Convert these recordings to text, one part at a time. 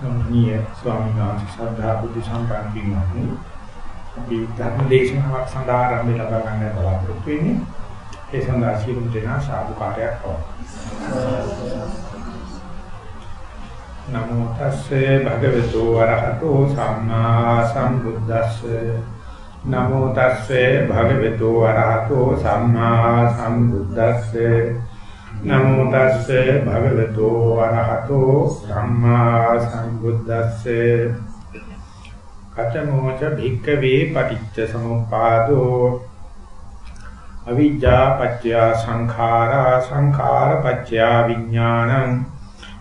ගෞරවනීය ස්වාමීන් වහන්සේ ශ්‍රද්ධා බුද්ධ සම්පන්න පින්වත්නි. අපි ධර්ම දේශනාවක් සඳහා ආරම්භය ලබා ගන්න බලාපොරොත්තු වෙන්නේ. ඒ සඳහා සියලුම දෙනා සාදුකාරයක් පවතුන නමෝ තස්සේ භගවතු වරහතෝ සම්මා සම්බුද්දස්සේ. නමෝ තස්සේ භගවතු වරහතෝ සම්මා සම්බුද්දස්සේ. නමෝ තස්සේ භගවතු වරහතෝ සම්මා සම්බුද්දස්සේ. කතමෝච භික්කවේ පටිච්ච සමුප්පාදෝ. අවිජ්ජා පත්‍ය සංඛාරා සංඛාර පත්‍ය විඥානං.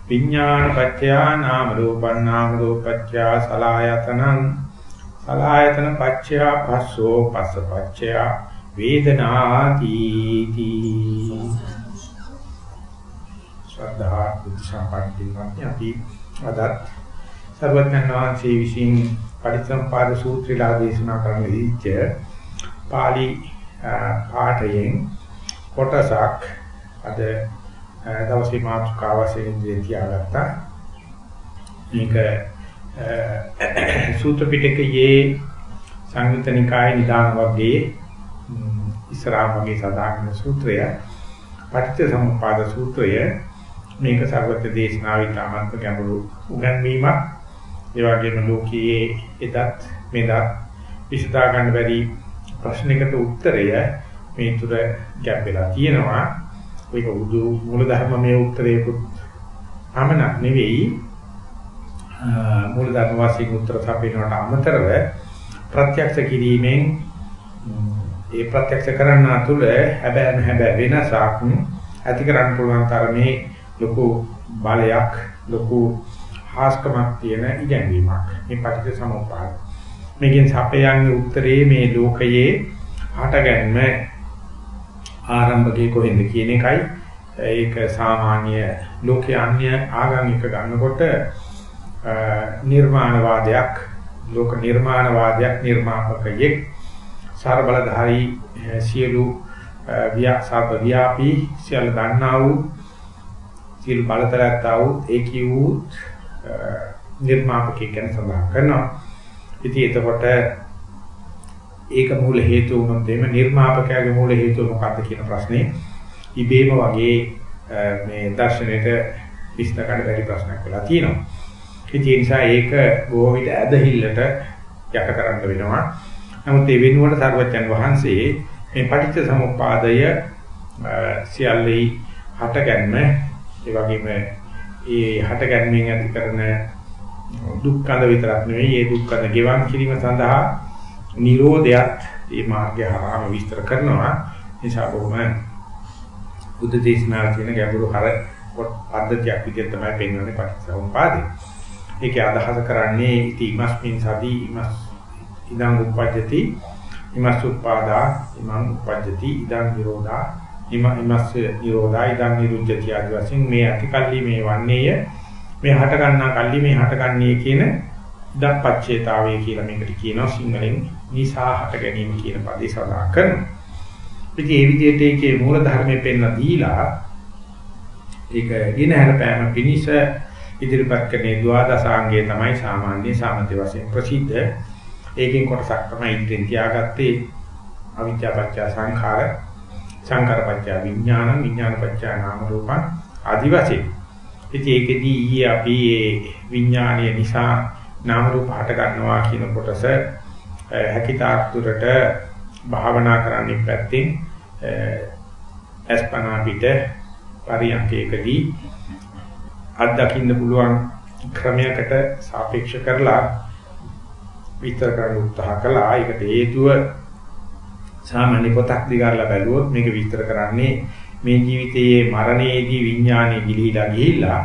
විඥාන පත්‍ය නාම රූපං නාම රූපත්‍ය සලායතනං. සලායතන පත්‍ය පස්සෝ පස්ස පත්‍ය වේදනාති තී ශ්‍රද්ධා බුද්ධ සම්පන්න පින්වත්නි අපි අදත් සර්වඥාන් වහන්සේ විසින් පටිච්චසමුපාද සූත්‍රයලා දේශනා කරන විදිහට පාලි පාඨයෙන් කොටසක් අද දවසේ මාතෘකාව වශයෙන් තියාගත්තා. මේක සූත්‍ර පිටකයේ සංයුත්ත නිකායේ නිදාන වර්ගයේ ඉස්සරහා වගේ සදාගෙන සූත්‍රය පටිච්ච සමුප්පාද සූත්‍රය මේක සර්වත්‍ය දේශනාවේ තාමත් ගැඹුරු උගන්වීමක්. ඒ වගේම ලෝකයේ එදත් මෙදත් විසඳා ගන්න බැරි ප්‍රශ්නයකට උත්තරය මේ තුර ගැප් වෙලා තියෙනවා. ඒක උදු මූලධර්මමය උත්තරයකුත් පමණක් නෙවෙයි මූලධර්ම වශයෙන් උත්තර සපයනවට අමතරව ප්‍රත්‍යක්ෂ කිරීමෙන් ඒ ප්‍රත්‍යක්ෂ කරන්න තුළ හැබැයි හැබැයි වෙනසක් ඇති කරන්න පුළුවන් තරමේ ලොකු බලයක් ලොකු හාස්කමක් තියෙන ඉගැන්වීමක්. මේ පටිච්ච සමුප්පාද. මේකෙන් සපයන්නේ උත්තරේ මේ ලෝකයේ හටගන්ම ආරම්භකේ කොහෙන්ද කියන එකයි. ඒක සාමාන්‍ය ලෝකයේ අන්‍ය ආගම් එක ගන්නකොට නිර්මාණවාදයක් ලෝක නිර්මාණවාදයක් නිර්මාපකයෙක් ਸਰබලධාරී සියලු වියා සර්ව ව්‍යාපී සියල්ල දන්නා වූ සියලු බලතරක් ආවොත් ඒකී වූ නිර්මාපකයෙක් ගැන සඳහන් කරනවා. ඉතින් එතකොට ඒක මූල හේතුව වුණොත් එimhe නිර්මාපකයාගේ මූල හේතුව මොකක්ද කියන ප්‍රශ්නේ ඉබේම වගේ මේ දර්ශනයේට විස්තර කරන්න බැරි ප්‍රශ්නයක් වෙලා තියෙනවා. ඉතින් ඒ නිසා ඒක බොහෝ විට ඇදහිල්ලට යට කරන්න වෙනවා. නමුත් ඒ වෙනුවට සර්වජන් වහන්සේ මේ පටිච්ච සමුප්පාදය සියල්ලේ හටගන්න ඒ වගේම ඒ හට ගැනීමෙන් ඇති කරන දුක්ඛඳ විතරක් නෙවෙයි ඒ දුක්ඛඳ ගෙවන් කිරීම සඳහා නිරෝධයත් මේ මාර්ගය හරහාම විස්තර කරනවා නිසා බොහොම බුද්ධ දේශනාවේ තියෙන ගැඹුරු හර පද්ධතියක් විදිහට තමයි පෙන්වන්නේ පටිච්චසමුපාදේ. ඒකේ අදහස කරන්නේ ඉති ඉමස්මින් සති ඉමස් ඉදං උපජ්ජති ඉමස් උපාදා ඉමං උපජ්ජති ඉදං නිරෝධා ඉම ඉමස්ස නිරෝධා ඉදං නිරුද්ධති ආදි වශයෙන් මේ අතිකල්ලි මේ වන්නේය මේ හට ගන්නා කල්ලි මේ හටගන්නේ කියන ඉදප්පච්චේතාවය කියලා මේකට කියනවා සිංහලෙන් නිසා හට ගැනීම කියන පදේ සඳහන් කරනවා. ඉතින් මේ විදිහට ඒකේ මූල ධර්මයේ පෙන්න දීලා ඒක දින හැරපෑම පිනිස ඉදිරිපත් කරන ද්වාදසාංගය තමයි සාමාන්‍ය සාමත්‍ය වශයෙන් ප්‍රසිද්ධ. ඒකෙන් කොටසක් තමයි ඉතින් තියාගත්තේ අවිද්‍යාපච්ච සංඛාර සංකාරපච්චය විඥාන විඥානපච්චය නාම රූපං ආදි වශයෙන්. ඉතින් ඒකෙදී ඊයේ අපි මේ විඥානීය නිසා නාම රූප හට ගන්නවා කියන කොටස හැකිතාක් දුරට භාවනා කරන්න පැත්තෙන් අස්පනා පිට පරියන්කේකදී අත්දකින්න පුළුවන් ක්‍රමයකට සාපේක්ෂ කරලා විතර කරන්න උත්සාහ කළා. ඒකට හේතුව සාමාන්‍ය පොතක් දිගාරලා බැලුවොත් මේක විස්තර කරන්නේ මේ ජීවිතයේ මරණයේදී විඥානය ගිලිහිලා ගිහිල්ලා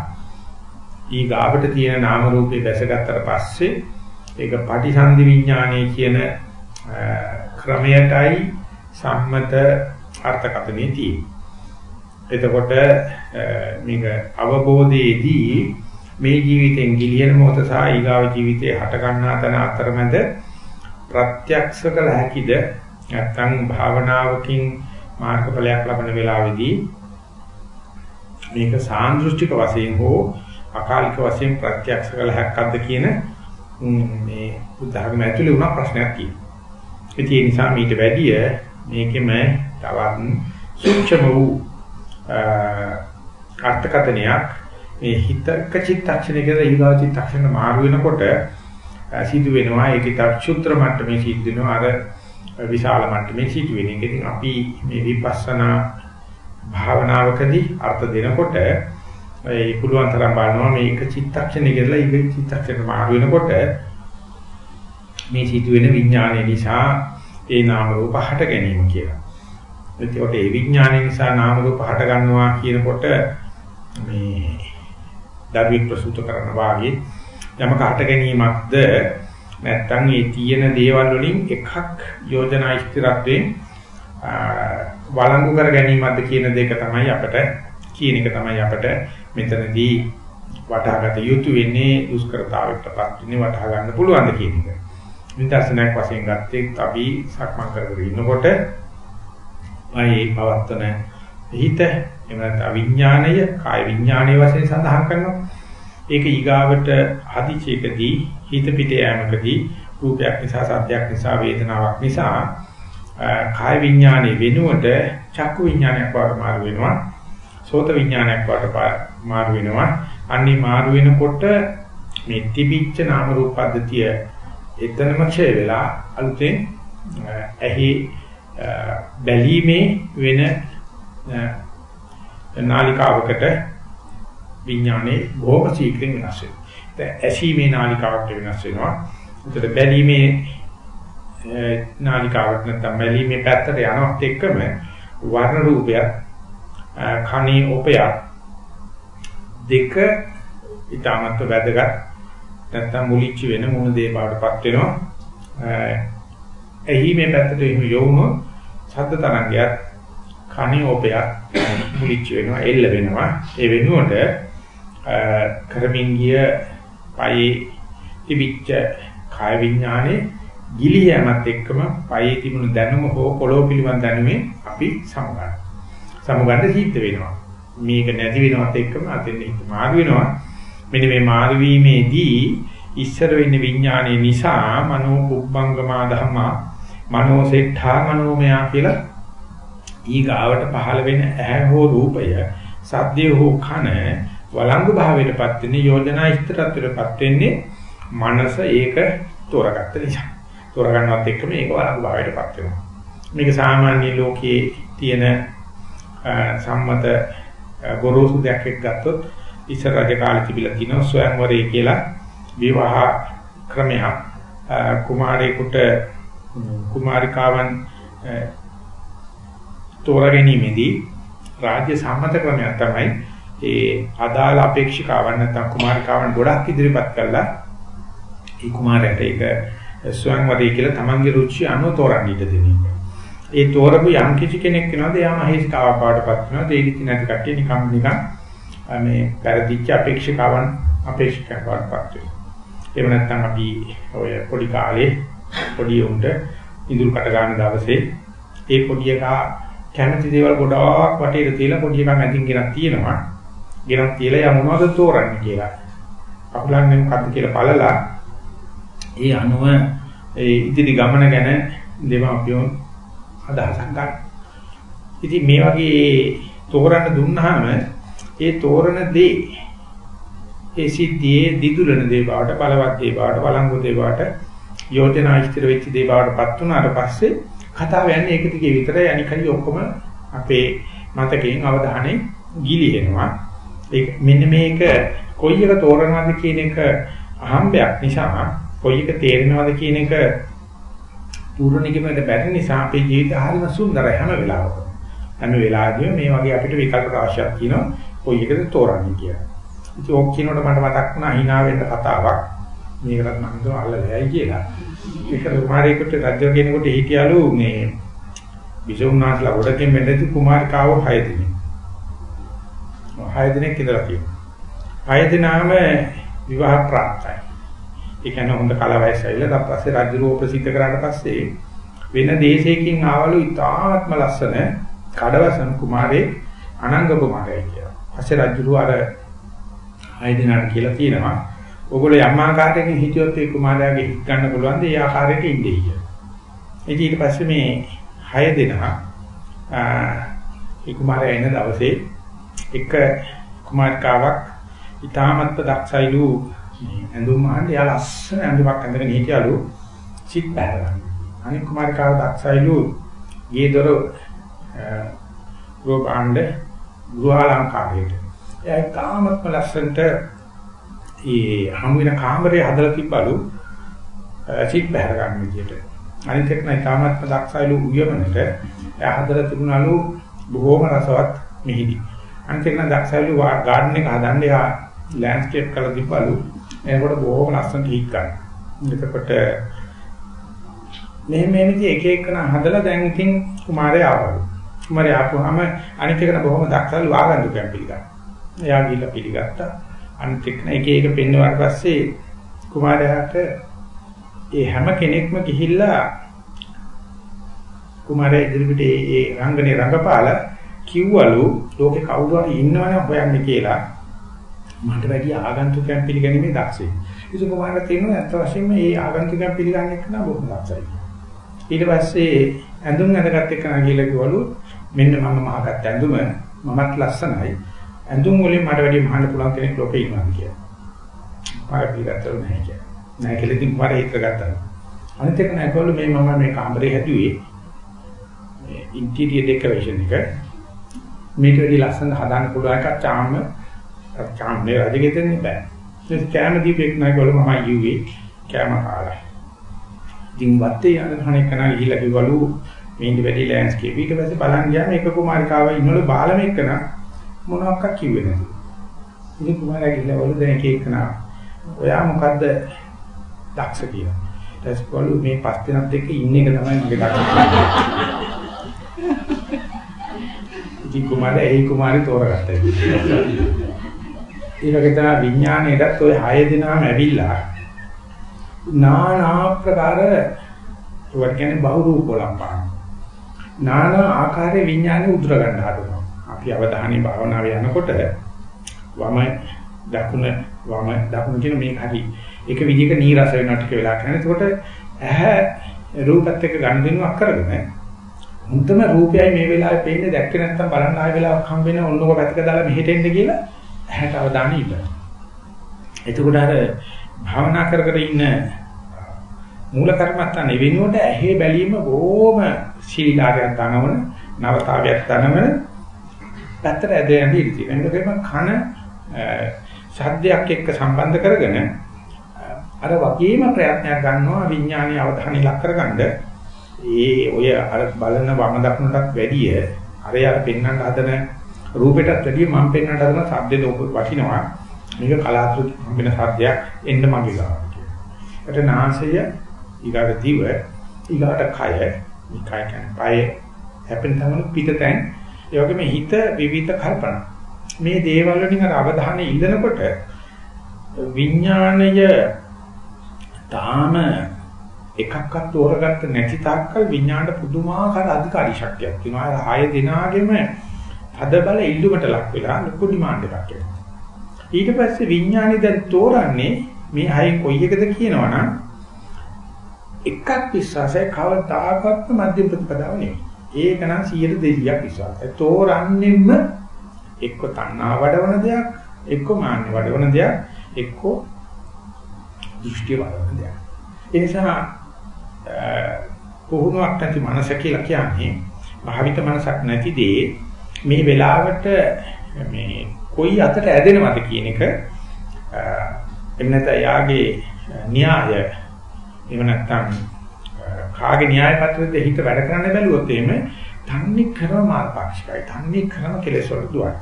ඊ ගාවට තියෙන නාම රූපේ දැසගත්තට පස්සේ ඒක පටිසන්ධි විඥානය කියන ක්‍රමයටයි සම්මත අර්ථකථනයේ තියෙන්නේ. එතකොට මේක අවබෝධයේදී මේ ජීවිතෙන් ගිලින මොහොත සහ ඊගාව ජීවිතේ හට ගන්නා තන අතරමැද ප්‍රත්‍යක්ෂ කළ හැකිද නැත්නම් භාවනාවකින් මාර්ගඵලයක් ලබන වෙලාවේදී මේක සාන්දෘෂ්ටික වශයෙන් හෝ අකාලික වශයෙන් ප්‍රත්‍යක්ෂ කළ හැක්කක්ද කියන මේ උදාහරණ ඇතුලේ උනා ප්‍රශ්නයක් තියෙනවා. ඒ නිසා මීට වැඩිය මේකෙම තවත් සූක්ෂම වූ අර්ථකථනයක් මේ හිතක චිත්තක්ෂණය කියලා ඊගා චිත්තක්ෂණ මාරු වෙනකොට සිදු වෙනවා ඒක ඊට ක්ෂුත්‍ර මට්ටමේ සිද්ධ වෙනවා අර විශාල මට්ටමේ සිදු වෙන එක. ඉතින් අපි මේ විපස්සනා භාවනාවකදී අර්ථ දෙනකොට ඒ පුළුවන් තරම් බලනවා මේක චිත්තක්ෂණය කියලා ඊගා චිත්තක්ෂණ මාරු වෙනකොට මේ සිදු වෙන විඥානය නිසා ඒ නාම රූප හට ගැනීම කියලා. එතකොට ඒ විඥානය නිසා නාම රූප හට ගන්නවා කියනකොට මේ දරුවෙක් ප්‍රසූත කරන වාගේ යමක හට ගැනීමක්ද නැත්නම් මේ තියෙන දේවල් වලින් එකක් යෝජනා ස්ථිරත්වයෙන් වළංගු කර ගැනීමක්ද කියන දෙක තමයි අපිට කියන එක තමයි අපිට මෙතනදී වටහාගත යුතු වෙන්නේ දුෂ්කරතාවයකටපත් වෙන්නේ වටහා ගන්න පුළුවන් ද කියන එක. විදර්ශනාවක් වශයෙන් ගත්තේ අපි සක්මන් කරගෙන ඉන්නකොට අයි පවත්තන හිත එහෙම නැත්නම් විඥාණය කාය විඥාණය වශයෙන් සඳහන් කරනවා. ඒක ඊගාවට හදිචේකදී හිත පිට යෑමකදී රූපයක් නිසා සද්දයක් නිසා වේදනාවක් නිසා කාය විඥානයේ වෙනුවට චක්කු විඥානයක් වට මාරු වෙනවා. සෝත විඥානයක් වට මාරු වෙනවා. අන්නේ මාරු වෙනකොට මේ තිබිච්ච නාම රූප පද්ධතිය එතනම ක්ෂය වෙලා අලුතෙන් ඇහි බැලීමේ වෙන නාලිකාවකට විඥානේ බොහොම ශීඝ්‍රයෙන් වෙනස් වෙනවා. දැන් ඇසීමේ නාලිකාවට වෙනස් වෙනවා. උතර බැලීමේ නාලිකාවට නැත්නම් බැලීමේ පැත්තට යනවත් එක්කම වර්ණ රූපයක් කණේ ඔපයක් දෙක ඊටමත් වැදගත් නැත්නම් මුලිච්ච වෙන මොන දේ බවටපත් වෙනවා. එහි මේ පැත්තට යොමුනොත් ශබ්ද තරංගයක් කණේ ඔපයක් මුලිච්ච වෙනවා එල්ල වෙනවා ඒ වෙනුවට කරමින් ගිය පයේ තිබිච්ච කාය විඥානේ ගිලියමත් එක්කම පයේ තිබුණු දැනුම හෝ පොළොව පිළිබඳ දැනුමේ අපි සමගන්න. සමගන්න සිද්ධ වෙනවා. මේක නැති වෙනවත් එක්කම අතෙන් හිත මාරු වෙනවා. මෙන්න මේ මාරු වීමේදී ඉස්සර වෙන්නේ විඥානයේ නිසා මනෝ කුබ්බංගමා ධම්මා මනෝ සෙට්ඨා මනෝමයා කියලා ඊගාවට පහළ වෙන ඇහැ හෝ රූපය සද්දේ හෝ කන වළංගු භාවයටපත් වෙන්නේ යෝජනා ඉස්තරත්වයටපත් වෙන්නේ මනස ඒක තෝරගත්ත නිසා. තෝරගන්නවත් එක්කම ඒක වළංගු භාවයටපත් වෙනවා. මේක සාමාන්‍ය ලෝකයේ තියෙන සම්මත ගොරෝසු දෙයක් එක්ක ගත්තොත් ඉස්සර රජ කාලේ තිබිලා තියෙනවා ස්වයංවරය කියලා විවාහ ක්‍රමයක් කුමාරයෙකුට කුමාරිකාවන් තෝරා ගැනීමේදී රාජ්‍ය සම්මත ක්‍රමයක් තමයි ඒ අදාළ අපේක්ෂිකාවන් නැත්නම් කුමාරිකාවන් ගොඩක් ඉදිරිපත් කළා ඒ කුමාරයාට ඒක ස්වයංවරය කියලා තමන්ගේ රුචි අනුව තෝරන්න ඉඩ දෙන්නේ. ඒ තෝරපු යම් කිසි කෙනෙක් වෙනවාද එයා මහේස්කාවක් බවටපත් වෙනවා. ඒ කිසි නැති කට්ටිය නිකම් නිකම් මේ පෙරදිච්ච අපේක්ෂිකාවන් අපේක්ෂිකාවක් බවටපත් වෙනවා. එහෙම නැත්නම් අපි ඔය පොඩි කාලේ පොඩි උන්ට ඉඳුල් කට ගන්න දවසේ ඒ පොඩි එකා කැමති දේවල් ගොඩාක් වටේට තියලා පොඩි එකා මැදින් ගෙනක් තියෙනවා. ගෙනක් තියලා යා මොනවද තෝරන්නේ කියලා. අකුලන්නේ මොකද්ද කියලා බලලා ඒ අනුව ඒ ඉදිරි ගමන ගැන දෙමාපියෝ අදහසක් ගන්න. ඉතින් මේ වගේ තෝරන්න දුන්නාම ඒ තෝරන දේ ඒ සිද්ධියේ දිදුලන දේ බවට බලවත් දේ බවට වළංගු දේ බවට යෝජනා ඉස්තර වෙච්ච දේ බවටපත් වුණාට පස්සේ කතාව යන්නේ ඒක දිගේ විතරයි අනිකයි ඔක්කොම අපේ මතකයෙන් අවධානය ගිලිහෙනවා. ඒක මෙන්න මේක කොයි එක තෝරනවද කියන එක අහම්බයක් නිසා කොයි එක තේරෙනවද කියන එක පූර්ණ නිගමනට බැරි නිසා අපේ ජීවිත හරිම සුන්දරයි හැම වෙලාවකම. හැම වෙලාවෙදිම මේ වගේ අපිට විකල්ප රාශියක් තියෙනවා කොයි එකද තෝරන්නේ කියලා. ඉතින් ඕක කියනකොට මට මතක් වුණා hina වෙන්න කතාවක්. මේකටත් මම හිතුවා අල්ලලෑයි කියලා. ඒක කුමාරයෙකුට රජු කෙනෙකුට හිටියලු මේ විසුණුනාස්ලා ගොඩකින් මෙන්නදී කුමාරිකාව 6 දෙනෙක්. 6 දෙනෙක් ඉඳලා තියෙනවා. 6 දෙනාම විවාහ ප්‍රාප්තයි. ඒ කියන්නේ හොඳ කල වයස ඇවිල්ලා ඊට පස්සේ රජුරෝ ප්‍රසිද්ධ කරාට පස්සේ වෙන දේශයකින් ආවලු ඉතාත්ම ලස්සන කඩවසන කුමාරේ අනංග කුමාරයයි කියලා. පස්සේ රජුරෝ අර හය දිනාට කියලා තියෙනවා. ඔගොල්ලෝ යම් ආකාරයකින් හිතියොත් ඒ කුමාරයාගේ හිත ගන්න පුළුවන් ද ඒ ආකාරයට ඉන්නේ කියලා. ඉතින් ඊට පස්සේ මේ හය දෙනා ඒ කුමාරයා එන දවසේ එක කුමාරිකාවක් ඊටාමත් දක්ෂයිලු ඇඳුම් අහන්න යා ලස්සන ඇඳුමක් ඇඳගෙන හිටියලු සිත් පැහැරගන්න. අනිත් කුමාරිකාව දක්ෂයිලු ගේ දොර රෝග ආණ්ඩ ගෘහාලංකාරයට. එයා ඊටාමත් ලස්සනට ඒ හමු වෙන කාමරේ හදලා තිබ්බලු සිත් බහැර ගන්න විදියට. අනිත් එක නයි තාමත්ම දක්ෂයිලු උයමනට එයා හදලා තිබුණලු බොහොම රසවත් මිහිදි. අනිත් එක නයි දක්ෂයිලු ගාඩන් එක හදන්න එයා ලෑන්ඩ්ස්කේප් කරලා තිබ්බලු. එනකොට බොහොම ලස්සනට හික් ගන්න. එතකොට මෙහෙම මේ විදිහ එක එකන හදලා දැන් ඉතින් කුමාරයා ආවලු. කුමාරයා ආපුවාම අනිත් එකන බොහොම දක්ෂයිලු ආගන්තුකයන් පිළිගන්නවා. එයා ගිහිල්ලා පිළිගත්තා. අනිත් එක එක එක පෙන්වුවාට පස්සේ කුමාරයාට ඒ හැම කෙනෙක්ම ගිහිල්ලා කුමාරයා ඉදිරිපිට ඒ රංගනේ රංගපාලා කිව්වලු ලෝකේ කවුරු හරි ඉන්නවනේ හොයන්නේ කියලා මට වැඩි ආගන්තුකයන් පිළිගැනීමේ දක්ෂයි. ඉතින් කුමාරයා තේරුණා අත් වශයෙන්ම මේ ආගන්තුකයන් පිළිගන්නේ නැහැ බොහොම දක්ෂයි. ඊට පස්සේ ඇඳුම් ඇඳගත් එක්කන ගිහිල්ලා කිව්වලු මෙන්න මම මහගත් ඇඳුම මමත් ලස්සනයි. ඇඳුම් වලින් මට වැඩි මහන්න පුළුවන් කෙනෙක් ලෝකේ ඉන්නවා කියලා. පාර පිළිගත්තලු නැහැ කියලා. නැහැ කියලා ඉතින් පාර හිත ගත්තා. අනිත් එක නැකවලු මේ මම මේ කාමරේ හැදුවේ මේ ඉන්ටීරියර් ඩෙකරේෂන් එක. මේක වැඩි ලස්සන හදාන්න පුළුවන් එකක් චාම චාම් නේ රජගෙදරනේ බෑ. ඒ කැම දීපෙක් නැකවලු මම යුවේ කැම කාලා. ඉතින් වත්තේ යන කණේ කන ගිහිල්ලා කිව්වලු මේ ඉඳ වැඩි ලෑන්ඩ්ස්කේප්. ඊට පස්සේ බලන් ගියාම එක කුමාරිකාව ඉන්නවලු බාලම එක්කන මොනවාක්වත් කිව්වේ නැති. ඉතින් කුමාරයා ගිහලා වල දැන් එක එකනා. ඔයා මොකද්ද දක්ෂ කියලා. ඊට පස්සේ මේ පස් දෙනත් එක්ක ඉන්න එක තමයි මගේ දක්ෂ. ඉතින් කුමාරයා ඒ කුමාරි තෝරගත්තා. ඒ වගේ තමයි විඥාණයටත් ওই 6 දෙනාම ඇවිල්ලා නානා ප්‍රකාර ඒවට කියන්නේ බහුරූප ලම්පාන. නානා ආකාරයේ විඥානෙ උදුර ගන්න හදනවා. අපි අවධානය භාවනාවේ යනකොට වම දකුණ වම දකුණ කියන මේක හරි එක විදිහක නීරස වෙනවා ටික වෙලා කරන. එතකොට ඇහැ රූපත් එක්ක ගන්න දෙනුවක් කරගෙන මුන්තම රූපයයි මේ වෙලාවේ පේන්නේ දැක්කේ නැත්නම් බලන්න ආය වෙලාවක් හම්බ වෙන ඔන්නක පැත්තක දාලා මෙහෙට එන්න කියලා ඇහැට අවධානය ඉබ්බා. එතකොට අර භාවනා කර කර ඉන්න මූල කර්මත්තන් වෙනුවට ඇහි බැලීම බොහොම සීලාරයක් තනවන නවතාවයක් තනවන පැත්තට ඇද යන්න ඉඩ තියෙනවා. ඒකෙම කන ශබ්දයක් එක්ක සම්බන්ධ කරගෙන අර වගේම ප්‍රයත්නයක් ගන්නවා විඥානීය අවධානය ලක් කරගන්න. ඒ ඔය අර බලන වම දකුණටත් වැඩිය අර යාර පෙන්වන්න හදන රූපයටත් වැඩිය මම පෙන්වන්න හදන ශබ්දෙට වටිනවා. මේක කලාතුරකින් හම්බෙන ශබ්දයක් එන්න මගේ ගාවට කියලා. ඒකට නාසය ඊගාට දිව ඊගාට කය මේ කය කියන්නේ පය හැපෙන තම පිටතෙන් ඒ වගේම හිත විවිධ කල්පනා. මේ දේවල් වලින් අර අවධානය ඉල්ලනකොට විඥාණය තාම එකක්වත් තෝරගත්ත නැති තාක්කල් විඥාණයට පුදුමාකාර අධිකාරී ශක්තියක් තියෙනවා. අර ආය දිනාගෙම අද බල ඉල්ලුමට ලක් වෙලා ලොකු ඩිමාන්ඩ් එකක් එනවා. ඊට පස්සේ විඥාණය දැන් තෝරන්නේ මේ හයෙන් කොයි එකද කියනවනම් එකක් විශ්වාසය කවදාකවත් මධ්‍යම ප්‍රතිපදාව නෙවෙයි. ඒක නම් 100 200ක් විශ්වාසයි. තෝරන්නෙම එක්ක තණ්හා වඩවන දෙයක්, එක්ක මාන්න වඩවන දෙයක්, එක්ක දෘෂ්ටි වඩවන දෙයක්. ඒ නිසා කොහොමවත් නැති මනස කියලා කියන්නේ භාවිත මනසක් නැති දේ මේ වෙලාවට මේ කොයි අතට ඇදෙනවද කියන එක එන්නත යාගේ න්‍යාය එහෙම නැත්නම් කාගේ න්‍යාය පත්‍රයේද හිත වැඩ කරන්න බැලුවොත් එහෙම තන්නේ කරම මාර්ගපාක්ෂිකයි. තන්නේ කරම කෙලෙස් වල දුවයි.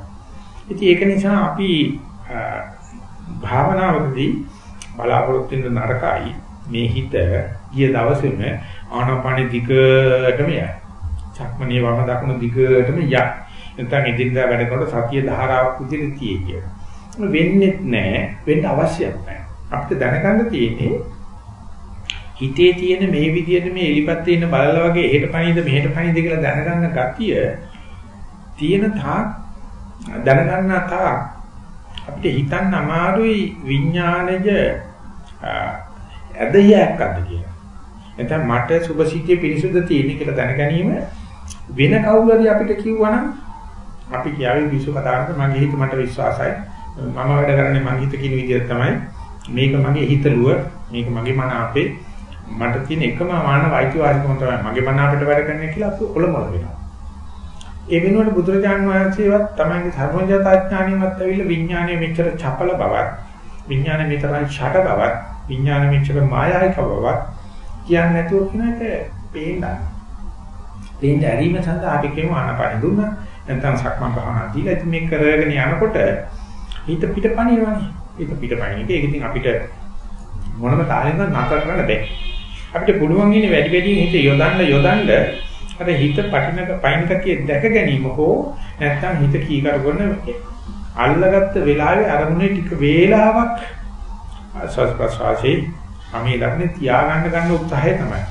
ඉතින් ඒක නිසා අපි භාවනාවකදී බලාපොරොත්තු වෙන නරකයි මේ හිත ගිය දවසේම ආනාපානෙ දිගටම යයි. චක්මනේ වම දකුණු දිගටම යයි. නැත්නම් ඉදින්දා වැඩ කරනකොට සතිය ධාරාවක් විදිහට තියෙයි වෙන්නේ නැහැ. වෙන්න අවශ්‍යයක් නැහැ. අපිට දැනගන්න තියෙන්නේ හිතේ තියෙන මේ විදිහට මේ එලිපත් ඉන්න බලලා වගේ එහෙට පණිද මෙහෙට පණිද කියලා දැනගන්න ගතිය තියෙන තාක් දැනගන්න තාක් අපිට හිතන්න අමාරුයි විඥානය ඇදහියක්ද කියලා. එතන මට සුභසිද්ධිය පිරිසුදු තියෙන කියලා දැන ගැනීම වෙන කවුරු හරි අපිට කිව්වනම් අපි කියාවේ විශ්ව කතාවට මගේ හිත මට විශ්වාසයි. මම වැඩ කරන්නේ මගේ හිත කියන විදිහට තමයි. මේක මගේ හිතලුව, මේක මගේ මන අපේ මට තියෙන එකම මානව අයිතිවාසිකම තමයි මගේ මන අපිට වැඩ කරන්නේ කියලා අපි ඔලොමල වෙනවා. ඒ වෙනුවට බුදුරජාන් වහන්සේවත් තමයිගේ ධර්මජාතාඥානියවත් ඇවිල්ලා විඥානයේ මෙච්චර චපල බවක්, විඥානයේ මෙතරම් ෂඩ බවක්, විඥානයේ මෙච්චර මායාවික බවක් කියන්නේ නැතුව කියන එක පේනවා. පේන්න ඇරීම සඳහා අපි කියමු ආනපාන දුන්නා. නැත්නම් සක්මන් භාවනා දීලා ඉතින් මේක කරගෙන යනකොට හිත පිට පණිනවනේ. හිත පිට පණින එක ඒක ඉතින් අපිට මොනම තාලෙන්වත් නතර කරන්න බෑ. අපිට පුළුවන් ඉන්නේ වැඩි වැඩියෙන් හිත යොදන්න යොදන්න අර හිත පටිනක පයින් කතිය දැක ගැනීම හෝ නැත්නම් හිත කීකර කරන අල්ලගත්ත වෙලාවේ අරමුණේ ටික වේලාවක් ආස්වාස් ප්‍රසවාසී අපි ළඟනේ තියාගන්න ගන්න උත්සාහය තමයි.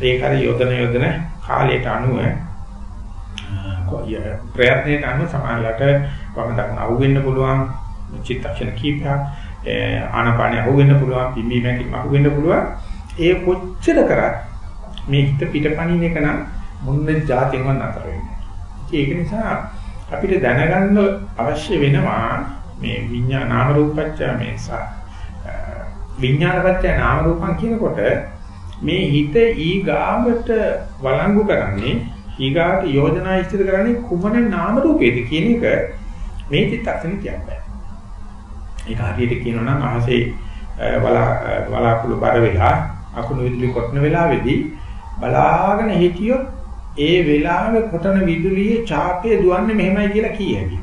ඒක හරි යොදන යොදන කාලයට අනුව ප්‍රයත්නයට අනුව සමානලට වම දක්න අහු වෙන්න පුළුවන් චිත්තක්ෂණ කීපයක් ආනපානිය අහු වෙන්න පුළුවන් පිම්බීම හැකිලිම අහු වෙන්න පුළුවන් ඒ කොච්චර කරත් මේ හිත පිටපණින එක නම් මුන්නේ જાතියෙන්ව නතර වෙන්නේ. ඒක නිසා අපිට දැනගන්න අවශ්‍ය වෙනවා මේ විඤ්ඤාණ නාම රූපච්ඡ මේ විඤ්ඤාණපච්ඡ නාම රූපං කියනකොට මේ හිත ඊගාවට වළංගු කරන්නේ ඊගාට යෝජනා ඉදිරි කරන්නේ කුමන නාම රූපේද කියන එක මේ චිත්තක්ෂණේ කියන්නේ. ඒක හරියට කියනවා නම් අහසේ වලාකුළු බර වෙලා අකුණු විදුලි කොටන වෙලාවේදී බලාගෙන හිටියොත් ඒ වෙලාවේ කොටන විදුලියේ ඡාපය දුවන්නේ මෙහෙමයි කියලා කියයි.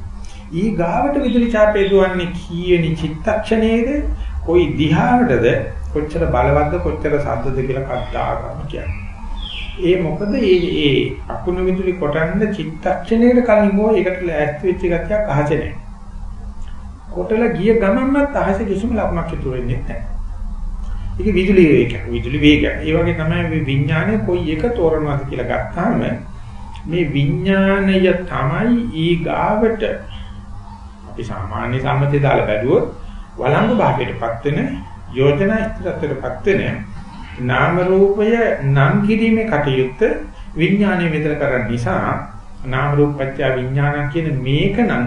ඊ ගාවට විදුලි ඡාපය දුවන්නේ කීවෙනි චිත්තක්ෂණයේද කොයි දිහාවටද කොච්චර බලවත්ද කොච්චර සද්දද කියලා කද්දාගම කියන්නේ. ඒ මොකද මේ ඒ අකුණු විදුලි කොටන්න චිත්තක්ෂණයකට කලින් හෝ ඒකට ලෑස්ති වෙච්ච ගතියක් අහසේ නැහැ. කොටල ගිය ගමන්වත් අහසේ කිසිම ලකුණක් ඉතුරු වෙන්නේ නැහැ. ඒක විදුලි වේගයක්. විදුලි වේගයක්. ඒ වගේ තමයි මේ විඥානය කොයි එක තෝරනවාද කියලා ගත්තාම මේ විඥානය තමයි ඊ ගාවට අපි සාමාන්‍ය සම්මතය දාලා බැලුවොත් වළංගු භාගයටපත් වෙන යෝජනා ඉදිරියටපත් වෙන නාම රූපය නම් කිරීමේ කටයුත්ත විඥානය විතර කරන නිසා නාම රූපච්ඡ විඥාන කියන මේක නම්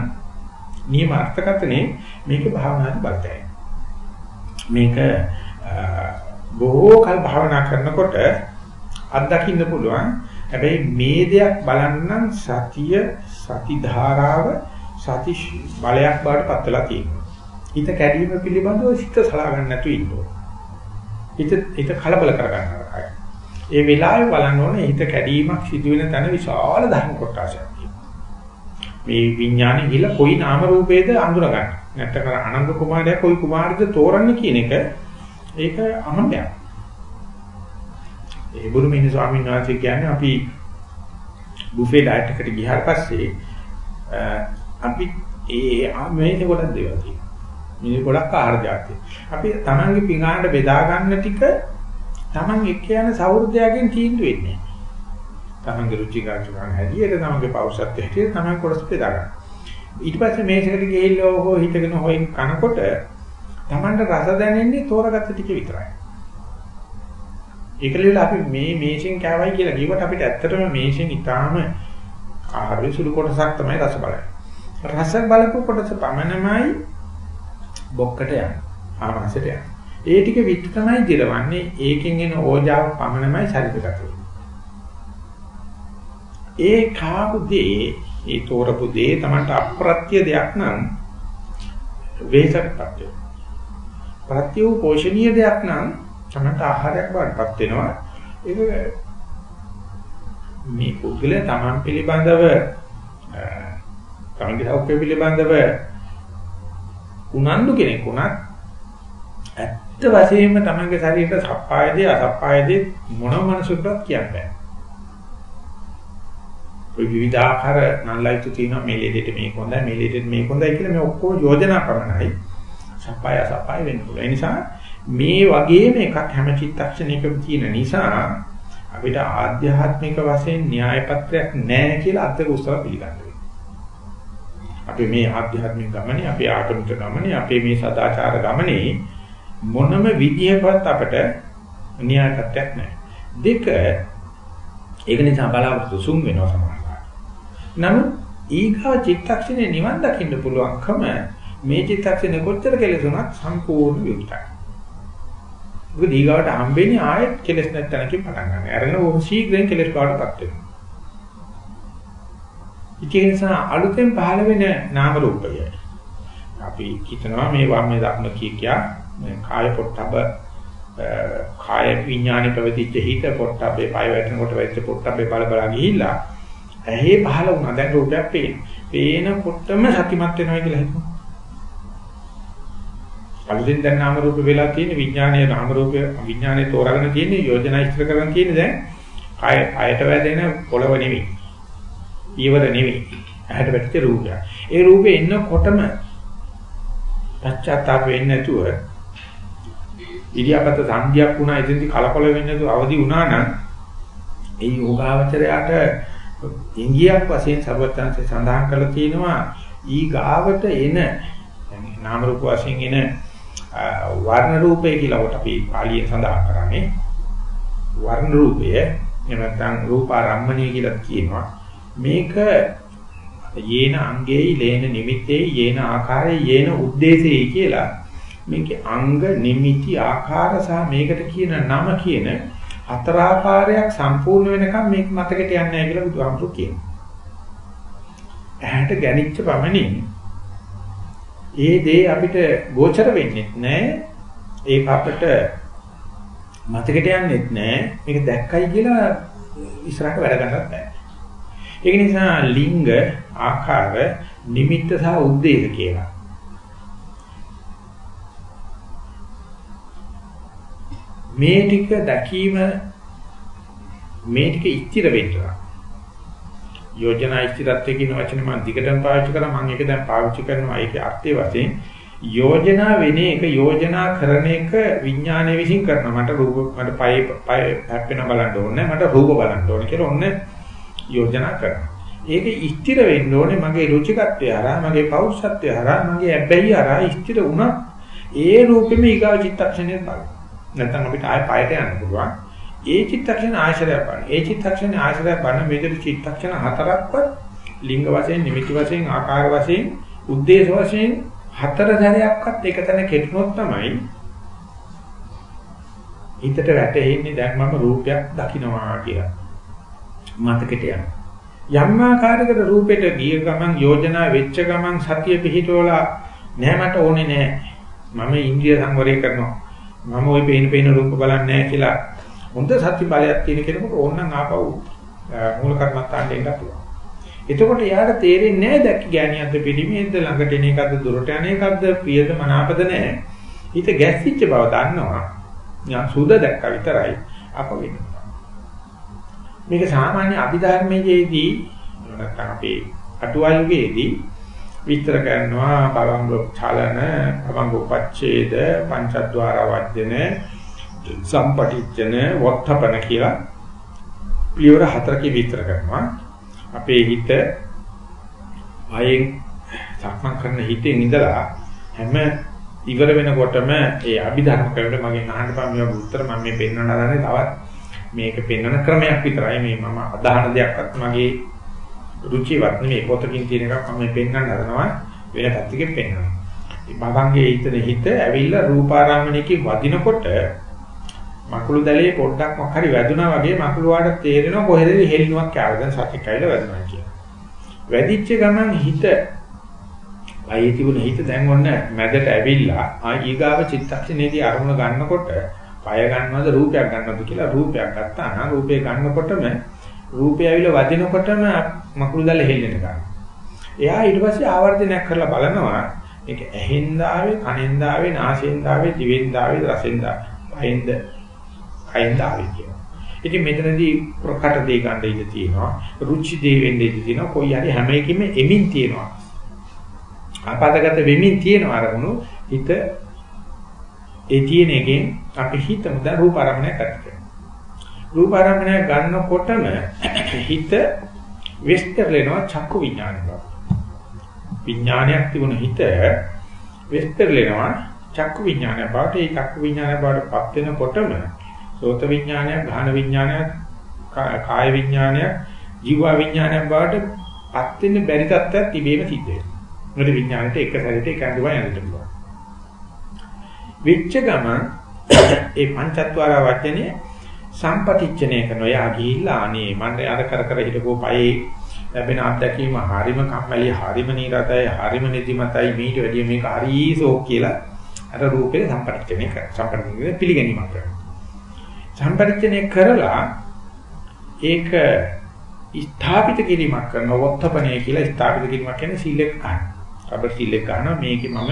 නියම අර්ථකථනේ මේක භාවනාවේ බලතයි. මේක බොහෝ කල් භාවනා කරනකොට අත්දකින්න පුළුවන්. හැබැයි මේ දෙයක් බලන්නම් සතිය සති ධාරාව සති බලයක් බවට පත් වෙලා තියෙනවා. හිත කැඩීම පිළිබඳව සිත සලා ගන්න නැතුව ඉන්න ඕනේ. හිත හිත කලබල කර ගන්නවා. ඒ වෙලාවේ බලන්න ඕනේ හිත කැඩීමක් සිදු වෙන තැන විශාල ධර්ම කොටසක් මේ විඥානේ ගිල කොයි නාම රූපේද අඳුර ගන්න. නැත්නම් අනන්ත කුමාරයා කොයි කුමාරද තෝරන්නේ කියන එක ඒක අහඹයක්. ඒ බුදුමිනි ස්වාමීන් වහන්සේ කියන්නේ අපි බුෆේ ඩයට් එකට ගියාට පස්සේ අපි ඒ මේක ගොඩක් දේවල් තියෙනවා. මේ ගොඩක් ආහාර જાති. අපි තමන්ගේ පිඟානට බෙදා ගන්න ටික තමන් එක්ක යන සෞර්ධයයෙන් තීන්දුව වෙන්නේ. තමන්ගේ රුචි කාර්යයන් හැටියට තමන්ගේ පෞෂත්වයට හැටියට තමන් කොටස් බෙදා ගන්න. ඊට පස්සේ මේසෙකට ගිහිල්ලා හෝ හිතගෙන හොයින් කනකොට තමන්ට රස දැනෙන්නේ තෝරගත්ත ටික විතරයි. ඒකලියල අපි මේ මේෂෙන් කෑවයි කියලා කිව්වට අපිට ඇත්තටම මේෂෙන් ඊටාම ආහාරයේ සුළු කොටසක් තමයි රස බලන්නේ. රස බලපු කොටස පමණමයි බොක්කට යන ආමාශයට යන. ඒ ටික විත් තමයි දිරවන්නේ ඒකෙන් එන ඕජාව පමණමයි ශරීරගත වෙන්නේ. ඒ කාපු දේ ඒ තෝරපු දේ තමයි අප්‍රත්‍ය දෙයක් නම් වේසක්පත් වෙනවා. ප්‍රත්‍ය වූ පෝෂණීය දෙයක් නම් තමයි ආහාරයක් බවටපත් වෙනවා. ඒක මේ පුද්ගලයා Taman පිළිබඳව තමන්ගේ සෞඛ්‍ය පිළිබඳව උනන්දු කෙනෙක් වුණත් ඇත්ත වශයෙන්ම තමන්ගේ ශරීරයට සප්පායදී අසප්පායදී මොනම මනසකටවත් කියන්න බෑ. ඔය විවිධාකාර නන්ලයිතු තියෙනවා මේ ලෙඩේට මේක හොඳයි මේ ලෙඩේට මේක හොඳයි කියලා මේ ඔක්කොම යෝජනා කරනයි සප්පාය අසප්පාය වෙන්න පුළුවන්. ඒ නිසා මේ වගේම එකක් හැම චිත්තක්ෂණයකම තියෙන නිසා අපිට ආධ්‍යාත්මික වශයෙන් න්‍යාය පත්‍රයක් නැහැ කියලා අත්දක උත්සව පිළිගන්න අපි මේ ආධ්‍යාත්මික ගමනේ, අපේ ආගමික ගමනේ, අපේ මේ සදාචාර ගමනේ මොනම විදියකවත් අපට න්‍යායපත්‍යක් නැහැ. දෙක ඒක නිසා බලාපොරොත්තු සුන් වෙනවා සමහරවිට. නමුත් ඊගා චිත්තක්ෂණේ නිවන් දකින්න පුළුවන්කම මේ චිත්තක්ෂණේ කොච්චර කෙලෙසුණත් සම්පූර්ණ විමුක්තයි. මොකද ඊගාවට හම්බෙන්නේ ආයෙත් කෙලස් නැත්තනකින් පටන් ගන්න. අරගෙන ඕම ශීඝ්‍රයෙන් කෙලස් බවටපත් වෙනවා. ඒ නිසා අලුතෙන් පහළ වෙන නාම රූපය. අපි හිතනවා මේ වම්මේ ධර්ම කිය කියා මේ කාය පොට්ටබ කාය විඥානෙ පැවතිච්ච හිත පොට්ටබේ පය වැටෙනකොට වෙච්ච පොට්ටබේ බල බල ගිහිල්ලා ඇහි පහළ වුණා. දැන් රූපයක් පේන. පේනකොටම සතිමත් වෙනවා කියලා හිතනවා. අලුතෙන් දැන් නාම රූප වෙලා තියෙන විඥානයේ නාම රූප විඥානයේ තෝරාගෙන තියෙන යෝජනා ඉස්තර කරගෙන තියෙන දැන් කය අයට වැදෙන පොළව නෙවෙයි. ඊවර නෙවෙයි. ඇහැට වැටිච්ච රූපය. ඒ රූපේ එන්නකොටම පශ්චාත්තාප වෙන්නේ නැතුව ඉරියාපත සංධියක් වුණා එතෙන්දි කලකොල වෙන්නේ නැතුව අවදි වුණා නම් ඒ යෝගාවචරයට ඉංගියක් වශයෙන් සර්වඥාන්සේ සඳහන් කරලා තියෙනවා ඊ ගාවට එන නාම රූප වශයෙන් එන වර්ණ රූපය කියලා කොට අපි පාලියෙන් සඳහන් කරන්නේ වර්ණ රූපය එහෙම නැත්නම් රූපාරම්මණය කියලා කියනවා මේක යේන අංගේ ලේන නිමිත්තේ යේන ආකාරයේ යේන උද්දේශේ කියලා මේකේ අංග නිමිති ආකාර සහ මේකට කියන නම කියන හතර ආකාරයක් සම්පූර්ණ වෙනකම් මේක මතකයට යන්නේ නැහැ කියලා බුදුහාමුදුරු කියනවා. ඇහැට ගැනිච්ච පමණින් ඒ දේ අපිට ගෝචර වෙන්නේ නැහැ. ඒක අපිට මතකයට යන්නේ නැහැ. මේක දැක්කයි කියලා ඉස්සරහට වැඩ ගන්නත් බෑ. ඒක නිසා ලිංග, ආකාර, නිමිත්ත සහ උද්දේශ කියලා. මේ ටික දැකීම මේ ටික ඉස්තිර වෙන්න යෝජනා ස්ථිරත්වයේ කියන වචනේ මම දිගටම පාවිච්චි කරා. මම ඒක දැන් පාවිච්චි කරනවා. ඒකේ අර්ථය වශයෙන් යෝජනා වෙන එක යෝජනා කරන එක විඥානය විසින් කරනවා. මට රූප මට පය පය හැප්පෙන බලන්න ඕනේ. මට රූප බලන්න ඕනේ කියලා ඔන්න යෝජනා කරනවා ඒක ස්ථිර වෙන්න ඕනේ මගේ රුචිකත්වය හරහා මගේ පෞරුෂත්වය හරහා මගේ ඇබ්බැහි හරහා ස්ථිර වුණා ඒ රූපෙම ඊගාව චිත්තක්ෂණය බලන්න නැත්නම් අපිට ආයෙ පයට යන්න පුළුවන් ඒ චිත්තක්ෂණ ආශ්‍රය බලන. ඒ චිත්තක්ෂණ ආශ්‍රය බලන මෙතන චිත්තක්ෂණ හතරක්වත් ලිංග වශයෙන්, නිමිති වශයෙන්, ආකාර වශයෙන්, උද්දේශ වශයෙන් හතර සැරයක්වත් එකතැන කෙටුනොත් තමයි හිතට වැටෙන්නේ දැන් මම රූපයක් දකින්නවා කියලා. මතකෙට යන. යම් ආකාරයකට රූපෙට ගිය ගමන් යෝජනා වෙච්ච ගමන් සතිය පිහිටවලා නෑ මට ඕනේ නෑ. මම ඉන්ද්‍රිය සංවරය කරනවා. මම ওই පේන පේන රූප බලන්නේ නෑ කියලා හොඳ සත්‍ය බලයක් තියෙන කෙනෙකුට ඕනනම් ආපහු මූල කර්මත්තාන්ට එන්න පුළුවන්. එතකොට යාට තේරෙන්නේ නැහැ දැක්ක ගෑණියක්ද පිළිමේද්ද ළඟට එන එකක්ද දුරට යන එකක්ද ප්‍රියද මනාපද නැහැ. හිත ගැස්සිච්ච බව දන්නවා. යා සුද දැක්ක විතරයි අප වෙන්නේ. මේක සාමාන්‍ය අභිධර්මයේදී නැත්නම් අපේ අටුවායුගේදී විස්තර කරනවා භවංග චලන භවංග උපච්ඡේද පංචද්වාර වර්ජන සම්පටිච්ඡන වත්තපන කියලා පියවර හතරකින් විතර කරනවා. අපේ හිත ආයෙන් සක්මන් කරන හිතෙන් ඉඳලා හැම ඉවර වෙනකොටම ඒ අභිධර්ම කරනකොට මගෙන් අහන්න බෑ මේ උත්තර මම මේ පෙන්වන්න හදන්නේ තවත් මේක පෙන්වන ක්‍රමයක් විතරයි මේ මම අදහන දෙයක්වත් මගේ රුචිවත් නෙමෙයි පොතකින් තියෙන එකක් මම පෙන්වන්න හදනවා වෙන පැත්තකින් පෙන්වනවා. මේ භවංගේ හිතේ හිත ඇවිල්ලා රූපාරාමණයකින් වදිනකොට මකුළු දැලේ පොඩ්ඩක් මොකක් හරි වැදුනා වගේ මකුළු වාට තේරෙනවා කොහෙද හෙල්ලුවක් ආවද දැන් සතෙක් ඇවිල්ලා වැදුනා කියලා. වැදිච්ච ගමන් හිත අයිය තිබුණ හිත දැන් ඔන්න මැදට ඇවිල්ලා ආ ඊගාව චිත්තක්ෂණයේදී අරමුණ ගන්නකොට පය ගන්නවද රූපයක් ගන්නවද කියලා රූපයක් ගත්තා නම් රූපේ ගන්නකොටම රූපය ඇවිල්ලා වදිනකොටම මකුළු දැල හෙල්ලෙන ගන්නවා. එයා ඊට පස්සේ ආවර්ජනයක් කරලා බලනවා මේක ඇහෙන්ද ආවේ කනෙන්ද ආවේ නාසයෙන්ද ආවේ දිවෙන්ද ආවේ රසෙන්ද ආවෙන්ද කයින් ආවේ කියනවා. ඉතින් මෙතනදී ප්‍රකට දේ ගන්න ඉඩ තියෙනවා. රුචි දේ වෙන්න ඉඩ තියෙනවා. කොයි හරි හැම එකෙම එමින් තියෙනවා. ආපදාගත වෙමින් තියෙනවා අරමුණු හිත ඒ තියෙන එකෙන් අපි හිතමු දැන් රූප ආරම්භණය කරගන්න. රූප ආරම්භණය ගන්නකොටම හිත විස්තරලෙනවා චක්කු විඥාන බව. විඥානයක් තිබුණ හිත වෙස්තරලෙනවා චක්කු විඥානය බවට ඒ චක්කු විඥානය බවට පත් වෙනකොටම සෝත විඥානය, ගාහන විඥානය, කාය විඥානය, ජීව විඥානය බවට පත් වෙන්න බැරි තත්ත්වයක් තිබීම සිද්ධ වෙනවා. මොකද විඥානෙට එක සැරේට එක අඳුවා යන්නට පුළුවන්. විච්ඡ ගමන් ඒ පංචත්වාර වචනේ සම්පටිච්ඡනය කරන ඔයා ගිහිල්ලා අනේ මම අර කර කර හිටපුව පයේ ලැබෙන අත්දැකීම හරිම කම්මැලි හරිම නීරතයි හරිම නිදිමතයි. මීට වැඩිය මේක හරිසෝ කියලා අර රූපේ සම්පටිච්ඡනය කර සම්පටිච්ඡනය පිළිගැනීමක් කරනවා. සම්පටිච්ඡනය කරලා ඒක ස්ථාපිත කිරීමක් කරන වොත්තපණය කියලා ස්ථාපිත කිරීමක් කියන්නේ සීලෙක ගන්න. අබ සීලෙක ගන්න මේකේ මම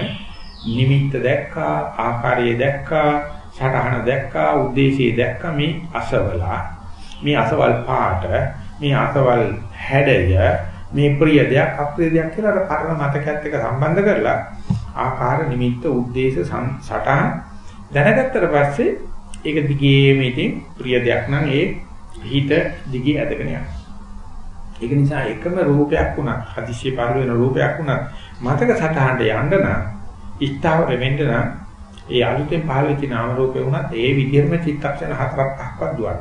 නිමිත්ත දැක්කා, ආකාරය දැක්කා, සටහන දැක්කා, ಉದ್ದೇಶය දැක්කා මේ අසවලා. මේ අසවල් පාට, මේ අසවල් හැඩය, මේ ප්‍රිය දෙයක්, අප්‍රිය දෙයක් කියලා අර පරණ මතකයත් එක්ක සම්බන්ධ කරලා ආකාර, නිමිත්ත, ಉದ್ದೇಶ, සටහන් දැනගත්තට පස්සේ ඒක දිගේම ඉතින් ප්‍රිය දෙයක් නම් ඒ හිත දිගේ ඇදගෙන යනවා. ඒක නිසා එකම රූපයක් වුණත්, හදිසිය පාර වෙන රූපයක් වුණත් මතක සටහනට යන්න නම් ඉස්තාවර වෙන්න නම් ඒ අලුතෙන් පහළ වෙච්ච නාම රූපේ වුණත් ඒ විදිහම චිත්තක්ෂණ හතරක් පහක්වත් දුවන්න.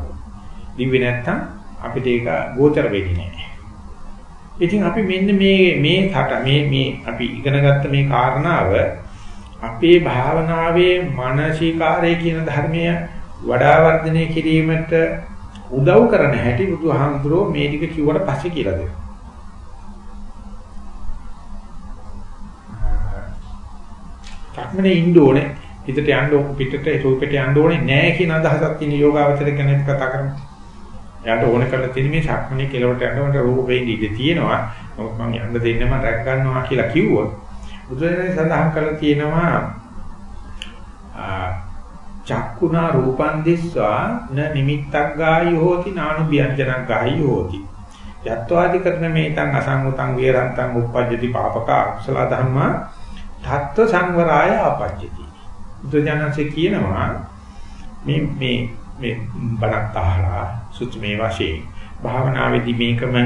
දිව්වේ නැත්තම් අපිට ඒක ගෝචර වෙන්නේ නැහැ. ඉතින් අපි මෙන්න මේ මේ කට මේ මේ අපි ඉගෙන ගත්ත මේ කාරණාව අපේ භාවනාවේ මානසිකාරය කියන ධර්මය වඩා වර්ධනය කිරීමට උදව් කරන හැටි බුදුහාමුදුරුවෝ මේ ටික කිව්වට පස්සේ කියලා දෙනවා. සක්මනේ ඉන්න ඕනේ. හිතට යන්න ඕක පිටට රූපෙට යන්න ඕනේ නැහැ කියන අදහසක් තියෙන යෝගාවචර ගැන කතා කරමු. එයාට ඕන කරලා තියෙන මේ සක්මනේ කෙලවට යනකොට රූපෙ ඉඳී තියෙනවා. නමුත් මම යන්න දෙන්නම රැක් ගන්නවා කියලා කිව්වොත් බුදුරජාණන් සඳහන් කරලා තියෙනවා චක්කුණා රූපං දිස්වා න නිමිත්තක් ගායි හෝති නානු ව්‍යංජනක් ගායි හෝති යත්වාදි කරන මේතං අසංගතං විරන්තං උප්පජ්ජති පාපක අකුසල ධම්මා තත්ත්ව සංවරාය ආපජ්ජති. බුදුජානකසේ කියනවා මේ මේ මේ බණක් අහලා සුත්මේ වශයෙන් භාවනාවේදී මේකම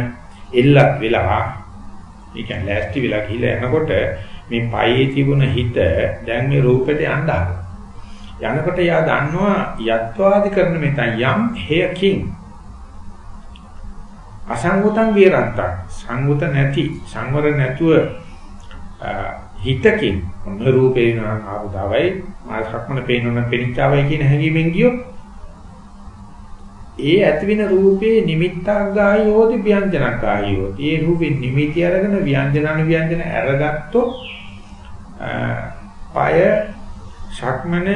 එල්ලක් වෙලා ඒ කියන්නේ ලෑස්ති වෙලා ගිහිලා යනකොට මේ පයේ තිබුණ හිත දැන් මේ රූපෙට යන්න යනකොට යා දන්නවා යත්වාදි කරන මෙතන යම් හේයකින් අසංගතං විරන්තං සංගත නැති සංවර නැතුව හිතකින් මොන රූපේ වෙනවා ආවදාවයි මාසක්මන පේනවන පෙනිච්චාවයි කියන හැඟීමෙන් ගියොත් ඒ ඇති වෙන රූපේ නිමිත්තක් ගායෝති ව්‍යංජනක් ගායෝති ඒ රූපේ නිමිති අරගෙන ව්‍යංජනන ව්‍යංජන අරගත්තොත් පය ශක්මන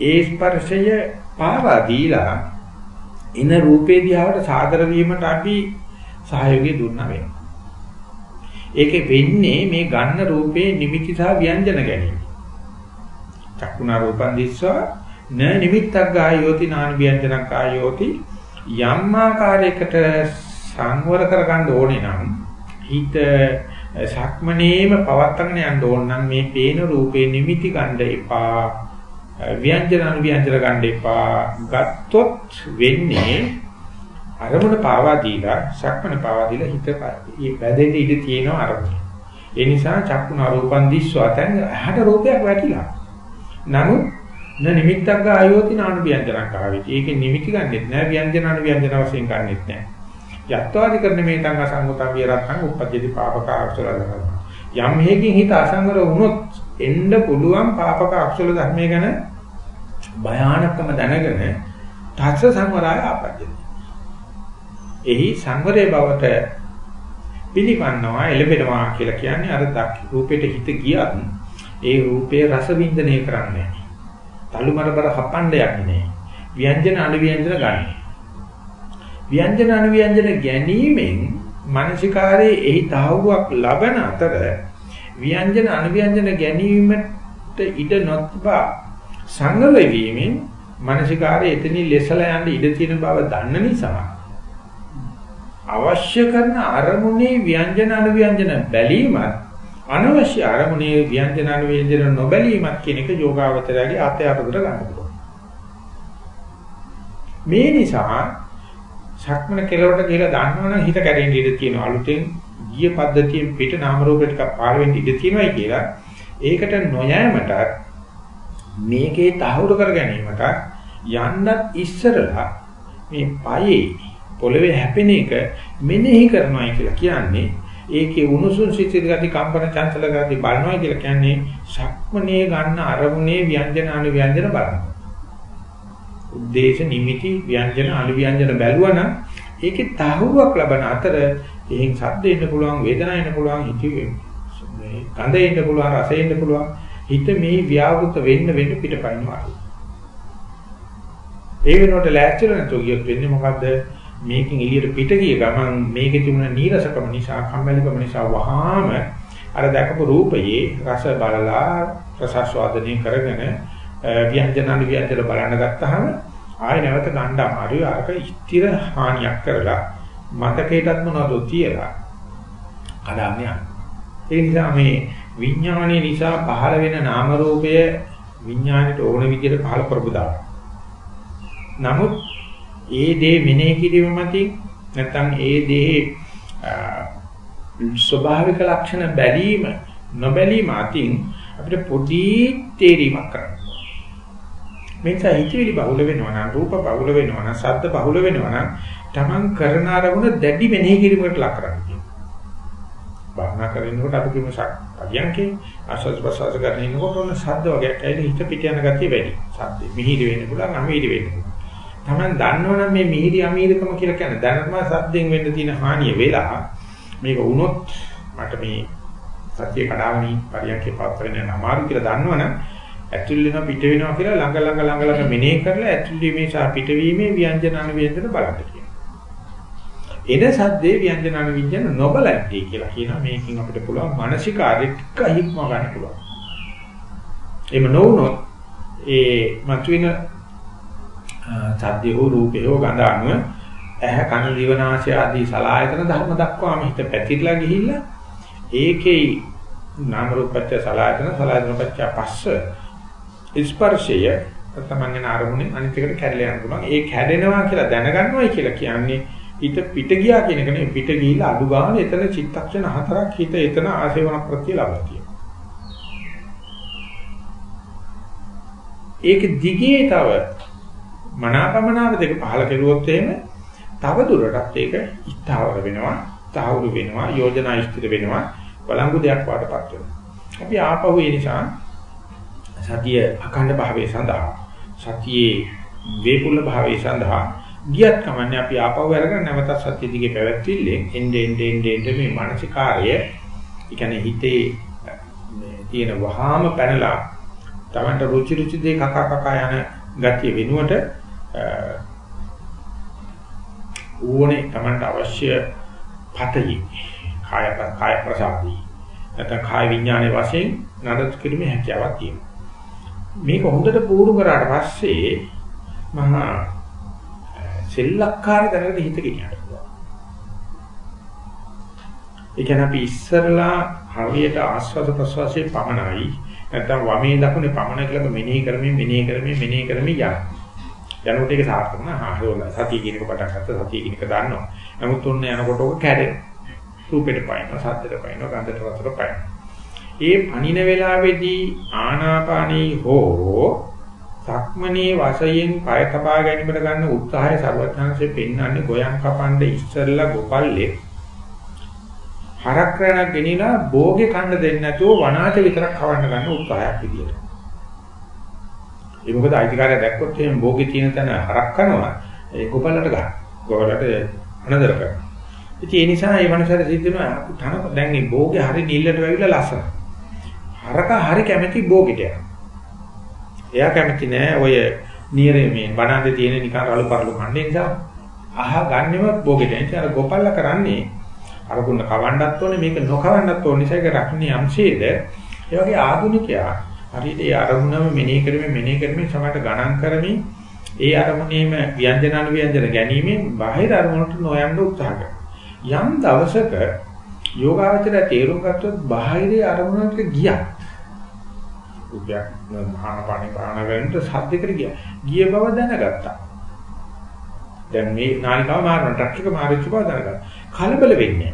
ඒ ස්පර්ශය පාවා දීලා ඉන රූපේ දිහාට සාදර වීමට අපි සහයෝගය දුන්නා වෙනවා ඒකේ වෙන්නේ මේ ගන්න රූපේ නිමිති සහ ව්‍යංජන ගැනීම. චක්කුණා රූපං දිස්වා න නිමිත්තක් ගායෝති නාන ව්‍යංජනක් ආයෝති යම් ආකාරයකට සංවර කරගන්න ඕනේ නම් හිත සක්මනේම පවත්තගෙන යන්න ඕන නම් මේ පේන රූපේ නිමිති ගන්න එපා ව්‍යංජන අනුව්‍යංජන ගන්න එපා ගත්තොත් වෙන්නේ අරමුණ පාවා දීලා සක්මන පාවා දීලා හිත වැදෙන්න ඉඩ තියෙනවා අරමුණ. ඒ නිසා චක්කුණ රූපන් දිස්වා තැන් ඇහැට රූපයක් වැටිලා. නමුත් න නිමිත්තක් ආයෝති නානු ව්‍යංජනක් ආවේ. ඒකේ නිමිති ගන්නෙත් නෑ ව්‍යංජන අනු ව්‍යංජන වශයෙන් ගන්නෙත් නෑ. යත්වාදි කරන මේ තංග සංගතං විරත්තං උපජ්ජති පාපක අකුසල ධර්ම. යම් හේකින් හිත අසංගර වුණොත් එන්න පුළුවන් පාපක අකුසල ධර්මය ගැන භයානකම දැනගෙන තත්ස සංවරය ආපජ්ජති. එහි සංවරයේ බවට පිළිවන්නවා එළබෙනවා කියලා කියන්නේ අර දක් රූපෙට හිත ගියත් ඒ රූපේ රස වින්දනය කරන්නේ නැහැ. තලුමරබර හපන්න යන්නේ නැහැ. ව්‍යංජන අනුව්‍යංජන ගන්න. ව්‍යංජන අනුව්‍යංජන ගැනීමෙන් මානසිකාරයේ එහි තාවුවක් ලබන අතර ව්‍යංජන අනුව්‍යංජන ගැනීමට ඉඩ නොතිබා සංගල වීමෙන් මානසිකාරයේ එතනින් ලෙසලා යන්න ඉඩ තියෙන බව දන්න නිසා අවශ්‍ය කරන අරමුණේ ව්‍යංජන අනුව්‍යංජන බැලීමත් අනවශ්‍ය අරමුණේ ව්‍යංජන අනුව්‍යංජන නොබැලීමත් කියන එක යෝගාවචරයේ අත්‍යවශ්‍යතර ගන්න පුළුවන්. මේ නිසා සක්මන කෙලවට කියලා දන්නවනම් හිත කැඩෙන්න ඉඩ තියෙනවා අලුතෙන් ගිය පද්ධතියෙන් පිට නාම රූප ටිකක් පාර වෙන්න ඉඩ තියෙනවායි කියලා ඒකට නොයෑමට මේකේ තහවුරු කර ගැනීමට යන්නත් ඉස්සරලා මේ පයේ පොළවේ හැපෙන එක මෙනෙහි කරනවායි කියලා කියන්නේ ඒකේ උණුසුම් සිසිල් ගති කම්පන චංචල ගති බලනවා කියලා කියන්නේ සක්මනේ ගන්න අරමුණේ ව්‍යංජන අනුව්‍යංජන බලනවා. උද්දේශ නිමිති ව්‍යංජන අනුව්‍යංජන බැලුවා නම් ඒකේ තහවුරක් ලබන අතර එහෙන් සද්ද එන්න පුළුවන් වේදනා එන්න පුළුවන් හිතේ මේ ගඳ එන්න පුළුවන් රස එන්න පුළුවන් හිත මේ ව්‍යාවෘත වෙන්න වෙන්න පිටපයින්නවා. ඒ වෙනකොට ලෑස්තිල නැතුව ගියොත් වෙන්නේ මොකද්ද? මේකෙන් එළියට පිට ගිය ගමන් මේකේ තිබුණ නීරසකම නිසා කම්මැලිකම නිසා වහාම අර දැකපු රූපයේ රස බලලා රසස්වාදනය කරගෙන ව්‍යංජනන ව්‍යංජන බලන්න ගත්තාම ආය නැවත ගන්න අමාරුයි අරක ස්ථිර හානියක් කරලා මතකයටත් මොනවද තියලා කඩන්නේ ඒ නිසා මේ විඥානයේ නිසා පහළ වෙන නාම රූපය විඥාණයට ඕන විදිහට පහළ කරපුදා. නමුත් ඒ දේ මෙනෙහි කිරීම මතින් නැත්නම් ඒ දේ ස්වභාවික ලක්ෂණ බැලීම නොබැලීම අතින් අපිට පොඩි තේරීමක් කරන්න. මේක හිතවිලි බහුල වෙනවා නම් රූප බහුල වෙනවා නම් ශබ්ද බහුල වෙනවා නම් Taman කරන අරමුණ දැඩි මෙනෙහි කිරීමකට ලක් කරන්න කියනවා. භාවනා කරනකොට අපි කියමු පරියන්කේ ආස්වාද ප්‍රසවාස කරගෙන ඉන්නකොට ඔන්න ශබ්ද වගේ ඇයිද හිත පිට යන ගතිය වැඩි. ශබ්ද මිහිරි වෙන්න පුළුවන් අමිහිරි වෙන්න පුළුවන්. Taman දන්නවනම් මේ මිහිරි අමීරකම කියලා කියන්නේ දැනටම සද්දෙන් වෙන්න තියෙන හානිය වෙලා මේක වුණොත් මට මේ සත්‍ය කඩාවනි පරියන්කේ පාත්‍ර වෙන අමාරු කියලා දන්නවනම් ඇතුල් වෙනවා පිට වෙනවා කියලා ළඟ ළඟ ළඟ ළඟ මෙනෙහි කරලා ඇතුල් වීමේ සහ පිටවීමේ ව්‍යංජන අනුව්‍යංජන බලන්න කියනවා. එන සද්දේ ව්‍යංජන අනුව්‍යංජන නොබලන්නේ කියලා කියනවා මේකෙන් අපිට පුළුවන් මානසිකාර්ය ටික හික්ම ගන්න පුළුවන්. එහෙම නොවුනොත් ඒ මතුවෙන සද්දේ හෝ රූපේ හෝ ගඳ අනුව ඇහ කන දිව නාසය ආදී සලආයතන ධර්ම දක්වාම හිත පැතිරලා ගිහිල්ලා ඒකේ නාම රූපච්ච සලආයතන සලආයතන පච්ච පස්ස ස්පර්ශය තමන්ගේ අරමුණේ අනිත් එකට කැඩලා යන්න පුළුවන්. ඒ කැඩෙනවා කියලා දැනගන්නවයි කියලා කියන්නේ හිත පිට ගියා කියන එක නෙවෙයි පිට ගිහිල්ලා අඩු ගන්න එතන චිත්තක්ෂණ හතරක් හිත එතන ආශේවන ප්‍රත්‍ය ලබා තියෙනවා. ඒක දිගේ තව මනාපමනාව දෙක පහල කෙරුවොත් එහෙම තව දුරටත් ඒක ස්ථාවර වෙනවා, තාවුරු වෙනවා, යෝජනා ඉස්තිර වෙනවා, බලංගු දෙයක් වඩපත් වෙනවා. අපි ආපහු ඒ නිසා සතිය අඛණ්ඩ භාවයේ සඳහා සතියේ වේපුල භාවයේ සඳහා ගියත් කමන්නේ අපි ආපහු අරගෙන නැවත සතිය දිගේ පැවැත්විල්ලෙන් එnde ende ende ende මේ මානසිකාර්ය ඒ කියන්නේ හිතේ මේ තියෙන වහාම පැනලා Tamanට රුචි රුචි දේ කකා කකා යන ගතිය වෙනුවට ඕනේ Tamanට අවශ්‍ය පතයි කාය කාය ප්‍රසාදී නැත්නම් කාය විඥානයේ වශයෙන් නඩත් කිරීමේ හැකියාවක් තියෙනවා. මේක හොඳට පුහුණු කරාට පස්සේ මහා සෙල්ලක්කාර දැනකට හිත ගෙනියන්න පුළුවන්. ඒ කියන්නේ අපි ඉස්සරලා හරියට ආස්වාද ප්‍රසවාසයේ පමණයි නැත්නම් වමේ දකුණේ පමණ කියලා මෙනෙහි කරමින් මෙනෙහි කරමින් මෙනෙහි කරමින් යනවා. යනකොට ඒක සාර්ථක වුණා. හා හොඳයි. සතිය කියන එක පටන් ගත්තා. සතිය කියන එක දන්නවා. නමුත් ඔන්න යනකොට ඔක කැඩෙනවා. රූපෙට පයින්නවා, සද්දෙට පයින්නවා, ගන්ධට රසට පයින්නවා. ඒ පණින වෙලාවේදී ආනාපානී හෝ සක්මනේ වශයෙන් පය තබා ගැනීමට ගන්න උත්සාහය ਸਰවඥාන්සේ පෙන්වන්නේ ගෝයන් කපන්න ඉස්සෙල්ලා ගොපල්ලේ හරක් රැණක් ගෙනිලා භෝගේ කන්න දෙන්නේ නැතුව වනාච විතරක් කවන්න ගන්න උත්සාහයක් විදියට. ඒ මොකද අයිතිකාරය දැක්කොත් එහෙනම් භෝගේ තියෙන තැන හරක් කරනවා ඒ ගොපලට ගන්න. ගොපලට අනදර කරනවා. ඉතින් ඒ නිසා මේ මනසට සිද්ධ වෙනවා තන දැන් මේ භෝගේ හරි නිල්ලට වැවිලා ලස්සන. හරක හරි කැමැති භෝගෙට යනවා. එයා කැමති නෑ ඔය නියරේ මේ බණන්දේ තියෙන නිකන් රළු පරළු කන්නේ නිසා අහ ගන්නෙම භෝගෙට. ඉතින් අර ගොපල්ලා කරන්නේ අර ගුණ කවන්නත් ඕනේ මේක නොකවන්නත් ඕනේ නිසා ඒක රක්ණී අංශයේද ඒ වගේ ආධුනිකයා හරියට ඒ අරමුණම මෙනෙහි කරමින් මෙනෙහි කරමින් සමහරට ගණන් කරමින් ඒ අරමුණේම ව්‍යංජන අනුව්‍යංජන ගැනීමෙන් බාහිර අරමුණට නොයන්න උත්සාහ කරනවා. යම් දවසක යෝගාවචරය තේරුම් ගත්තොත් බාහිර අරමුණට ගියා. උද්‍යක් මහා පාණි පාන වෙනට සද්දයකට ගියා. ගිය බව දැනගත්තා. දැන් මේ නාලිකාව මාරන ට්‍රක් එක මාරිච්ච බව දැනගත්තා. කලබල වෙන්නේ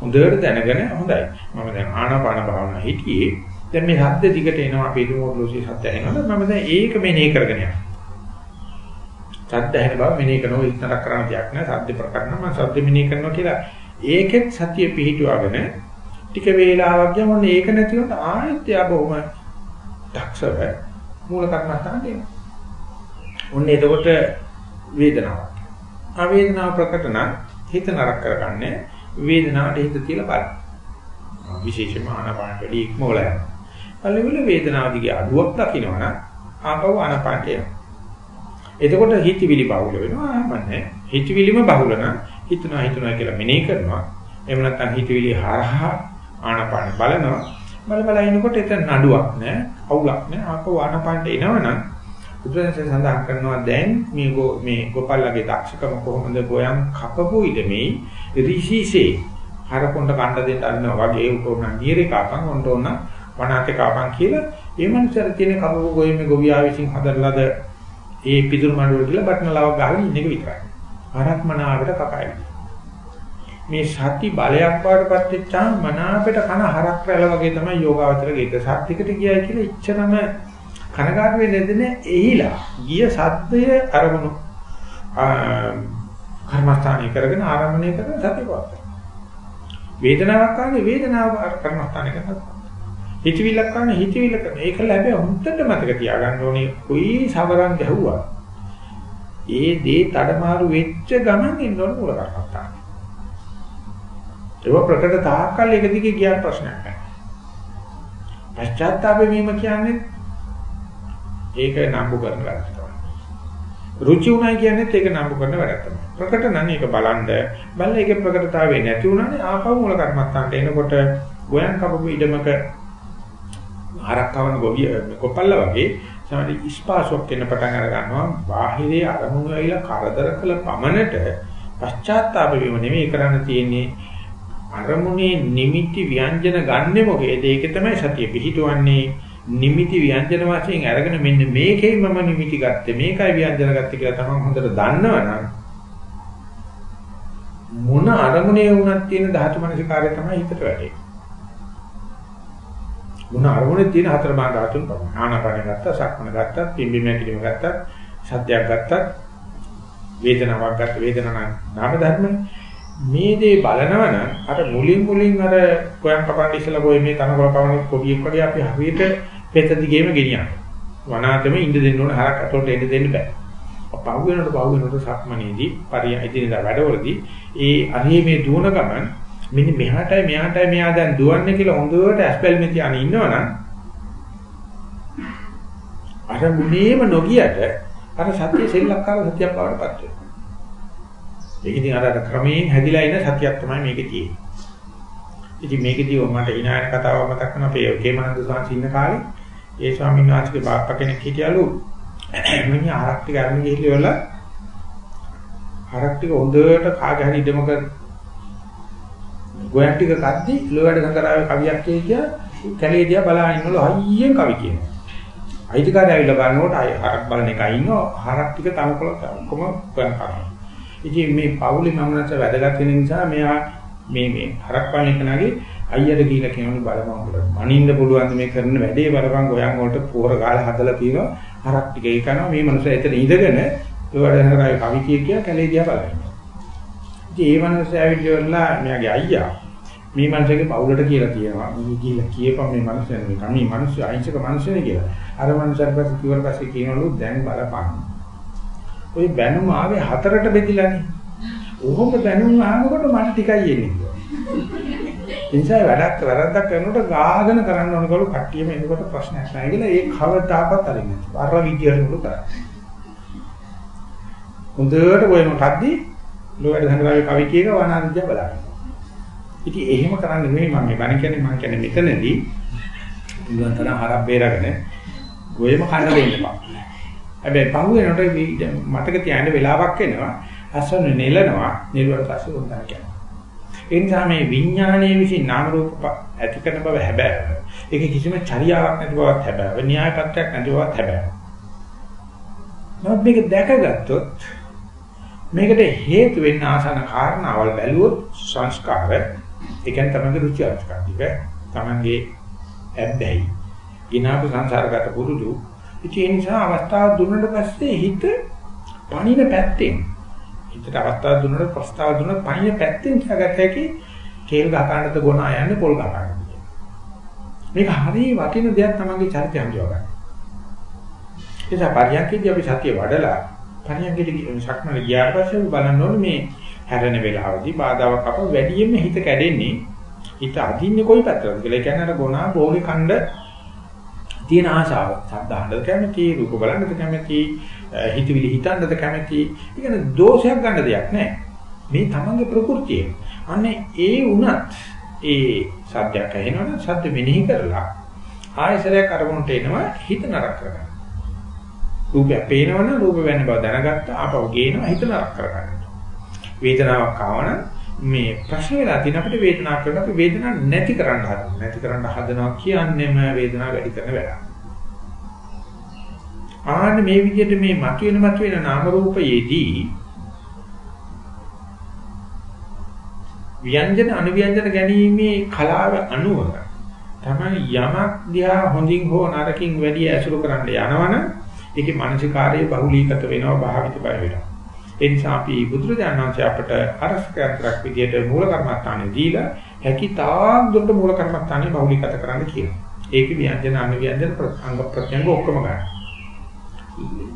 හොඳට දැනගෙන හොඳයි. මම දැන් ආනාපාන භාවනා හිටියේ. දැන් මේ ශබ්ද දිගට එනවා අපි දුමෝලෝසි ශබ්ද එනවා. මම දැන් ඒක මෙනේ කරගෙන යනවා. ශබ්ද ඇහෙන බව මෙනේ කරනවා ඉස්සරහ කරන්න දෙයක් නෑ. ශබ්ද ප්‍රකරණ මම ශබ්ද මෙනේ කරනවා කියලා ඒකෙත් සතිය පිහිටුවගෙන ටික වේලාවක් ගියාම ඔන්න ඒක නැති වුණාට ආයෙත් යා බොහොම දක්ෂව මූල කර්මස්ථාන දෙනවා. ඔන්න එතකොට වේදනාවක්. ආ වේදනාව ප්‍රකට නම් හිත නරක කරගන්නේ වේදනාවට හිත තියලා බලන්න. විශේෂයෙන්ම ආනාපාන වැඩි ඉක්මවල යනවා. පළවෙනි වේදනාව දිගේ අඩුවක් දකින්නවනම් ආපහු ආනාපානට එනවා. එතකොට හිතවිලි බහුල වෙනවා ආමන්නේ. හිතවිලිම බහුල නම් හිතනවා හිතනවා කියලා මෙනෙහි කරනවා. එහෙම නැත්නම් හිතවිලි හරහා ආනාපාන බලනවා. බල බල ඉනකොට එතන නඩුවක් නැහැ, අවුලක් නැහැ. ආපහු ආනාපානට එනවනම් බුදුරජාණන් සඳහන් කරනවා දැන් මේ මේ ගෝපල්ලගේ දක්ෂකම කොහොමද ගෝයන් කපපු ඉදමේ ඍෂිසේ හරකොණ්ඩ කණ්ඩ දෙන්න අරිනවා වගේ උකෝන නියරේ කාපන් ඔන්න ඕන වනාතේ කාපන් කියලා ඒ මනුස්සයර තියෙන කපපු ගොයමේ ගොවියා විසින් හදලාද ඒ පිටුරු මඬුව කියලා බටන ලවක් ගහගෙන ඉන්න එක විතරයි. හරක්මනාවට කකයි. මේ සති බලයක් වඩපත් වෙච්චාම මනාපට කන හරක් රැළ වගේ තමයි යෝගාවචරගේ එක සත්‍යකට ගියයි කියලා ඉච්චනම කනගාටු වෙන්නේ නැදනේ එහිලා ගිය සද්දය අරමුණු කර්මස්ථානය කරගෙන ආරම්භණය කරන සතිපවත් වේදනාවක් ගන්න වේදනාව කර්මස්ථානය කරනවා හිතවිල්ලක් ගන්න හිතවිල්ල කරන ඒක ලැබෙ හොඳට මතක තියාගන්න ඕනේ කොයි සවරන් ගැහුවා ඒ දේ තඩමාරු වෙච්ච ගමන් ඉන්න ඕන මූල කර්මස්ථාන ඒක ප්‍රකට තාක්කල් එක දිගේ ගියාට ප්‍රශ්නයක් නැහැ. පශ්චාත්තාප වීම කියන්නේ ඒක නම්බු කරන වැඩක් තමයි. රුචි උනායි කියන්නේ ඒක නම්බු කරන වැඩක් තමයි. ප්‍රකට නම් ඒක බලන්න බලලා ඒකේ ප්‍රකටතාවය නැති වුණානේ ආපහු මූල කර්මත්තාන්ට එනකොට ගෝයන් කපපු ඉඩමක ආරක්කවන ගොවිය කොපල්ල වගේ සමහර ඉස්පාසොක් වෙන පටන් අර ගන්නවා බාහිරේ අරමුණු වෙයිලා කරදර කළ පමණට පශ්චාත්තාප වීම නෙමෙයි කරන්න තියෙන්නේ අරමුණේ නිමිති ව්‍යංජන ගන්නෙ මොකේද? ඒක තමයි සතිය පිහිටවන්නේ. නිමිති ව්‍යංජන වශයෙන් අරගෙන මෙන්න මේකේ මම නිමිති ගත්තේ මේකයි ව්‍යංජන ගත්තේ කියලා තමයි හොඳට දන්නවනම් මොන අරමුණේ වුණත් තියෙන ධාතු මනසිකාරය තමයි හිතට වැටෙන්නේ. මොන අරමුණේ තියෙන හතර මහා ධාතුන් පමණ. ආනාපාන ගත්තා, සක්මන ගත්තා, පිම්බීම හැකිලිම ගත්තා, සත්‍යයක් ගත්තා, වේදනාවක් ගත්තා, වේදනාවක් නාම ධර්මනේ. මේ දේ බලනවනම් අර මුලින් මුලින් අර කොයන් කපන්න ඉස්සලා ගොයේ මේ තනකොළ කවන කොඩියක් වගේ අපි හරියට පෙත දිගේම ගෙනියනවා. වනාතෙම ඉඳ දෙන්න ඕන හරක් අතොල්ට එන්න දෙන්න බෑ. පහු වෙනකොට පහු වෙනකොට සක්මනේදී පරිය ඉදිරියට වැඩවලදී ඒ අරහේ මේ දුවන ගමන් මෙන්න මෙහාටයි මෙහාටයි මෙහා දැන් දුවන්නේ කියලා හොඳට ඇස්පල් මෙ තියාගෙන ඉන්නවනම් අර මුනේම නොගියට අර සත්‍ය සෙල්ලක්කාර සත්‍යයක් බවට පත් වෙනවා. ඒක ඉතින් අර ක්‍රමයෙන් හැදිලා ඉන සතියක් තමයි මේකේ තියෙන්නේ. ඉතින් මේකදී මට ඉනායන කතාව මතක් වෙනවා අපේ කේමනන්ද සාංශ ඉන්න කාලේ ඒ ස්වාමීන් වහන්සේගේ බාප්පා කෙනෙක් හිටියලු මිනිහ ආරක් ටික අරන් ගිහිල්ලා ආරක් ටික හොඳට කාගේ හරි ඉදමක ගෝයන් ටික කද්දි ලෝවැඩ සංකරාවේ කවියක් කිය කැලේ දිහා බලා ඉන්නලු හයියෙන් කවි කියනවා. අයිතිකාරය ඇවිල්ලා බලනකොට අය හරක් බලන එකයි ඉන්නවා. හරක් ටික තනකොළ ඔක්කොම ගොයන් කරනවා. ඉතින් මේ පවුලේ මමනස වැදගත් වෙන නිසා මෙයා මේ මේ හරක් පාන එකනගේ අයියට කියලා කියනවලු බලමන් උඹට මනින්න පුළුවන් මේ කරන වැඩේ බලපන්. ගෝයන් වලට පෝර ගාලා හදලා තියෙනවා. හරක් ටික ඒ කරනවා. මේ මනුස්සයා එතන ඉඳගෙන ඒ වැඩ කරලා කවි කිය කිය කැලේ දිහා බලනවා. ඉතින් ඒ මනුස්සයා ඇවිල්ලා මෙයාගේ අයියා මේ මනුස්සයාගේ පවුලට කියලා තියෙනවා මේ කියලා කියපම් මේ මනුස්සයා මේ කමී මනුස්සය අහිංසක මනුස්සයනේ කියලා අර මනුස්සයාට පස්සේ කිව්වට පස්සේ කියනවලු දැන් බලපන් ওই බැනුම ආවේ හතරට බෙදිලානේ. ඔහොම බැනුම් ආනකොට මට ටිකයි එන්නේ කිව්වා. ඒ නිසා වැඩක් වැරද්දක් කරනකොට ගාගෙන කරන්න ඕනකලු කට්ටියම එනකොට ප්‍රශ්නයක් නැහැ කියලා ඒ කවදාකවත් අරින්නේ නැහැ. අර විදියට මුළු කරන්නේ. හොඳට ඔය මොකද්දි ලෝයඩ සංග්‍රහයේ කවි කීක වනාදිය බලන්න. ඉතින් එහෙම කරන්නේ නෙමෙයි මම මේ බණ කියන්නේ මම කියන්නේ මෙතනදී බුදුන්තන හරක් බේරගෙන ගොයම කන්න දෙන්න බා. හැබැයි පහු වෙනකොට මතක තියාගන්න වෙලාවක් එනවා. අසන නෙලනවා නිර්වල පස්සේ උන්දන කියනවා. ඒ නිසා මේ විඥානයේ විසින් නාම රූප ඇති කරන බව හැබැයි. ඒක කිසිම චර්යාවක් නැති බවක් හැබැයි. න්‍යාය පත්‍රයක් නැති බවක් හැබැයි. නමුත් මේක දැකගත්තොත් මේකට හේතු වෙන්න ආසන කාරණාවල් බැලුවොත් සංස්කාර ඒ කියන්නේ තමන්ගේ රුචි අරුචිකම් ටික තමන්ගේ ඇබ්බැහි ගිනාපු සංසාරගත පුරුදු ඉතින් ඒ නිසා අවස්ථාව දුන්නට පස්සේ හිත පණින පැත්තෙන් හිතට අවස්ථාව දුන්නට ප්‍රස්තාව දුන්නත් පණින පැත්තෙන් තියාගත්ත හැකි කේල් ගහ ගන්නද ගොන ආයන්නේ පොල් ගහ ගන්නද මේක හරිය වටින දෙයක් තමන්ගේ චරිතය අඳුර ගන්න. ඒ නිසා පරියන්කේදී අපි සතිය වඩලා පරියන්කේදී සක්මන ගියාට පස්සේ බලන්න ඕනේ මේ හැරෙන වෙලාවදී බාධාවක් අප වැඩියෙන්ම හිත කැඩෙන්නේ හිත අදින්නේ කොයි පැත්තටද කියලා. ඒ කියන්නේ අර ගොනා භෝගේ ඛණ්ඩ තියෙන ආශාව. ශබ්ද අහන්නද කැමති, රූප බලන්නද කැමති, හිතවිලි හිතන්නද කැමති. ඒ කියන්නේ දෝෂයක් ගන්න දෙයක් නැහැ. මේ තමන්ගේ ප්‍රകൃතිය. අනේ ඒ වුණත් ඒ සද්දයක් ඇහෙනවනම් සද්ද මෙනෙහි කරලා ආයසරයක් අරමුණට එනවා හිත නරක කරගන්න. රූපය පේනවනම් රූප වෙන බව දැනගත්ත ආපහු ගේනවා හිත නරක කරගන්න. වේදනාවක් ආවනම් මේ ප්‍රශ්න වෙලා තියෙන අපිට වේදනාවක් කරන අපි වේදනාවක් නැති කරන්න හදනවා. නැති කරන්න හදනවා කියන්නේම වේදනාව වැඩි කරන වැඩක්. ආන්න මේ විදිහට මේ මතුවෙන මතුවෙන නාම රූපයේදී ව්‍යංජන අනුව්‍යංජන ගැනීමේ කලාව අනුව තමයි යමක් දිහා හොඳින් හෝ නරකින් වැඩි ඇසුරු කරන්න යනවනම් ඒකේ මානසිකාර්යය බහුලීගත වෙනවා භාවිත බය වෙනවා. ඒ නිසා අපි බුදුරජාණන් වහන්සේ අපට අරස්කයන්තරක් විදියට මූල කර්මස්ථානෙ දීලා හැකි තාක් දුරට මූල කර්මස්ථානෙ බහුලීගත කරන්න කියනවා. ඒකේ ව්‍යංජන අනුව්‍යංජන අංග ප්‍රත්‍යංග ඔක්කොම ගන්න.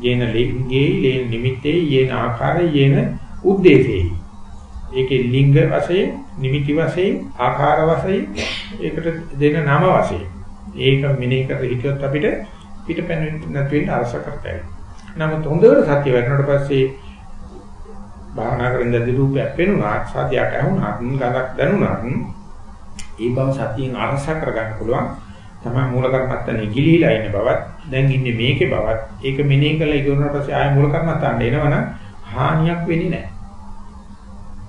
යේන ලිංගේ ලේන නිමිත්තේ යේන ආකාරය යේන උද්දේශේ ඒකේ ලිංග වශයෙන්, නිමිති වශයෙන්, ආකාර වශයෙන් ඒකට දෙන නම වශයෙන්. ඒක මෙනෙහි කර හිටියොත් අපිට පිටපැන නැති වෙන්න අරස කරතයි. නමුත් හොඳට සත්‍ය වෙනකොට පස්සේ භාවනා කරන දි රූපයක් පෙනුණා, සත්‍යයක් ඇහුණා, ගඳක් දැනුණා. ඒ බව සතියෙන් අරස කරගන්න පුළුවන්. තමයි මූල කර්මත්තනේ ගිලිහිලා ඉන්න බවත්, දැන් ඉන්නේ මේකේ බවත්, ඒක මෙනෙහි කළා ඉවරනට පස්සේ ආය මූල කර්මත්තන්න එනවනම් හානියක් වෙන්නේ නැහැ.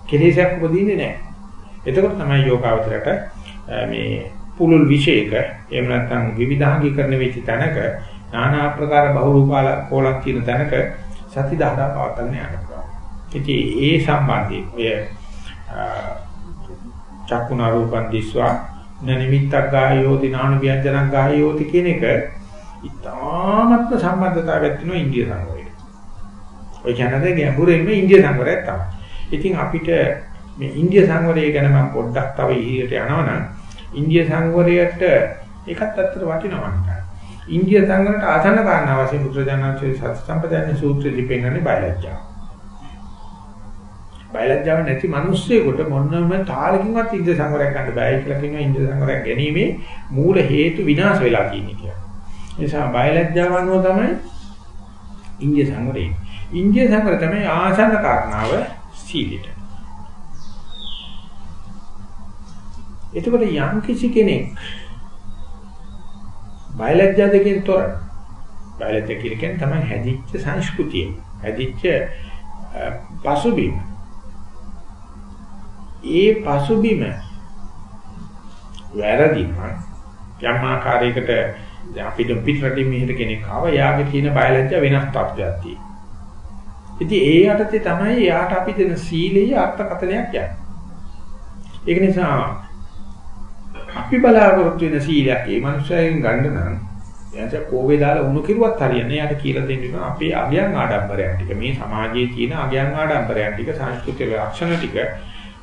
කෙලෙසයක් උපදින්නේ නැහැ. එතකොට තමයි යෝගාවචරයට මේ පුලුල් විශේෂක එහෙම නැත්නම් විවිධාංගීකරණ වෙච්ච තැනක নানা ආකාර බහුරූපාල කෝලක් තියෙන තැනක සති දහදා පවත්වාගෙන යන්න පුළුවන්. ඉතින් ඒ සම්බන්ධයෙන් ඔය චක්කුණ රූපන් දිස්වා නිමිත්තක් ගායෝති නාන ව්‍යංජනක් ගායෝති කියන එක ඉතාමත්ම සම්බන්ධතාවයක් තියෙනවා ඉන්දිය සංවරයට. ඔය කියන්නේ ගැඹුරින්ම ඉන්දිය සංවරයක් තමයි. ඉතින් අපිට මේ ඉන්දිය සංවරය ගැන මම පොඩ්ඩක් තව ඉදිරියට යනවනම් ඉන්දිය සංවරයට ඒකත් ඇත්තට වටිනවා ඉන්දිය සංවරයට ආසන්න කාරණා වශයෙන් බුදුරජාණන්සේ සත්‍ය සම්පදාය සූත්‍රෙදි පෙන්වන්නේ බයලජ්ජා. බයලජ්ජාව නැති මිනිස්සෙකුට මොනම තාලකින්වත් ඉන්දිය සංවරයක් ගන්න බෑ කියලා කියනවා ඉන්දිය සංවරයක් ගැනීමේ මූල හේතු විනාශ වෙලා කියන්නේ කියලා. ඒ නිසා බයලජ්ජාව අනුව තමයි ඉන්දිය සංවරය. ඉන්දිය සංවරය තමයි ආසන්න කාරණාව සීලෙට. එතකොට යම් කිසි කෙනෙක් බයලජ්ජා දෙකෙන් තොර බයලජ්ජා කියන්නේ තමයි හැදිච්ච සංස්කෘතිය. හැදිච්ච පසුබිම. ඒ පසුබිම වැරදිම යම් ආකාරයකට අපිට පිටරටින් මෙහෙට කෙනෙක් ආව යාගේ තියෙන බයලජ්ජා වෙනස් තත්ත්වයක් තියෙනවා. ඉතින් ඒ යටතේ තමයි යාට අපි දෙන සීලයේ අර්ථකථනයක් යන්නේ. ඒක නිසා අපි බලාපොරොත්තු වෙන සීලයක් ඒ මනුස්සයෙන් ගන්න නම් එයාට කෝවේ දාලා උණු කිරුවත් හරියන්නේ. යාට කියලා දෙන්න අපේ අගයන් ආඩම්බරයන් ටික මේ සමාජයේ තියෙන අගයන් ආඩම්බරයන් ටික සංස්කෘතික ලක්ෂණ ටික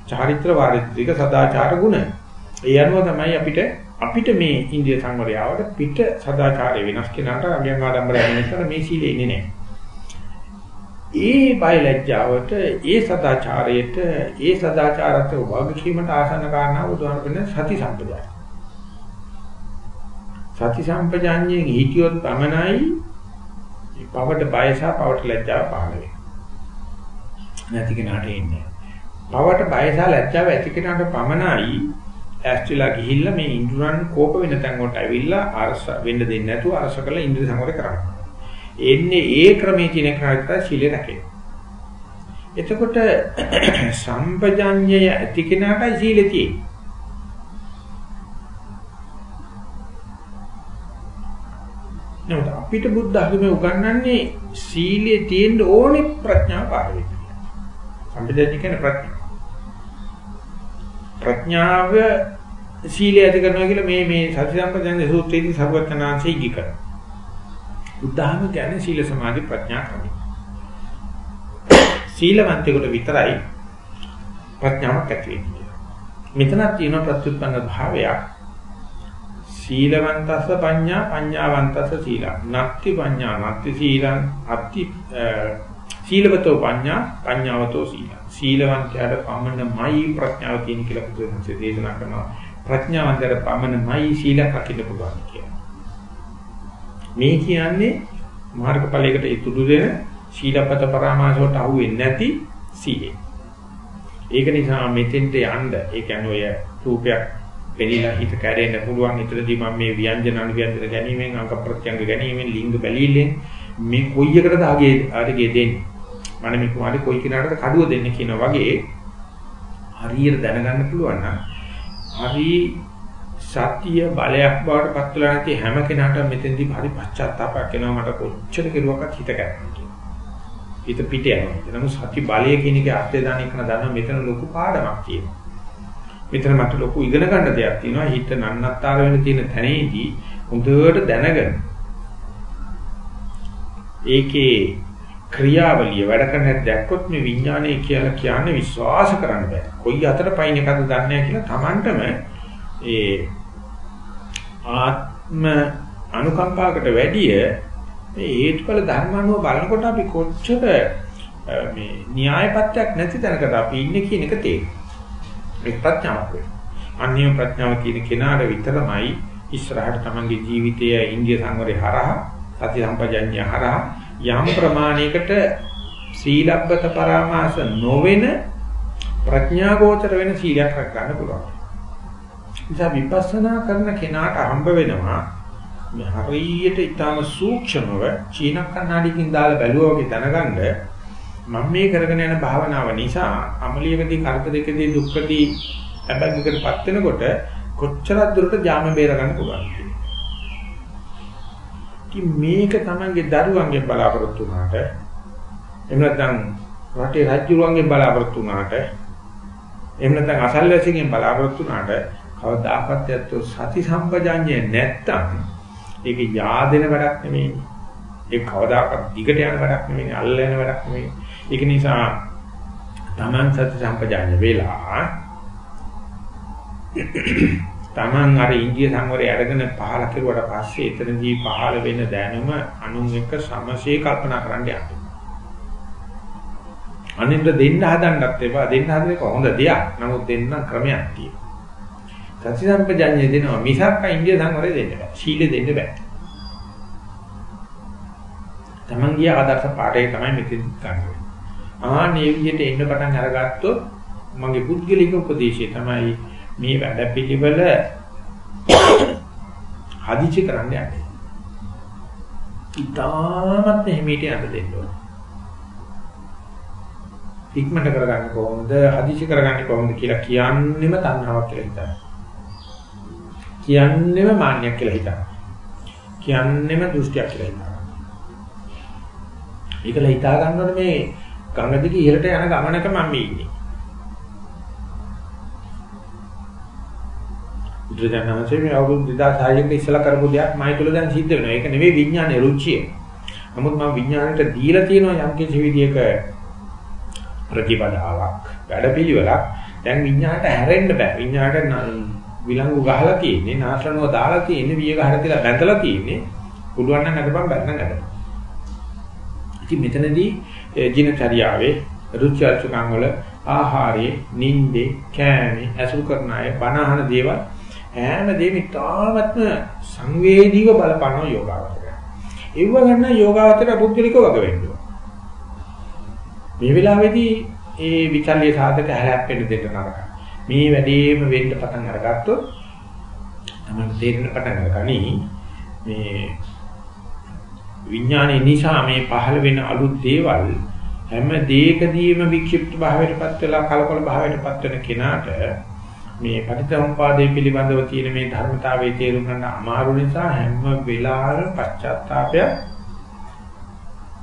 චාරිත්‍ර වාරිත්‍රික සදාචාර ගුණ. ඒ අනුව තමයි අපිට අපිට මේ ඉන්දිය සංවරයාවට පිට සදාචාරය වෙනස් කෙනාට අගයන් ආඩම්බරයන් නිසා මේ සීලෙ ඉන්නේ නැහැ. ඒ බයලජ්ජාවට ඒ සදාචාරයට ඒ සදාචාරත් වගකීමට ආසන්න කාරණා බුදුහාම කියන සති සම්පජාය. සති සම්පජාඤ්ඤයෙන් හිතියොත් පමණයි පවට බය සහ පවට ලැජ්ජාව පහළ වෙන්නේ. නැති කෙනාට එන්නේ. පවට බය සහ ලැජ්ජාව ඇති කෙනාට පමණයි ඇස්තිලා ගිහිල්ලා මේ ඉන්ද්‍රයන් කෝප වෙන තැන් වලට ඇවිල්ලා අරස වෙන්න දෙන්නේ නැතුව අරස කරලා ඉන්ද්‍රිය සංවර කරන්නේ. එන්නේ ඒ ක්‍රමයේ තියෙන කාර්යය සීලය රැකේ. එතකොට සම්පජඤ්ඤය ඇති කෙනාටයි සීලය තියෙන්නේ. නමුත් අපිට බුද්ධ ධර්මයේ උගන්වන්නේ සීලයේ තියෙන්න ඕනේ ප්‍රඥාව පාර වෙන්න. සම්පජඤ්ඤය කියන්නේ ප්‍රඥාව. ප්‍රඥාව සීලය ඇති කරනවා කියලා මේ මේ සති සම්පජන්‍ය සූත්‍රයේදී සර්වඥාන්සේ ඉගි කරනවා. උදාහම ගැන සීල සමාධි ප්‍රඥා කමයි. සීලවන්තයෙකුට විතරයි ප්‍රඥාවක් ඇති වෙන්නේ. මෙතනක් තියෙන ප්‍රත්‍යুৎপন্ন භාවයක්. සීලවන්තස්ස පඤ්ඤා පඤ්ඤාවන්තස්ස සීලං. නත්ති පඤ්ඤා නත්ති සීලං අත්ති සීලවතෝ පඤ්ඤා පඤ්ඤාවතෝ සීලං. සීලවන්තයාට පමණමයි ප්‍රඥාව තියෙන කියලා බුදුසසුනේ දේශනා කරනවා. ප්‍රඥාවන්තයාට පමණමයි සීලයක් රකින්න පුළුවන් කියලා. මේ කියන්නේ මාර්ගඵලයකට ඉතුරු දෙන සීලපත පරාමාසයට අහු වෙන්නේ නැති සීලය. ඒක නිසා මෙතෙන්ට යන්න ඒ කියන්නේ ඔය රූපයක් පෙළීලා හිත කැඩෙන්න පුළුවන් ඊටදී මම මේ ව්‍යංජන අනුව්‍යංජන ගැනීමෙන් අංග ප්‍රත්‍යංග ගැනීමෙන් ලිංග බැලීමෙන් මේ කොයි එකටද ආගේ ආගේ දෙන්නේ මම මේ කුමාරි කොයි කෙනාටද කඩුව දෙන්නේ කියන වගේ හරියට දැනගන්න පුළුවන් නම් හරි සත්‍ය බලයක් බවට පත් වෙලා නැති හැම කෙනාටම මෙතෙන්දී හරි පශ්චාත්තාවයක් එනවා මට කොච්චර කෙරුවක්වත් හිත කැඩෙනවා හිත පිට යනවා. නමුත් සති බලය කියන එකේ අර්ථය දන්න එක දන්නවා මෙතන ලොකු පාඩමක් තියෙනවා. මෙතන මට ලොකු ඉගෙන ගන්න දෙයක් තියෙනවා. හිත නන්නත්තර වෙන තියෙන තැනේදී හොඳට දැනගෙන ඒකේ ක්‍රියාවලිය වැඩ කරන හැටි දැක්කොත් මේ විඥානය කියලා කියන්නේ විශ්වාස කරන්න බෑ. කොයි අතර පයින් එකද දන්නේ නැහැ කියලා Tamanටම ඒ ආත්ම අනුකම්පාවකට වැඩිය මේ හේතුඵල ධර්මානුව බලනකොට අපි කොච්චර මේ න්‍යායපත්‍යක් නැති තැනකට අපි ඉන්නේ කියන එක තේරෙනවා. ඒ ප්‍රඥාවක් වෙනවා. අන්‍ය ප්‍රඥාව කියන කෙනාට විතරමයි ඉස්සරහට තමන්ගේ ජීවිතයේ ඉන්දිය සංවරේ හරහා සති සම්පජඤ්ඤය හරහා යම් ප්‍රමාණයකට සීලබ්බත පරාමාස නොවන ප්‍රඥා ගෝචර වෙන සීලයක් රැක ගන්න පුළුවන්. නිසා විපස්සනා කරන කෙනාට හම්බ වෙනවා. මේ හරියට ඊටාම සූක්ෂමව චීන කන්නඩියකින් දාලා බැලුවා වගේ දැනගන්න මම මේ කරගෙන යන භාවනාව නිසා අමලියකදී කරදරයකදී දුක්කදී හැබැයිකටපත් වෙනකොට කොච්චරක් දුරට ජාම බේර ගන්න පුළුවන් ඉතින් මේක තමන්ගේ දරුවන්ගෙන් බලාපොරොත්තු වුණාට එහෙම නැත්නම් රටේ රාජ්‍යරුවන්ගෙන් බලාපොරොත්තු වුණාට එහෙම නැත්නම් අසල්වැසියෙන් බලාපොරොත්තු වුණාට කවදාකවත් ඇත්තෝ සති සම්පජාඤ්ඤය නැත්තම් ඒක yaadෙන වැඩක් නෙමෙයි. ඒක කවදාකවත් දිගට යන වැඩක් නෙමෙයි, අල්ල යන වැඩක් නෙමෙයි. ඒක නිසා Taman සති සම්පජාඤ්ඤ වෙලා Taman අර ඉන්දිය සංවරය අරගෙන පහල කෙරුවට පස්සේ එතනදී පහල වෙන දැනුම අනුන් එක්ක සමසේ කල්පනා කරන්න යන්න. අනිත් දෙන්න හදන්නත් එපා දෙන්න හදන එක හොඳ දෙයක්. නමුත් දෙන්න ක්‍රමයක් තියෙනවා. සති සම්පජඤ්ඤය දෙනවා මිසක් ඉන්දිය සංවරය දෙන්න බෑ. සීල දෙන්න බෑ. තමන්ගේ ආදර්ශ පාඩේ තමයි මෙතෙන් ගන්න. ආන්නේ විදිහට එන්න පටන් අරගත්තොත් මගේ පුද්ගලික උපදේශය තමයි මේ වැඩපිළිවෙල හදිසි කරන්න යන්නේ. ඉතාමත් හිමීට යන්න දෙන්න ඕනේ. ඉක්මනට කරගන්න කොහොමද හදිසි කරගන්නේ කොහොමද කියලා කියන්නෙම තණ්හාවක් කියලා හිතනවා. කියන්නෙම මාන්නයක් කියලා හිතනවා. කියන්නෙම දෘෂ්ටියක් කියලා හිතනවා. ඒකල හිතා ගන්නකොට මේ ගඟ දිගේ ඉහළට යන ගමනක මම ඉන්නේ. බුදුදහමසේ මේ අවුරුදු 2600ක ඉස්සලා කරපු දෙයක් මයි තුල දැන් සිද්ධ වෙනවා. ඒක නෙවෙයි විඥානයේ රුචිය. නමුත් මම විඥාණයට දීලා තියෙනවා යම් කිසි විදියක ප්‍රතිපදාවක්, වැඩපිළිවෙලක්. දැන් විඥාණයට හැරෙන්න බෑ. විඥාණයට විලංගු ගහලා තියෙන්නේ, නාශනව දාලා තියෙන්නේ, විය ගහලා තියලා බැඳලා තියෙන්නේ. පුළුවන් නම් අදපන් බැලන ගන්න. ඉතින් මෙතනදී ජීනචර්යාවේ රුචි අරුචිකම් වල ආහාරයේ, නිින්දේ, කෑමේ, අසුරු කරන අය, බනහන දේවල් හැම දෙයක්ම ඉතාමත්ම සංවේදීව බලපන යෝගාවචරය. ඒව ගන්න යෝගාවචරය බුද්ධලිකව වග වෙන්න මේ වෙලාවේදී ඒ විචල්්‍ය සාධක හැලැප්පෙන්න දෙන්න නරකයි. මේ වැඩේම වෙන්න පටන් අරගත්තොත් තමයි තේරෙන පටන් අරගනි මේ විඥානයේ නිසා මේ පහළ වෙන අලුත් දේවල් හැම දෙයකදීම වික්ෂිප්ත භාවයටපත් වෙලා කලකොල භාවයටපත් වෙන කෙනාට මේ පටිච්චසමුපාදයේ පිළිබඳව තියෙන මේ ධර්මතාවයේ තේරුම් ගන්න අමාරු නිසා හැම වෙලාවෙම පශ්චාත්තාපය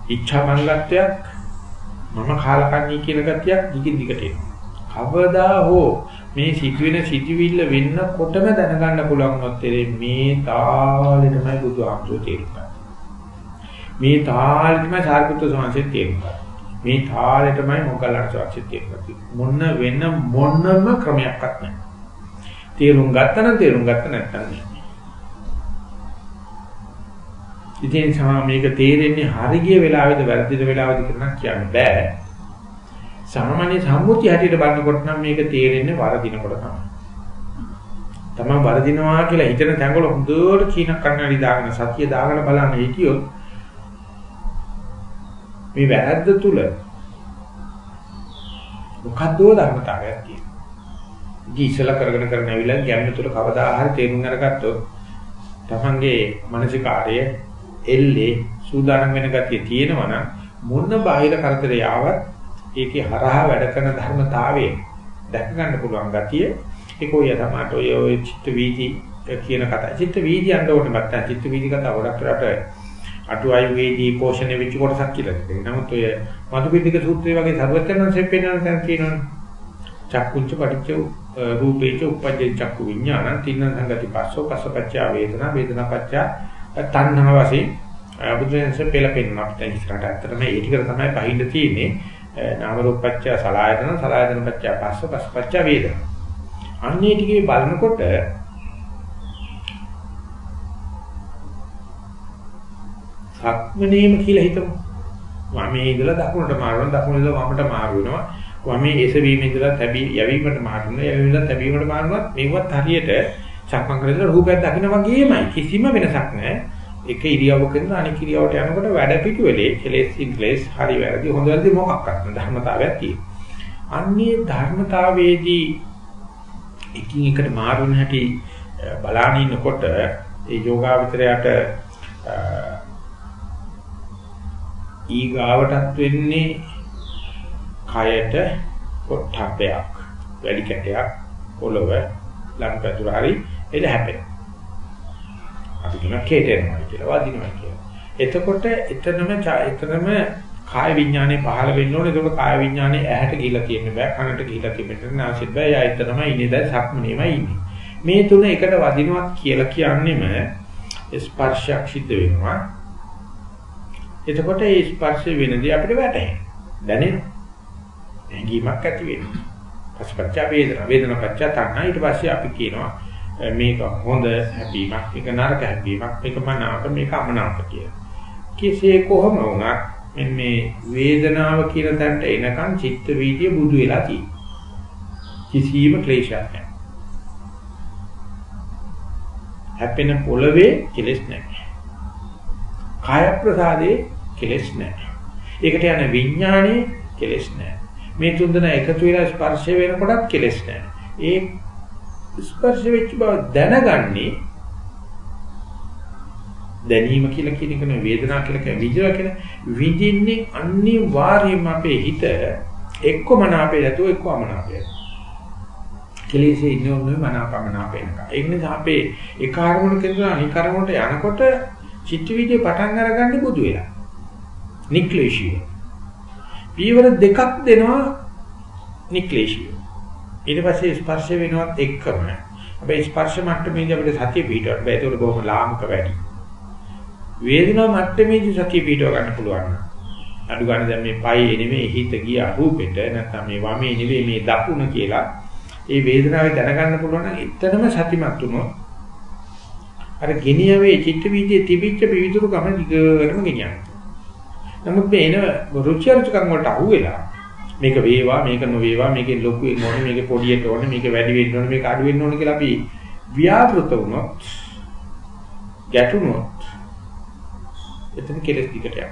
ඉච්ඡා මංගලත්වයක් මම කාලකන්ණී කියන ගතියක් දිගින් දිගට එනවා. කවදා හෝ මේ සිදුවෙන සිදුවිල්ල වෙන්නකොටම දැනගන්න පුළුවන් වොත් මේ තාලෙටමයි බුදුහාමුදුරු තේරුම් මේ තාලෙටමයි සාරිපුත්‍ර සාංශේ තේරුම් මේ තාලෙටමයි මොග්ගලණ සාංශේ තේරුම් මොන වෙන මොනම ක්‍රමයක්වත් නැහැ. තේරුම් ගත්තා නම් තේරුම් ගත්තා නැත්නම් නෑ. ඉතින් සමා මේක තේරෙන්නේ හරිය වෙලාවෙද වැරදිද වෙලාවෙද කියලා කියන්න බෑ. සාමාන්‍ය සම්මුතිය හැටියට බලනකොට නම් මේක තේරෙන්නේ වරදිනකොට තමයි. තමන් වරදිනවා කියලා හිතන තැඟවල හොඳට කීන කන්නඩි දාගෙන සතිය දාගෙන බලන්න හිටියොත් මේ වැරද්ද තුල මොකද්දෝ ධර්මතාවයක් තියෙනවා. ඉතින් ඉස්සලා කරගෙන කරගෙන ඇවිල්ලා ගැම්ම තුල කවදා හරි තේරුම් අරගත්තොත් තමන්ගේ මානසිකාර්යය එල්ලේ සූදානම් වෙන ගතිය තියෙනවා නම් මොන බාහිර කරදරේ ආවත් ඒකේ හරහා වැඩ කරන ධර්මතාවයේ දැක ගන්න පුළුවන් ගතිය ඒක ඔය තමයි ඔය චිත්ත වීදි කියන කතාව. චිත්ත වීදි අඬ ඕනේ නැත්නම් චිත්ත වීදි කතාව ගොඩක් කරාට අටුවයි වේදී පෝෂණය වෙච්ච කොටසක් කියලා කියනවා. නමුත් ඔය මధుපිණ්ඩික සූත්‍රය වගේ සර්වඥාන්සේ පෙන්වන තැන තියෙනවනේ. චක්කුංච පටිච්ච රූපේච උපජ්ජේ චක්කු විඥාන තින්න සංගති පස්සෝ පස්සපච්චා වේදනා වේදනා පච්චා තණ්හා වශයෙන් බුදුරජාණන්සේ පෙළපෙන්න අපිට ඉස්සරහට ඇත්තටම ඒ ටික තමයි පහින්න තියෙන්නේ නාම රූපච්ච සලායතන සලායතන පච්ච පස්ස පස්ස පච්ච වේදනා අන්නේ ටිකේ බලනකොට සක්මනේම කියලා හිතමු. වමේ ඉඳලා දකුණට මාරුන දකුණ ඉඳලා වමට මාරු වෙනවා වමේ එසවීම ඉඳලා තැබී යැවීමට මාරුන යැවීමෙන් තැබීමට මාරුනත් මේවත් හරියට සක්මන් කරලා රූපයක් දකින්න වගේමයි. කිසිම වෙනසක් නැහැ. එක ඉරියව්වක ඉඳලා අනෙක් ඉරියව්වට යනකොට වැඩ පිටුවලේ කෙලෙස් ඉන්ග්ලේස් හරි වැරදි හොඳ වැරදි මොකක්වත් ධර්මතාවයක් තියෙනවා. අන්නේ ධර්මතාවයේදී එකින් එකට මාරු වෙන හැටි බලාගෙන ඉන්නකොට ඒ යෝගාවචරයට ඊගාවටත් වෙන්නේ කයට පොට්ටපයක් වැඩි කැටයක් පොළව ලං පැතුර හරි එළ හැපෙනවා. අපි කියන කේතෙනවා කියලා වදිනවා කියලා. එතකොට එතනම එතනම කාය විඥානේ පහළ වෙන්න ඕනේ. ඒක කාය විඥානේ ඇහැට ගිහිලා තියෙන්න බෑ. කනට ගිහිලා තියෙන්න නාසෙත් බෑ. යා එතනම ඉන්නේ දැන් සක්මනේමයි ඉන්නේ. මේ තුන එකට වදිනවා කියලා කියන්නේම ස්පර්ශයක් සිද්ධ වෙනවා. එතකොට ඒ ස්පර්ශ වෙනදී අපිට වැටහෙනවා. දැනෙනවා. හැඟීමක් ඇති වෙනවා. පස්පච්ච වේදනා වේදනා පච්ච තණ්හා ඊට පස්සේ අපි කියනවා මේක හොඳ හැපීමක් මේක නරක හැපීමක් මේක මනාප මේක අමනාප කියලා. කෙසේ කොහොම වුණත් මේ වේදනාව කියන තැනට එනකන් චිත්ත වීදිය බුදු වෙලා තියෙනවා. කිසිම ක්ලේශයක් නැහැ. හැපෙන පොළවේ කෙලෙස් නැහැ. කාය ප්‍රසාදේ කෙලෙස් නැහැ. ඒකට යන විඥානේ කෙලෙස් නැහැ. මේ තුන් දෙනා එකතු වෙලා ස්පර්ශ වෙනකොටත් කෙලෙස් නැහැ. ඒ ස්පර්ශ වෙච්ච බව දැනගන්නේ දැනීම කියලා කියන එක නෙවෙයි වේදනාව කියලා කියන විජය කියන විඳින්නේ අනිවාර්යයෙන්ම අපේ හිත එක්කම නාපේ නැතුව එක්කම නාපේ. කෙලෙසේ ඉන්නෝනේ මනාපමනාපේ නක. ඒ නිසා අපේ ඒ කාර්මුණ කෙරුවා අනික් කාර්මුණට යනකොට චිත්ත විද්‍ය පටන් අරගන්නේ බුදු වෙලා. නික්ලේශී. පීවර දෙකක් දෙනවා නික්ලේශී. ඊට පස්සේ ස්පර්ශ වෙනවත් එක්කම. හැබැයි ස්පර්ශ මට්ටමේදී අපිට සතිය පිටවට බෑ. ඒක බොහොම ලාමක වැඩි. වේදනා මට්ටමේදී සතිය පිටව ගන්න පුළුවන් අඩු ගන්න දැන් මේ පයේ නෙමෙයි හිත ගියා රූපෙට නැත්නම් මේ වමේ නෙවෙයි මේ දකුණ කියලා ඒ වේදනාවේ දැනගන්න පුළුවන් නම් එතනම සතිමත් වුණොත් අර ගෙනියවේ චිත්ත වීදියේ තිබිච්ච පිවිතුරු ගම දිගටම ගෙනියනවා නමුත් මේ එන රුචි අරුචිකම් වලට අහුවෙලා මේක වේවා මේක නොවේවා මේකේ ලොකු වෙන්න ඕනේ මේකේ පොඩියට ඕනේ මේක වැඩි වෙන්න ඕනේ මේක අඩු වෙන්න ඕනේ කියලා අපි ව්‍යාපෘත වුණොත් ගැටුණොත් එතන කෙලස් දිකට යනවා.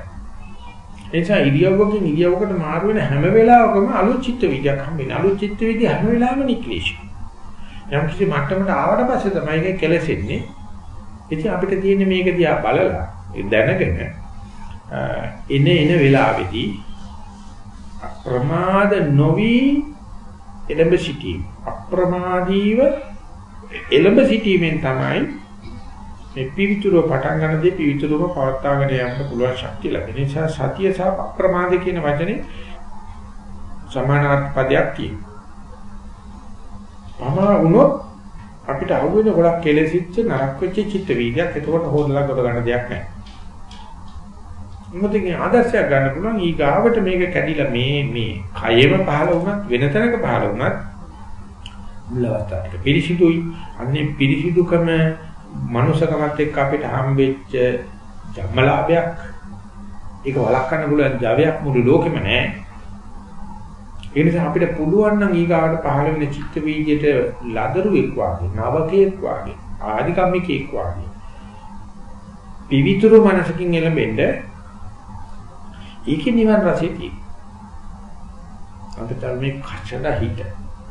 එනිසා ඉරියව්වකින් ඉරියව්වකට මාරු වෙන හැම වෙලාවකම අලුත් චිත්ත විද්‍යාවක් හම්බෙන්නේ. අලුත් චිත්ත විද්‍යාව හැම වෙලාවෙම නික්ලේශ. යම් කිසි මට්ටමකට ආවට පස්සේ තමයි ඒක කෙලසෙන්නේ. ඉතින් අපිට තියෙන්නේ මේක දිහා බලලා දැනගෙන එන එන වෙලාවේදී අප්‍රමාද නොවි එළඹ සිටීම අප්‍රමාදීව එළඹ සිටීමෙන් තමයි මේ පිවිතුරව පටන් ගන්නදී පිවිතුරව පවත්වාගෙන යන්න පුළුවන් ශක්තිය ලැබෙන නිසා සතිය සහ අප්‍රමාද කියන වචනේ සමානාර්ථ පදයක් තියෙනවා පමා වුණොත් අපිට අහුවෙන ගොඩක් කෙලෙසිච්ච නරක වෙච්ච චිත්ත වීදියක් එතකොට හොදලා කොට ගන්න දෙයක් නැහැ. මොකද මේ ආදර්ශයක් ගන්න පුළුවන්. ඊ ගාවට මේක කැඩිලා මේ මේ කයෙම පහළ වුණත් වෙන තැනක පහළ වුණත් මුලවතට පිරිසිදුයි. අන්නේ පිරිසිදුකම මනුෂකමත් එක්ක අපිට හම්බෙච්ච ජම්මලාභයක්. ඒක වළක්වන්න පුළුවන් ජවයක් මුළු ලෝකෙම නැහැ ඒ නිසා අපිට පුළුවන් නම් ඊගාවට පහළ වෙන චිත්ත වීදියට ලදරුවෙක් වාගේ නවකයෙක් වාගේ ආධිකම්මිකයෙක් වාගේ පිවිතුරු මනසකින් එළඹෙන්න ඒකේ නිවන් රසය තියෙනවා. අපිට මේ කචඩ හිත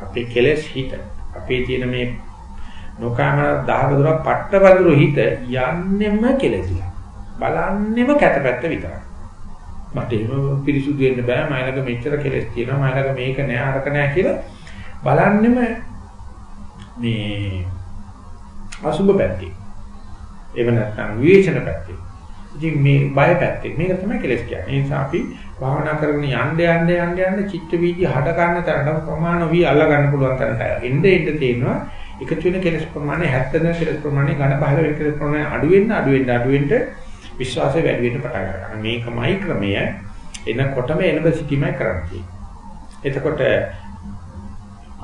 අපේ කෙලෙස් හිත අපේ තියෙන මේ නොකාමන දහක දුරක් පට්ටවඳුරු හිත යන්නෙම කෙලෙසිලා බලන්නෙම කැතපැත්ත විතරයි. මට එහෙම පිරිසුදු වෙන්න බෑ. මයිලක මෙච්චර කෙලස් තියෙනවා. මයිලක මේක නෑ අරක නෑ කියලා බලන්නෙම මේ අසුබ පැත්තේ. එහෙම නැත්නම් විවේචන පැත්තේ. ඉතින් මේ බය පැත්තේ මේක තමයි කෙලස් කියන්නේ ඒ නිසා අපි භාවනා කරගෙන යන්න යන්න යන්න යන්න චිත්ත වීදි හඩ ගන්න තරම් ප්‍රමාණ වී අල්ල ගන්න පුළුවන් තරමට එන්න එන්න තියෙනවා එකතු වෙන කෙලස් ප්‍රමාණය 70 කෙලස් ප්‍රමාණය ඝන බහල වෙන කෙලස් ප්‍රමාණය අඩු වෙන්න අඩු වෙන්න අඩු වෙන්න විශ්වාසය වැඩි වෙන්න පටන් ගන්නවා. මේකමයි ක්‍රමය. එනකොටම එළඹ සිටීමයි කරන්නේ. එතකොට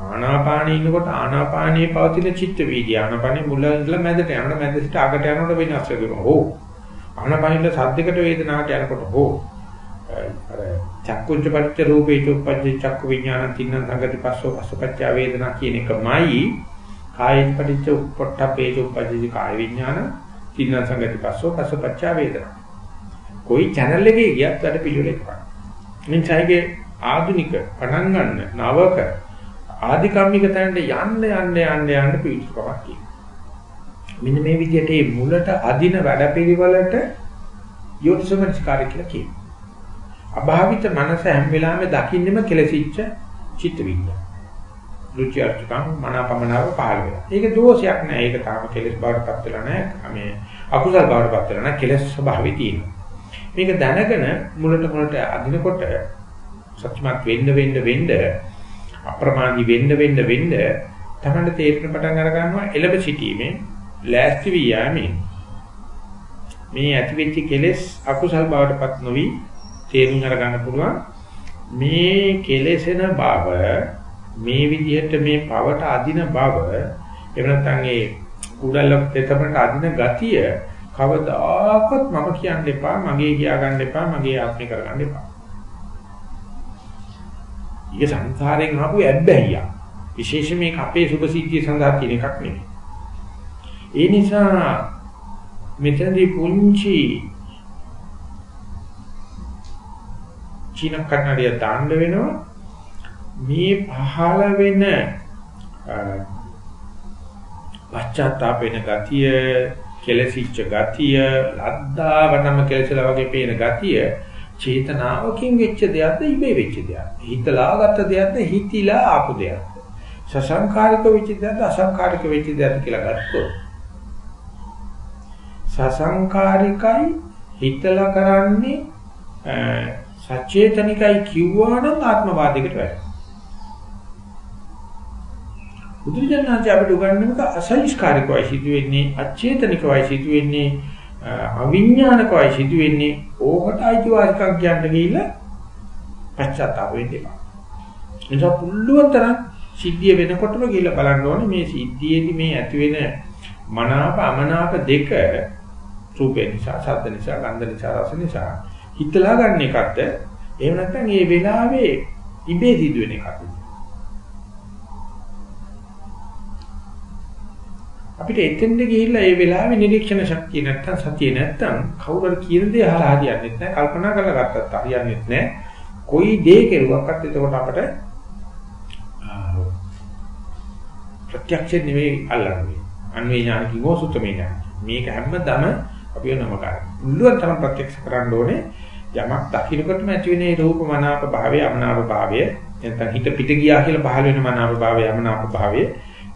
ආනාපානෙ ඉන්නකොට ආනාපානයේ පවතින චිත්ත වීර්ය ආනාපානෙ මුල ඉඳලා මැදට යනකොට මැද සිට අගට යනකොට වෙනස් වෙනවා. හෝ ආනාපානෙ සද්දයකට වේදනාවට යනකොට හෝ අර චක්කුංච පරිච්ඡ රූපේ චුප්පජ්ජ චක්කු විඥාන තින්න සංගති පස්සෝ පස්සපච්ච වේදනා කියන එකමයි කායෙන් පරිච්ඡ උප්පට්ඨපේ චුප්පජ්ජ කාය විඥාන තින්න සංගති පස්සෝ පස්සපච්චා වේදනා. કોઈ channel එකේ ගියත් වැඩ පිළිවෙල එකයි. මින්චයිගේ ආධුනික පටන් ගන්න නවක ආධිකම්මික තැනට යන්න යන්න යන්න යන්න පිළිතුරක් කියනවා. මෙන්න මේ විදිහට මේ මුලට අදින වැඩපිළිවෙලට යෝතිසමනස්කාරය කියලා කියනවා. අභාවිත මනස හැම වෙලාවෙම දකින්නෙම කෙලසිච්ච චිත්ත විඤ්ඤාණය. රුචි අරුචිකම් මනාපමනාව පහළ වෙනවා. ඒක දෝෂයක් නෑ. ඒක තාම කෙලෙස් බවට පත් වෙලා නෑ. මේ අකුසල බවට පත් වෙලා නෑ. කෙලෙස් ස්වභාවය තියෙනවා. මේක දැනගෙන මුලට මුලට අදිනකොට සත්‍යමත් වෙන්න වෙන්න වෙන්න අප්‍රමාදී වෙන්න වෙන්න වෙන්න තමයි තේරෙන පටන් අර ගන්නවා එළඹ සිටීමේ ලෑස්ති වී යෑමේ මේ ඇතිවෙච්ච කෙලෙස් අකුසල් බවට පත් නොවි තේරුම් අර ගන්න පුළුවන් මේ කෙලෙසෙන බව මේ විදිහට මේ පවට අදින බව එහෙම නැත්නම් ඒ කුඩල්ල දෙතමට අදින ගතිය කවදාකවත් මම කියන්න එපා මගේ කියා ගන්න එපා මගේ ආත්මය කරගන්න එපා. ඊගේ සංසාරයෙන් ආපු ඇබ්බැහිය. විශේෂයෙන් මේක අපේ සුභසිද්ධිය සඳහා තියෙන එකක් නෙමෙයි. ඒ නිසා මෙතනදී පුංචි චීන කන්නඩිය දාන්න වෙනවා මේ පහළ වෙන පශ්චාත්තාප වෙන ගතිය, කෙලසිච්ච ගතිය, ලද්දාවනම කෙලසලා වගේ පේන ගතිය චේතනාවකින් වෙච්ච දෙයක්ද ඉබේ වෙච්ච දෙයක්ද? හිතලා ගත්ත දෙයක්ද හිතිලා ආපු දෙයක්ද? සසංකාරික වෙච්ච දෙයක්ද අසංකාරික වෙච්ච දෙයක්ද කියලා ගත්තොත් සසංකාරිකයි හිතලා කරන්නේ සචේතනිකයි කිව්වා නම් ආත්මවාදයකට වැටෙනවා. බුදුරජාණන්සේ අපිට උගන්වන්නක අසංස්කාරිකවයි සිදුවෙන්නේ අචේතනිකවයි සිදුවෙන්නේ අවිඥානිකවයි සිදුවෙන්නේ ඕකට අයිතිවාසිකම් කියන්න ගිහිල්ලා පශ්චාත්තාප වෙන්න එපා. එනිසා පුළුවන් තරම් සිද්ධිය වෙනකොටම ගිහිල්ලා බලන්න ඕනේ මේ සිද්ධියේදී මේ ඇති වෙන මනාප අමනාප දෙක රූපේ නිසා, ශබ්ද නිසා, ගන්ධ නිසා, රස නිසා හිතලා ගන්න එකක්ද? එහෙම නැත්නම් මේ වෙලාවේ ඉබේ සිදුවෙන එකක්ද? අපිට එතෙන්ද ගිහිල්ලා ඒ වෙලාවේ නිරීක්ෂණ ශක්තිය නැත්තම් සතිය නැත්තම් කවුරු කියන දේ අහලා හරියන්නේ නැහැ කල්පනා කරලා ගත්තත් හරියන්නේ නැහැ. කොයි දේ කෙරුවක්වත් එතකොට අපට ප්‍රත්‍යක්ෂ නෙවෙයි අල්ලන්නේ. අන්වේ ඥාන කිව්වෝ සුතමේ ඥාන. මේක හැමදම අපි නම කරා මුළුන් තරම් ප්‍රත්‍යක්ෂ කරන්න ඕනේ යමක් දකින්නකොටම ඇති වෙන රූප මනාප භාවය අමනාප භාවය නැත්නම් හිත පිට ගියා කියලා පහළ වෙන මනාප භාවය අමනාප භාවය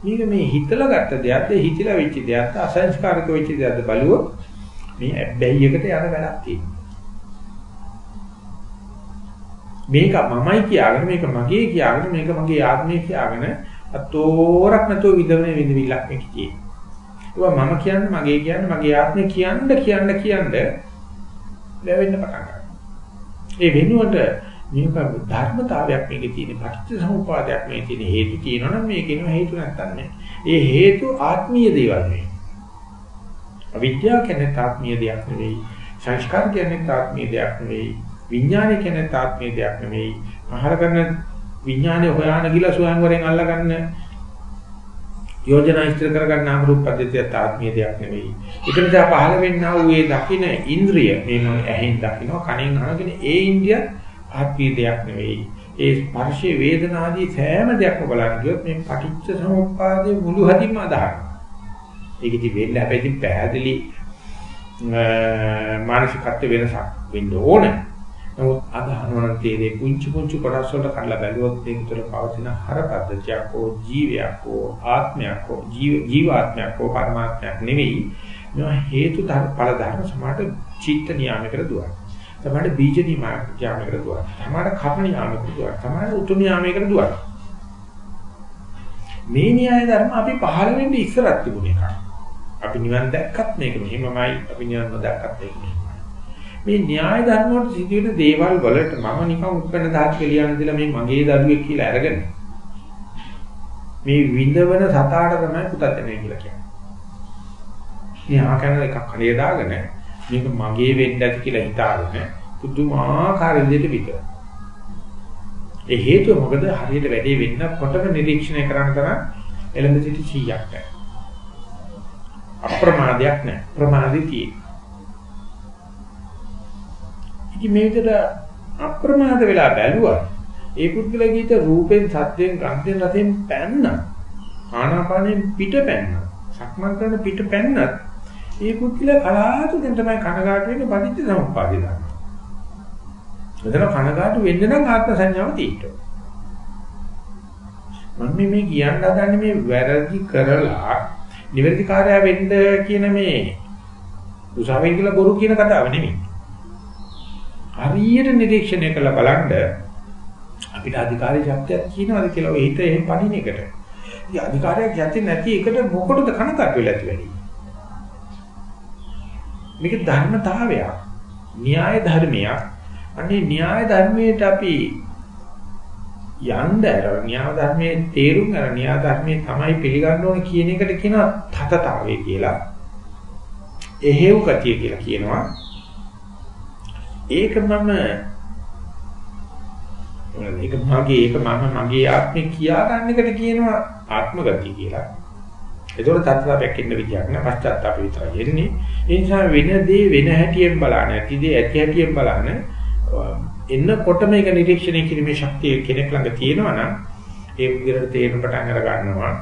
මේක මේ හිතලා ගත්ත දෙයක්ද හිතලා වෙච්ච දෙයක්ද අසංස්කාරක වෙච්ච දෙයක්ද බලුවොත් මේ ඇබ්බැහියකට යන වැඩක් තියෙනවා. මේක මමයි කියාගෙන මේක මගේ කියාගෙන මේක මගේ ආත්මය කියාගෙන අතෝරක් නැතුව විදවන විදවිලක් මේ කියේ. ඒවා මම කියන්නේ මගේ කියන්නේ මගේ ආත්මය කියන්න කියන්න කියන්න ලැබෙන්න පටන් ගන්නවා. ඒ වෙනුවට මේක ධර්මතාවයක් මේකේ තියෙන පටිච්ච සමුප්පාදයක් මේ තියෙන හේතු තියෙනවා නම් මේකේන හේතු නැත්තන් නෑ. ඒ හේතු ආත්මීය දේවල් නෙවෙයි. අවිද්‍යාව කියන්නේ ආත්මීය දෙයක් නෙවෙයි. සංස්කාර කියන්නේ ආත්මීය දෙයක් නෙවෙයි. විඥානය කියන්නේ ආත්මීය දෙයක් නෙවෙයි. ආහාර කරන විඥානය හොයාන ගිලා සොයන්වරෙන් අල්ලගන්න යෝජනා ඉස්තර කරගන්න නාම රූප පද්ධතිය ආත්මීය දෙයක් නෙවෙයි. ඒක නිසා පහළ වෙන්නා වූ ඒ දකින්න ඉන්ද්‍රිය මේ ඇහෙන් දකින්න කනෙන් අහගෙන ඒ ඉන්ද්‍රිය ආත්මීය දෙයක් නෙවෙයි. ඒ ස්පර්ශයේ වේදනාදී සෑම දෙයක්ම බලන්න ගියොත් මේ පටිච්ච සමුප්පාදයේ මුළු හදින්ම අදහනවා. ඒක ඉතින් වෙන්න හැබැයි පැහැදිලි මානසිකත්ව වෙනසක් වෙන්න ඕනේ. නමුත් අද හනවන තේරේ කුංචු කුංචු කොටස් වලට කඩලා බැලුවොත් ඒක තුළ පවතින හර පද්ධතියක් හෝ ජීවයක් හෝ ආත්මයක් හෝ ජීව ජීවාත්මයක් හෝ පරමාත්මයක් නෙවෙයි මේවා හේතු ඵල ධර්ම සමාට චිත්ත නියාමයකට දුවන. තමයි බීජ නියාමයකට දුවන. තමයි කර්ම නියාමයකට දුවන. තමයි උතුම් නියාමයකට දුවන. මේ න්‍යාය ධර්ම අපි පහළ වෙන්නේ ඉස්සරත් තිබුණ එකක්. අපි නිවන් දැක්කත් මේක මෙහෙමමයි අපි නිවන් නොදැක්කත් ඒක මෙහෙමයි. මේ න්‍යාය ධර්ම වලට සිදුවෙන දේවල් වලට මම නිකන් උත්පන්න දාත් කියලා දීලා මේ මගේ දරුවෙක් කියලා අරගෙන මේ විඳවන සතාට තමයි පුතත්ජනේ කියලා කියන්නේ. මේ ආකන එකක් කලිය දාගෙන මේක මගේ වෙන්න ඇති කියලා හිතාගෙන පුදුමාකාර විදිහට විතර. ඒ හේතුව මොකද හරියට වැඩේ වෙන්නකොටම නිරීක්ෂණය කරන්න තරම් එළඹ සිටි 100ක් නැහැ. අප්‍රමාදයක් නැහැ. ප්‍රමාදී ඉතින් මේ විදිහට අප්‍රමාද වෙලා බැලුවා ඒ පුද්ගලගේ හිත රූපෙන් සත්යෙන් ගන්ධෙන් රසෙන් පැන්න ආනාපානෙන් පිට පැන්න සක්මන් කරන පිට පැන්නත් ඒ පුද්ගල කලාතුරකින් තමයි කනගාටු වෙන්නේ පටිච්ච සමුප්පාදේ දාන්න. මෙතන කනගාටු වෙන්න නම් ආත්ම සංඥාව තියෙන්න මම මේ කියන්න හදන්නේ මේ වැරදි කරලා නිවැරදි කාර්යය වෙන්න කියන මේ උසාවියෙන් කියලා බොරු කියන කතාව නෙමෙයි. හරියට නිරීක්ෂණය කරලා බලන්න අපිට අධිකාරී ශක්තියක් කියනවාද කියලා ඔය හිත එහෙම පණින එකට. ඉතින් අධිකාරයක් යති නැති එකට මොකටද කනකට වෙලා තියෙන්නේ? මේක ධර්මතාවයක්. න්‍යාය ධර්මයක්. අනේ න්‍යාය ධර්මයට අපි යන්න ඇර න්‍යාය ධර්මයේ තේරුම් අර න්‍යාය ධර්මයේ තමයි පිළිගන්න ඕන කියන එකට කියනවා තතතාවය කියලා. එහෙව් ගතිය කියලා කියනවා. ඒක මම ඒක මගේ ඒක මම මගේ ආත්මේ කියා ගන්න එකට කියනවා ආත්ම ගතිය කියලා. ඒතකොට තත්ත්වයක් ඉන්න විදියක් නෑ පශ්චාත්තාප විතරයි එන්නේ. ඒ නිසා වෙන දේ වෙන හැටියෙන් බලන්න, ඇති දේ ඇති හැටියෙන් බලන්න එන්නකොට මේක නිරීක්ෂණය කිරීමේ ශක්තිය කෙනෙක් ළඟ තියෙනවා නම් ඒ විදිහට තේරුම් පටන් අර ගන්නවා.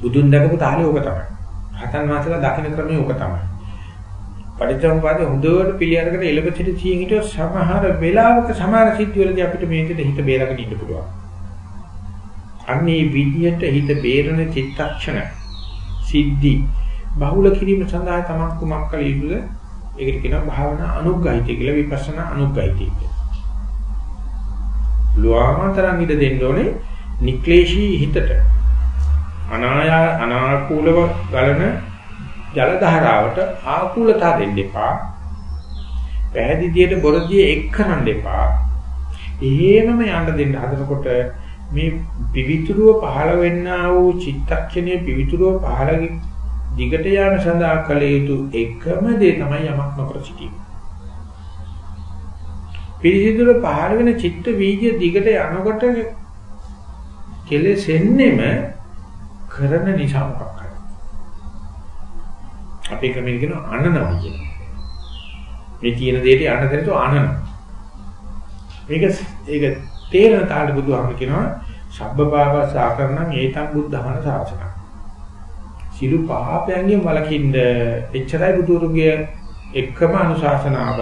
බුදුන් දැකපු තාලේ ඕක තමයි. හතන් මාසලා දකින්න ක්‍රමය ඕක තමයි. පරිත්‍යාගපාදේ හොඳට පිළියරකට එළඹ සිට තියෙන හිටිය සමහර වෙලාවක සමහර සිද්ධිවලදී අපිට මේකට හිත බේරගෙන ඉන්න පුළුවන්. අන්නේ විදියට හිත බේරන චිත්තක්ෂණ සිද්ධි බහුල කිරීම සඳහා තමක් කුමක් කළ යුතුද? ඒකට කියනවා භාවනා අනුග්‍රහිතය කියලා විපස්සනා අනුග්‍රහිතය කියලා. ලෝවාමතරන් ඉඳ දෙන්න ඕනේ නික්ලේශී හිතට. අනායා අනාකූලව ගලන ජල ධාරාවට ආකූලතා දෙන්න එපා. පැහැදිලියට බොරදියේ එක් කරන්න එපා. එහෙමම යන්න දෙන්න හදනකොට මේ පිවිතුරුව පහළ වෙන්නා වූ චිත්තක්ෂණයේ පිවිතුරුව පහළ දිගට යාම සඳහා කළ යුතු එකම දේ තමයි යමක් නොකර සිටීම. පිරිසිදුර පහළ වෙන චිත්ත වීර්ය දිගට යනකොට කෙලෙසෙන්නෙම කරන නිසා මොකක් අපේ ක්‍රමයෙන් කියන අනනවා කියන. මේ තියෙන දෙයට යන්න දෙනතු අනන. මේක ඒක තේරෙන තාලෙ බුදුහාම කියනවා සබ්බපාපස් ආකරණං ඒතං බුද්ධහන සාසන. සිළු පාපයන්ගෙන් වළකින්න එච්චරයි බුදුරුගේ එකම අනුශාසනාව.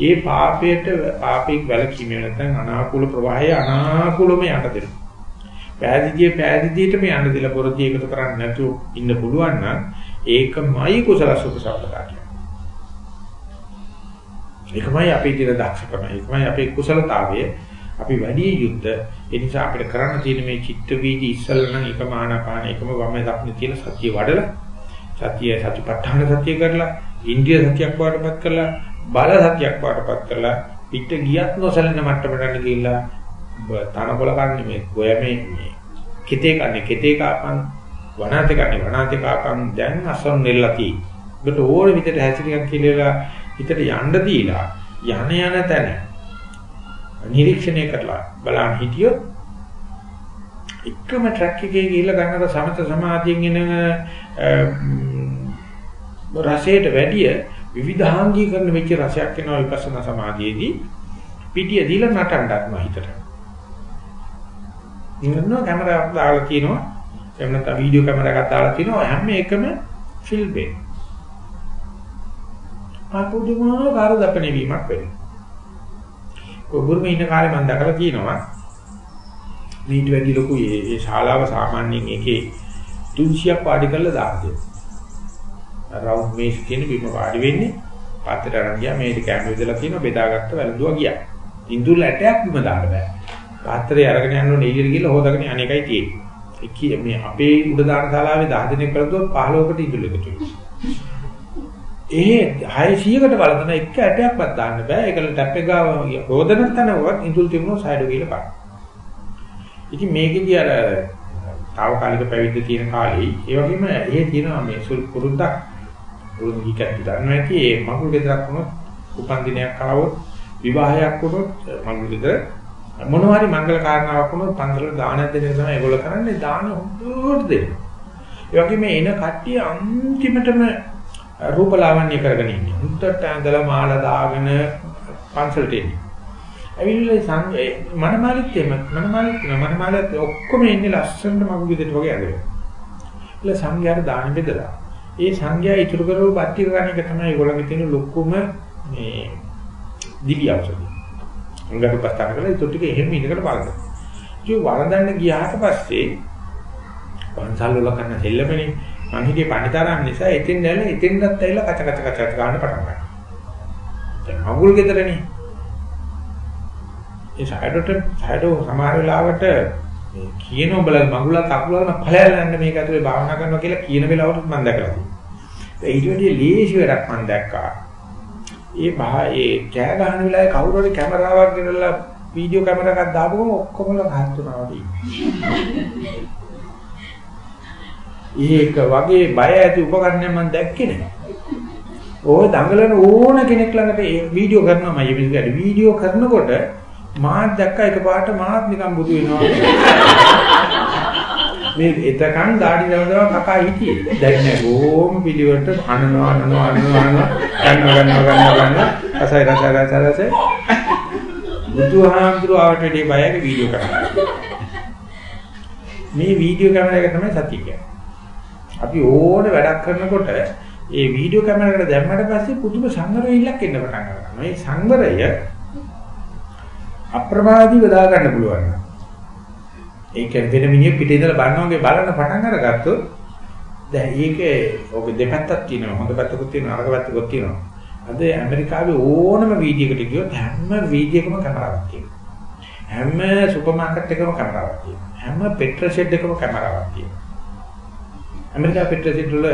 ඒ පාපයට පාපෙක් වැළකීම නැත්නම් අනාකූල ප්‍රවාහය අනාකූලම යට දෙනවා. පෑදීදී පෑදීදීට මේ යන්න දෙලා පොරදී එකතු කරන්නේ නැතුව ඉන්න පුළුවන් නම් ඒකමයි කුසල සුඛ සම්පදා කියන්නේ. ඒකමයි අපේ දින දක්ෂකම. ඒකමයි අපේ කුසලතාවය. අපි වැඩි යුද්ධ ඒ නිසා අපිට කරන්න තියෙන මේ චිත්ත වීදි ඉස්සල්ලා නම් එකම ආනාපාන එකම වම දක්න තියෙන සතිය වඩලා සතිය සතිපට්ඨාන සතිය කරලා ඉන්ද්‍රිය සතියක් වඩපත් කරලා බල සතියක් වඩපත් කරලා පිට ගියත් නොසලෙන මට්ටමකට ගිහිල්ලා තනකොළ කන්නේ මේ ගොයමේ මේ කිතේ කන්නේ කිතේ කාපන් වනාතේ කන්නේ වනාතේ කාපන් දැන් අසොන් නෙල්ලති. ඔබට ඕන විදිහට හැසිරියක් කියලා හිතට යන්න දීලා යන යන තැන නිරීක්ෂණය කරලා බලන්න හිටියොත් එකම ට්‍රැක් එකේ ගිහිල්ලා ගන්නට සමත සමාධියෙන් එන රසයට වැඩිය විවිධාංගීකරණ වෙච්ච රසයක් එනවා විපස්සනා සමාධියේදී පිටිය දීලා නටන්නත් හිතට. ඉන්නව කැමරාවක් දාලා තිනවා එහෙම නැත්නම් වීඩියෝ කැමරාවක් දාලා තිනවා හැම එකම ෆිල්ම් එක. අපුදුමාකාර දපණේ වීමක් වෙනවා. කොබුරුමේ ඉන්න කාලේ මම දැකලා තියෙනවා ඊට වැඩි ලොකු ඒ ශාලාව සාමාන්‍යයෙන් එකේ 300ක් වාඩි කරලා දානවා. රවුන්ඩ් මේස් කියන බිම වාඩි වෙන්නේ පාත්‍රයට අරන් ගියා මේක කැම විදලා තියෙනවා බෙදාගත්ත වැළඳුවා ගියා. ඉඳුල් ඇටයක් බිම දාන්න බෑ. පාත්‍රය අරගෙන යන්න ඕනේ එළියට ගිහලා හොදගෙන අනේකයි තියෙන්නේ. මේ අපේ උඩ දාන ශාලාවේ 10 දිනක් කරද්දී 15කට ඉඳුල් එකතු වෙනවා. ඒ 600කට බලන එක ඇටයක්වත් දාන්න බෑ. ඒකල ටැප් එක ගාව හොදන තැනවත් ඉඳුල් තිබුණොත් සයිඩ් ගිහලා බලන්න. ඉතින් මේකෙදී අර తాවකාලික පැවිද්ද තියෙන කාලේ ඒ වගේම ඒ තියෙනවා මේ සුල් පුරුද්දක් පුරුදු කීකත් දන්නවා ඇති ඒ මගුල් ගෙදරක් වුණොත් උපන් දිනයක් ආවොත් විවාහයක් වුණොත් මගුල් ගෙදර මොනවා හරි මංගල කාරණාවක් වුණොත් පන්සල දානයක් දෙන එක තමයි ඒගොල්ලෝ කරන්නේ දාන හොඳට දෙන්න. ඒ වගේම එන කට්ටිය අන්තිමටම රූපලාවන්‍ය කරගෙන ඉන්නේ. හුත්තට ඇඳලා මාලා දාගෙන පන්සලට එන්නේ. ඇවිල්ලා සංඝ මනමාලිත් එම මනමාලිත් මනමාලිත් ඔක්කොම ඉන්නේ ලස්සනට මගුල් ගෙදරට වගේ ඇදලා. ඉතින් සංඝයාට දාන බෙදලා ඒ සංඥා ඉතුරු කරව බත්තික ගන්න එක තමයි ඒගොල්ලන්ගේ තියෙන ලොකුම මේ දිවි අවශ්‍යයි. අංගට පස්තර කරලා ඒ ටික එහෙම ඉඳකට බලන්න. ඒ වරදන්න ගියාට පස්සේ පන්සල් වල කරන දෙල්ලමනේ මං හිතේ පණිතරම් නිසා එතෙන් නැල්ල එතෙන්වත් ඇවිල්ලා කච කච කච ගන්න පටන් ගන්නවා. දැන් මගුල් ගෙදරනේ. ඒ සයිඩට සයිඩෝ සමහර වෙලාවට මේ කියන උඹල මඟුලක් අකුලන ඵලයල් යන්න මේක ඇතුලේ භාවනා කරනවා කියලා කියන වෙලාවට මම දැකලා තියෙනවා. ඊට වැඩිය ලේසි වැඩක් මම දැක්කා. ඒ බා ඒ කෑ ගහන වෙලාවේ කවුරු හරි කැමරාවක් ගෙනල්ලා වීඩියෝ කැමරාවක් දාපුවම ඔක්කොම ගහත් වෙනවා ඒක වගේ බය ඇති උපකරණයක් මම දැක්කේ නෑ. ඕය දඟලන ඕන කෙනෙක් ළඟට ඒ වීඩියෝ කරනවා මම මේ වීඩියෝ කරනකොට මාත් දැක්ක එකපාරට මාත් නිකන් බුදු වෙනවා. මේ එතකන් দাঁඩි දවදව කකා හිටියේ. දැන් නෑ බොහොම පිළිවෙලට අනනවා අනනවා අනනවා අනනවා ගන්නවා ගන්නවා ගන්නවා ගන්නවා රසයි රසයි රසයි රසයි බුදුහාමුදුරුවෝ ආවටදී බයගේ වීඩියෝ කරනවා. මේ වීඩියෝ කැමරාවක තමයි සතිය කියන්නේ. අපි ඕනේ වැඩක් කරනකොට ඒ වීඩියෝ කැමරාවකට දැම්මට පස්සේ පුදුම සංවරයක් එන්න පටන් ගන්නවා. මේ සංවරය අප්‍රමාදීව දා ගන්න පුළුවන්. ඒක වෙන මිනිහ පිටේ ඉඳලා බලනවාගේ බලන්න පටන් අරගත්තොත් දැන් ඒකේ ඔබ දෙපැත්තක් තියෙනවා. හොඳ පැත්තකුත් තියෙනවා නරක පැත්තකුත් තියෙනවා. අද ඇමරිකාවේ ඕනම වීඩියෝකට ගියොත් හැම වීඩියෝකම කැමරාවක් තියෙනවා. හැම සුපර් මාකට් එකකම කැමරාවක් තියෙනවා. හැම පෙට්‍රල් ෂෙඩ් එකකම කැමරාවක් තියෙනවා. ඇමරිකා පෙට්‍රල් ෂෙඩ් වල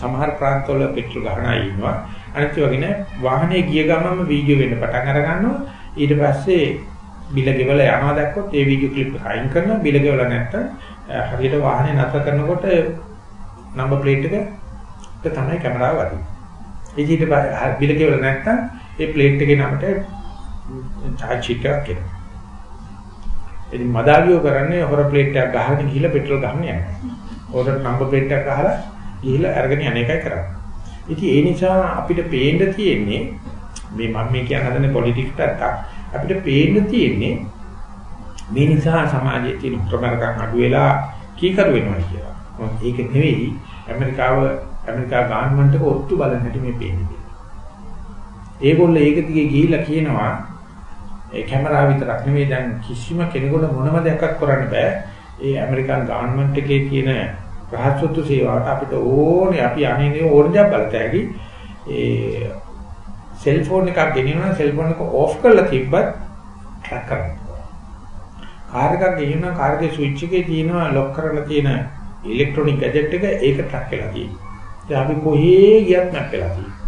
සමහර ප්‍රාන්තවල පෙට්‍රල් ගහනා ඉන්නවා. අනිත් වගේ වාහනේ ගිය ගමන්ම වීඩියෝ වෙන්න පටන් අර ගන්නවා. ඊට පස්සේ බිල ගෙවල යනවා දැක්කොත් ඒ වීඩියෝ ක්ලිප් එක අයින් කරනවා බිල ගෙවල නැත්තම් හරියට වාහනේ නැතර කරනකොට නම්බර් ප්ලේට් එක තමයි කැමරාව වදින්නේ. ඊට බිල ගෙවල නැත්තම් ඒ ප්ලේට් එකේ නමට චාර්ජ් ෂීට් එකක් එනවා. ඉතින් මදාවියෝ කරන්නේ හොර ප්ලේට් එකක් ගහගෙන ගිහිල්ලා පෙට්‍රල් ගහන්න යනවා. හොරට නම්බර් ප්ලේට් එකක් ගහලා ගිහිල්ලා අරගෙන යන එකයි කරන්නේ. ඉතින් ඒ නිසා අපිට පේන්න තියෙන්නේ මේ මම මේ කියන හදන පොලිටික්ස් පැත්තක් අපිට පේන්න තියෙන්නේ මේ නිසා සමාජයේ තියෙන ප්‍රමාණකම් අඩු වෙලා කීකරු වෙනවා කියලා. ඒක නෙවෙයි ඇමරිකාව ඇමරිකා ගාන්මන්ට් එක ඔත්තු බලන්න හැටි මේ පේන්නේ. ඒගොල්ලෝ ඒක දිගේ ගිහිල්ලා කියනවා ඒ කැමරාව විතරක් නෙවෙයි දැන් කිසිම කෙනෙකුට මොනම දෙයක් කරන්න බෑ. ඒ ඇමරිකන් ගාන්මන්ට් එකේ තියෙන රහස්සොත්තු සේවාවට අපිට ඕනේ අපි අනේ ඕන දෙයක් බලතැයි ඒ සෙල්ෆෝන් එකක් ගෙනියනවා සෙල්ෆෝන් එක ඕෆ් කරලා තිබ්බත් ට්‍රැක් කරනවා. කාර් එකක් ගෙනියන කාර් එකේ ස්විච් එකේ තියෙනවා ලොක් කරලා තියෙන ඉලෙක්ට්‍රොනික ගැජට් එක ඒක ට්‍රැක් වෙලා තියෙනවා. දැන් අපි කොහේ ගියත් මැප් වෙලා තියෙනවා.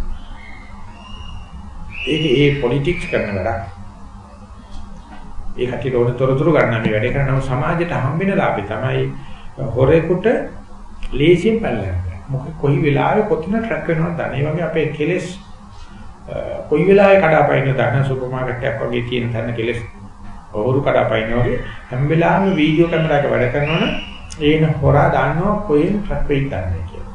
ඒක ඒ පොලිටික්ස් කරන වැඩක්. ඒ කටියට ඕන තොරතුරු ගන්න මේ වැඩේ කරනම සමාජයට හම්බෙන ලාභය තමයි හොරෙකුට ලේසියෙන් පැනලා. මොකද කොයි වෙලාවෙ කොතන ට්‍රැක් වෙනවද දන්නේ. ඒ වගේ අපේ කෙලස් කොයි වෙලාවෙ කඩාපයින් දාන සුපර් මාකට් එකක් වගේ තියෙන තැන කෙලස් ඔවුරු කඩාපයින් වගේ හැම වෙලාවෙම වීඩියෝ කැමරාවක වැඩ කරනවනම් ඒන හොරා දාන්නවා කොහෙන් ට්‍රැක් වෙයිද දන්නේ කියලා.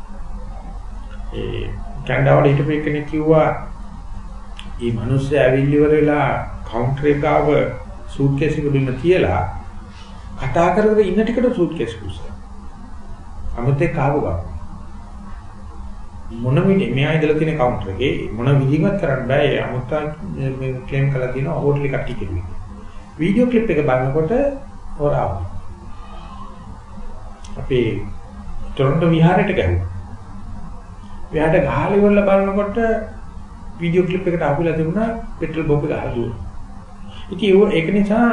ඒ කැනඩාවල හිටපු කෙනෙක් කිව්වා මේ මිනිස්සු ඇවිල්ලිවර වෙලා කවුන්ටර් එක ගාව සූට්කේස් එක බිම තියලා කතා කර කර ඉන්න ටිකට සූට්කේස් කුස්සා. අමුතේ කාව ගා. මොන විදිහ මෙයා ඉඳලා තියෙන කවුන්ටර් එකේ මොන විදිහවත් කරන්න බෑ. ඒ අමුත්තා මේ ක්ලේම් කරලා තියෙනවා හෝටල් එකක් ටිකෙන්නේ. වීඩියෝ ක්ලිප් එක බලනකොට හොරාව. අපේ ටොරන්ටෝ විහාරයට ගැහුවා. එයාට ගහලා ඉවරලා බලනකොට වීඩියෝ ක්ලිප් එකට ආපුලා තිබුණා පෙට්‍රල් බෝම්බ ගහලා දුවනවා. ඉතින් ඒක නිසා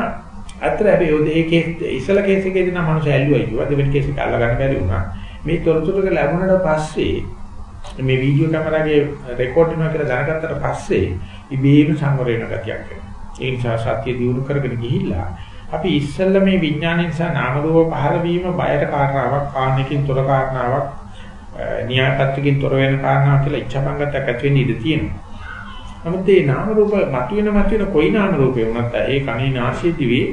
අතර හැබැයි ඔය ඒකේ ඉස්සල කේස් එකේදී නම් මනුස්සය ඇල්ලුවා කිව්වා දෙවෙනි කේස් එක අල්ල ගන්න බැරි වුණා. මේ තොරතුරු ලැබුණාට පස්සේ මේ වීඩියෝ කැමරාවේ රෙකෝඩ් වෙනවා කියලා දැනගත්තට පස්සේ ඉබේම සංවර වෙන ගතියක් එනවා. ඒ නිසා සත්‍ය දියුණු කරගෙන ගිහිල්ලා අපි ඉස්සෙල්ලා මේ විඥාන නිසා නාම රූප පහළ වීම බයට කාරණාවක් කාණකින් තොර කාරණාවක් න්‍යායපත්‍රකින් තොර වෙන කාරණාවක් කියලා ඉච්ඡාපංගතයක් ඇති වෙන්න ඉඩ තියෙනවා. නමුත් මේ නාම රූප මතුවෙන මතුවෙන කොයි නාම රූපේ වුණත් ඒ කණේ නාසයේ දිවේ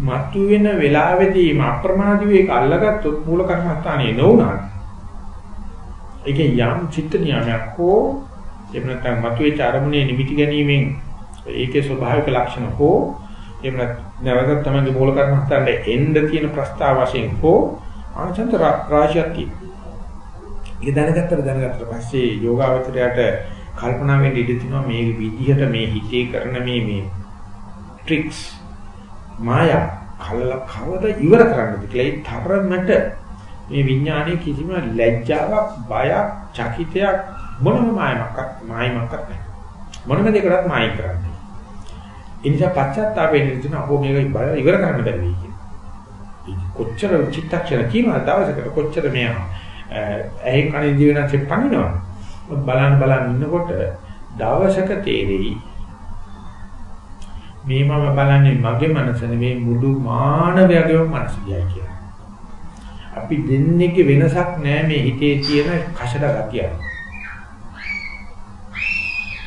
මතුවෙන වෙලාවේදී අප්‍රමාදීව ඒක අල්ලගත්තොත් මූල කර්මස්ථානයේ නොඋනා. ඒකේ යම් චිත්ත නියමයක් හෝ එහෙම නැත්නම් මතුවේ චාරමුණේ නිමිති ගැනීමෙන් ඒකේ ස්වභාවික ලක්ෂණ හෝ එහෙම නැත්නම් තමන්ගේ මූල කර්මස්ථානයේ එන්න තියෙන ප්‍රස්තාව වශයෙන් හෝ ආචන්ත රාශියක් තියෙනවා. ඒක දැනගත්තට දැනගත්තට පස්සේ යෝගාවචරයට කල්පනා වෙන්න ඉඩ තියෙනවා මේ විදිහට මේ හිතේ කරන මේ මේ ට්‍රික්ස් මායා කල්ල කවද ඉවර කරන්නද කියලා ඒ තරමට මේ විඥානයේ කිසිම ලැජ්ජාවක් බයක් චකිතයක් මොනම මායමක්වත් මායමක්වත් නැහැ. මොනම දෙයකටත් මායි කරන්නේ ඒ නිසා පච්චත්තාපයෙන් ඉඳන අපෝ මේක බය ඉවර කරන්න බැරි වෙයි කියන කොච්චර චිත්තක්ෂණ කීමද දවසකට කොච්චර මෙයා ඇහි කනින් ජීවනසේ පනිනවා. බලන් බලන් ඉන්නකොට දවසක තේරෙයි මේ මම බලන්නේ මගේ මනස නෙවෙයි මුළු මානවයාගේම මනස දිහා කියලා. අපි දෙන්නේගේ වෙනසක් නෑ මේ හිතේ තියෙන කෂඩ ගතිය.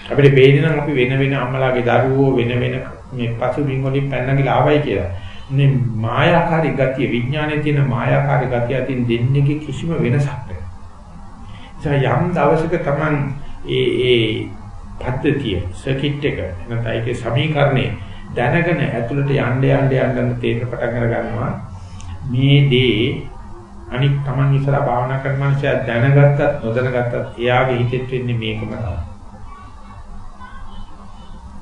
අපිට පේන්නේ නම් අපි වෙන වෙන අම්මලාගේ දරුවෝ වෙන වෙන මේ පසුබිම් වලින් පැනනගිලා ආවයි කියලා. මේ මායාකාරී ගතිය විඥානයේ තියෙන මායාකාරී ගතිය අතින් දෙන්නේගේ කිසිම වෙනසක් නෑ. යම් දවසක Taman ඒ ඒ පද්ධතිය සර්කිට් එක නැත්නම් ඒකේ සමීකරණේ දැනගෙන ඇතුළට යන්න යන්න යන්න තේරෙන පටන් අර ගන්නවා මේ දේ අනික් Taman ඉස්සරහ භාවනා කරන මනුස්සයා දැනගත්තත් නොදැනගත්තත් එයාගේ හිතෙත් වෙන්නේ මේකම තමයි.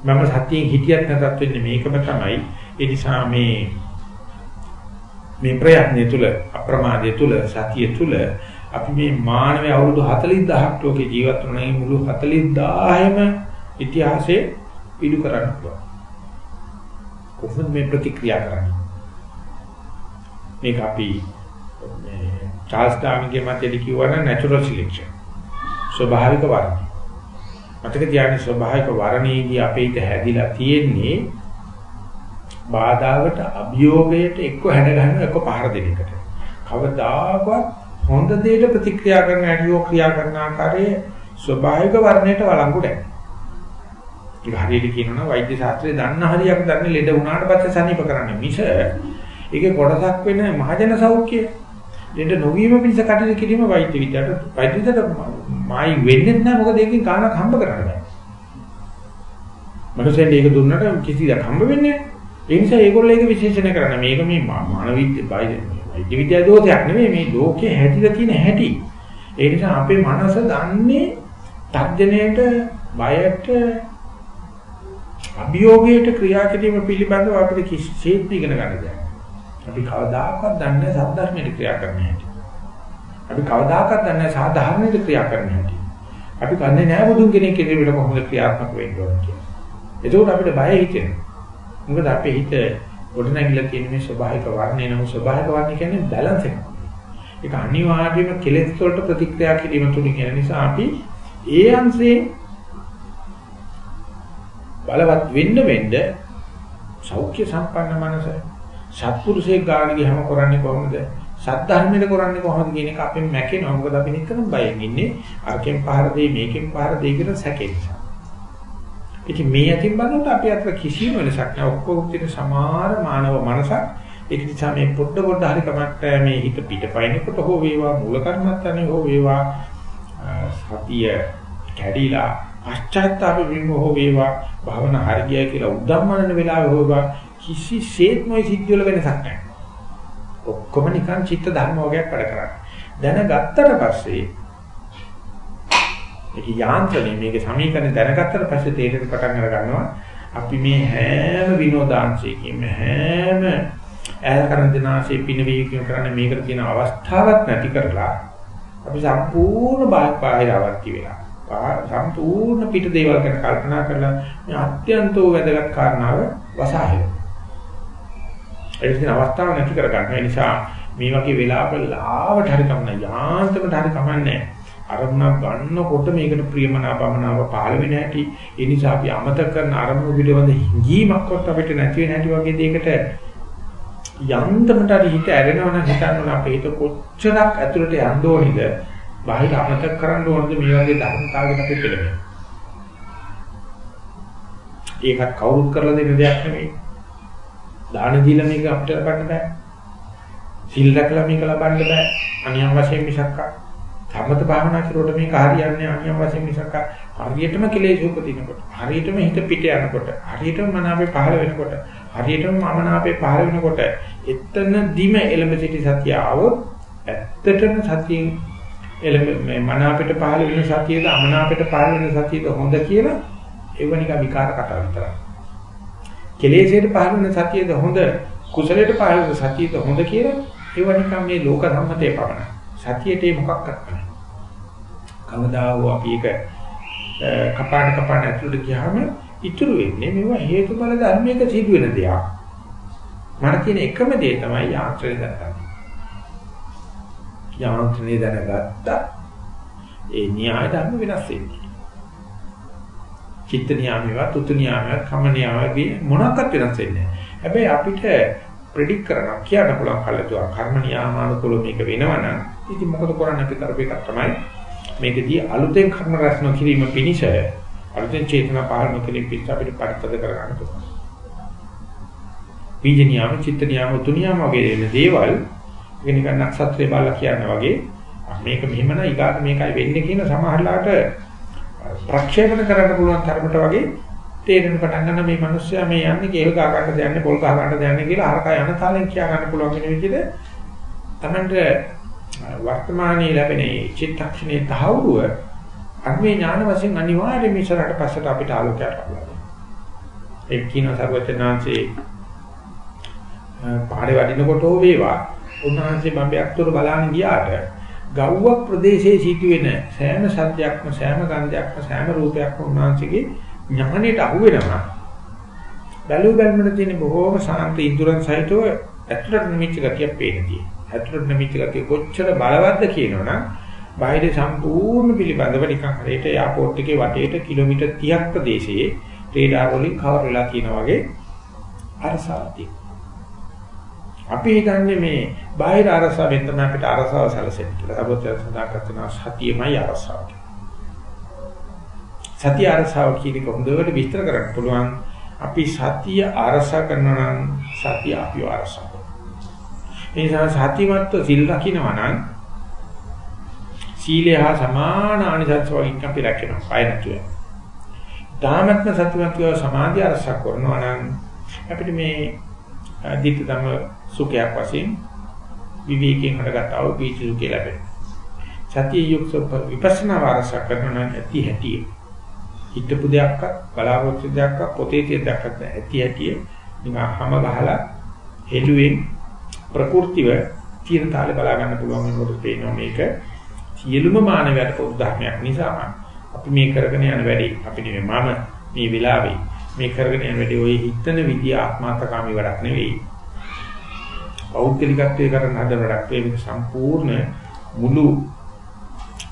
මම සතියෙන් හිතියත් නැතත් වෙන්නේ මේකම තමයි. ඒ නිසා මේ මේ ප්‍රයත්නය තුල අප්‍රමාදය තුල සතිය තුල අපි මේ මානව අවුරුදු 40000ක් ලෝකේ ජීවත් වුණා මේ මුළු 40000ම ඉතිහාසයේ පිටු කරන්න පුළුවන්. කොහොමද මේ ප්‍රතික්‍රියා කරන්නේ? මේක අපි මේ චාල්ස් ඩාර්වින්ගේ මතයේදී කියවන නැචරල් සිලෙක්ෂන්. ස්වභාවික වර්ණය. මතක තියාගන්න ස්වභාවික වර්ණයේදී අපේ හිත හැදිලා තියෙන්නේ බාධාවට අභියෝගයට එක්ක හැඩ ගන්න එක්ක පහර දෙන එකට. කවදාකවත් හොඳ දෙයට ප්‍රතික්‍රියා කරන ඇඩියෝ ක්‍රියා කරන ආකාරයේ ස්වභාවික වර්ණයට වළංගු නැහැ. ඒක හරියට කියනවනම් වෛද්‍ය ශාස්ත්‍රයේ දන්න හරියක් දන්නේ ලෙඩ වුණාට පස්සේ සනීප කරන්න මිස ඒකේ කොටසක් වෙන මහජන සෞඛ්‍ය ලෙඩ නොවීම පිණිස කටයුතු කිරීම වෛද්‍ය විද්‍යාවට වෛද්‍ය විද්‍යාවට මායි වෙන්නේ නැහැ මොකද ඒකෙන් කාණක් හම්බ කරන්න බෑ. මනුස්සයෙක් ඒක දුන්නට කිසි දෙයක් හම්බ වෙන්නේ නැහැ. ඒ නිසා ඒගොල්ලෝ ඒක විශේෂණය කරන්න මේක මේ මානව විද්‍යාව වෛද්‍ය විද්‍යාව දෝෂයක් නෙමෙයි මේ ලෝකේ හැදිලා තියෙන හැටි. ඒ නිසා අපේ මනස දන්නේ තර්ජනයට, බයට, අභියෝගයට ක්‍රියා කිරීම පිළිබඳව අපිට කිසිසේත් ඉගෙන ගන්න දෙයක්. අපි කවදාකවත් දන්නේ සද්ධර්මයට ක්‍රියා කරන්න හැටි. අපි කවදාකවත් දන්නේ සාධාරණයට ක්‍රියා කරන්න හැටි. අපි කන්නේ නැහැ බුදුන් කෙනෙක් ඉදිරියට කොහොමද ක්‍රියාත්මක වෙන්න ඕන කියලා. ඒකෝට අපිට බය හිතෙනවා. මොකද අපේ හිත ගොඩනැගිලා තියෙන මේ ස්වභාවික වර්ණය නම් ස්වභාවික වර්ණය කියන්නේ බැලන්ස් එක. ඒක අනිවාර්යයෙන්ම කෙලෙස් වලට ප්‍රතික්‍රියා කිරීම තුලින් කියන නිසා අපි ඒ අංශයෙන් බලවත් වෙන්න වෙන්න සෞඛ්‍ය සම්පන්න මනස සත්පුරුෂයෙක් ගාන ගියම කරන්නේ කොහොමද? සද්ධර්මයට කරන්නේ කොහොමද කියන එක අපෙන් මැකෙනවා. මොකද අපි නිතරම බයෙන් ඉන්නේ අරකින් පහර දෙයි මේකෙන් පහර දෙයි කියලා සැකේ නිසා. ඉතින් මේ අතින් බලනකොට අපි අතර කිසිම වෙනසක් නැහැ. ඔක්කොම තියෙන සමාන මානව මනසක්. ඒක නිසා මේ පොඩ පොඩ හරි කමක් මේ හිත පිටපයින්කොට හෝ වේවා මූල කර්මත්තනේ හෝ වේවා සතිය කැඩිලා පශ්චාත්තාප වීම හෝ වේවා භාවනා හරියයි කියලා උද්දම්මනන වෙලාව හොවා කිසිසේත්ම ওই සිද්ධ වල වෙනසක් නැහැ. ඔක්කොම නිකන් චිත්ත ධර්ම වගේක් වැඩ කරන්නේ. දැනගත්තට පස්සේ මේක යාන්ත්‍රණය මේක සමීකරණ දැනගත්තට පස්සේ තේරෙන්න පටන් අර ගන්නවා අපි මේ හැම විනෝදාංශයකින්ම හැම ඈල කරන දිනාසේ පිනවීම කරන්න මේකට තියෙන අවස්ථාවක් නැති කරලා අපි සම්පූර්ණ බාහිරවර්ති වෙලා සම්පූර්ණ පිට දේවල් ගැන කල්පනා කරලා මේ අත්‍යන්තෝ වැදගත් කාරණාව වසහාය. ඒක තියෙන අවස්ථාවක් නැති කර ගන්න. ඒ නිසා මේ වගේ වෙලාවක ලාවට හරි කමන්නේ යාන්තමට හරි කමන්නේ අරමුණක් ගන්නකොට මේකට ප්‍රියමනාපමනාව පහළ වෙන හැටි. ඒ නිසා අපි අමතක කරන අරමුණු පිළිබඳ හිඟීමක්වත් අපිට නැති වෙන හැටි වගේ දෙයකට යන්තමට හරි හිත ඇරෙනවා නම් හිතන්න අපේ හිත කොච්චරක් ඇතුළට යන්න ඕනේද? බාහිර අමතක කරන්න ඕනද මේ වගේ ධර්මතාවයකට අපි පෙළඹෙනවා ඒකත් කවුරුත් කරලා දෙන දෙයක් නෙමෙයි. දාන දීලා මේක අපිට ලබන්න බෑ. සිල් රැකලා මේක ලබන්න බෑ. අනියම් වශයෙන් මිසක්කා. සමත භාවනා කරුවට මේක හරියන්නේ අනියම් වශයෙන් මිසක් හරියටම කෙලෙස් උපදිනකොට හරියටම හිත පිට යනකොට හරියටම මනාපේ පහළ වෙනකොට හරියටම මමනාපේ පහළ වෙනකොට එතනදිම එළඹ සිටි සතිය આવොත් ඇත්තටම සතියෙන් එළඹ මේ මනාපෙට පහළ වෙන සතියද අමනාපෙට පහළ වෙන සතියද හොඳ කියලා ඒවනික විකාර කතා විතරයි. කෙලෙසේට පහළ වෙන සතියද හොඳ කුසලයට පහළ වෙන සතියද හොඳ කියලා ඒවනික මේ ලෝක සම්මතයේ පවණයි සතියට මොකක්වත් නැහැ කවදාවෝ අපි ඒක කපාන කපාන ඇතුළට ගියාම ඉතුරු වෙන්නේ මේවා හේතුඵල ධර්මයක සිදුවෙන දෙයක්. මට තියෙන එකම දේ තමයි යාන්ත්‍රණය දැනගන්න. යාන්ත්‍රණය දැනගත්තා ඒ න්‍යාය ධර්ම වෙනස් වෙන්නේ. චිත්ත නියාමේවත් උතු නියාමේවත් කම නියාමයේ මොනක්වත් වෙනස් වෙන්නේ නැහැ. හැබැයි අපිට ප්‍රෙඩික් කරනවා කියන්න පුළුවන් කල්ලාතුවා කර්ම නියාමානුකූල මේක වෙනවනම් ඉතින් මොකද කරන්නේ අපි කරපු එකක් තමයි මේකදී අලුතෙන් කර්ම රැස් නොකිරීම පිණිස අලුතෙන් චේතනා පාලන කිරීම පිණිස අපිට පරිත්තද කරගන්න පුළුවන්. බීජ නියම, චිත්ත නියම, තුනියම වගේ දෙන දේවල් ඒක නිකන් නක්ෂත්‍රය බලලා කියන වගේ මේක මෙහෙම නයි ඊගාට මේකයි වෙන්නේ කියන සමහරලාට ප්‍රක්ෂේපණ කරන්න පුළුවන් තරමට වගේ තේරෙන පටන් ගන්න මේ මිනිස්සයා මේ යන්නේ කේල් ගහ ගන්නද යන්නේ පොල් ගහ ගන්නද යන්නේ කියලා අරක යන තාලෙන් කියා ගන්න පුළුවන් වෙන විදිහට තමන්ට වර්තමානයේ ලැබෙන චිත්තක්ෂණයේ තහවුරුව අර්මේ ඥාන වශයෙන් අනිවාර්යයෙන්ම ඉස්සරහට පස්සට අපිට ආලෝකයක් ලබනවා. ඒ කියන සර්වචනාංශේ පාරේ වඩිනකොට හෝ වේවා උන්වහන්සේ බම්බයක් තුර බලන්න ගියාට ගව්වක් ප්‍රදේශයේ සිටින සෑම සත්‍යයක්ම සෑම ගන්ධයක්ම සෑම රූපයක්ම උන්වහන්සේගේ ඥානෙට අහු වෙනවා. බැලු බැලමට තියෙන බොහෝම සාන්ත ඉන්ද්‍රයන් සහිතව ඇතුළට නිමිච්ච ගතියක් පේනදී. ඇතුළට නිමිති ගතිය කොච්චර බලවත්ද කියනවනම් බාහිර සම්පූර්ණ පිළිබඳව නිකන් හරියට එයාපෝට් එකේ වටේට කිලෝමීටර් 30ක් ප්‍රදේශයේ රේඩාර් වලින් කවර් වෙලා තියෙනා වගේ අරසාවතිය. අපි හිතන්නේ මේ බාහිර අරසාවෙන් තමයි අපිට අරසාව සැලසෙන්නේ කියලා. අපෝතය සදා කරන සතියමයි අරසාව. සතිය අරසාව කියන එක හොඳට විස්තර කරන්න පුළුවන්. අපි සතිය අරසා කරනවා නම් සතිය අපිව අරසා ඒ නිසා සතිමත්ව සිල් රකින්නවා නම් සීලය හා සමාන ආනිසංස වලින් අපි රැකෙනවා. පය නැතුව. ධාමත්ම සතිමත්ව සමාධිය අරසක් කරනවා නම් අපිට මේ දිට්ඨ ධම්ම සුඛයක් වශයෙන් විවේකයෙන් හටගත් ආව පීච සුඛය ලැබෙනවා. සතිය යුක්ත විපස්සනා වාරසක් කරනවා නම් ඇති හැටි. හිතපු දෙයක්වත් බලාපොරොත්තු දෙයක්වත් පොතේ තියෙන දෙයක්වත් ඇති හැටි. නිකන් හැම ගහලා හෙළුවෙන් ප්‍රകൃතිව තියෙන තාලේ බලා ගන්න පුළුවන් වෙනකොට පේනවා මේක සියලුම මානවයට පොදු ධර්මයක් නිසා අපි මේ කරගෙන යන වැඩි අපි නෙමෙයි මම මේ වෙලාවේ මේ කරගෙන යන වැඩේ ඔය හිතන විදිය ආත්මාර්ථකාමී වැඩක් නෙවෙයි. පෞද්ගලිකත්වයේ කරන හදන වැඩක් මේ සම්පූර්ණ මුළු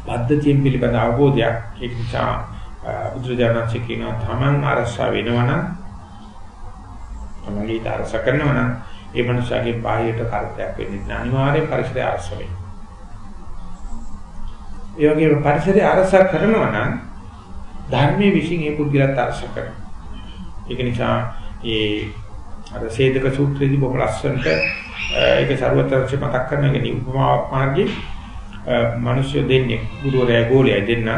පද්ධතියෙන් පිළිබඳ අවබෝධයක් ඒක නිසා බුදුරජාණන් කියනවා තමන් අරසා වෙනවනම් තමන්ගේ අරස කරනවනම් ඒ මනුස්සයාගේ බාහිරට කරදරයක් වෙන්නේ නැහැ අනිවාර්යෙන් පරිසරය අරස වෙනවා. ඒ වගේම පරිසරය අරස කරනවා නම් ධර්මයේ විශ්ින් ඒ පුද්ගලයාට අරස කරනවා. ඒක නිසා ඒ අර සේදක සූත්‍රයේදී බොහොම ලස්සනට ඒක ਸਰවතරච මතක් කරන එක උපමාවක් මාර්ගයේ මිනිස්සු දෙන්නේ ගුරුවරයා ගෝලයා දෙන්න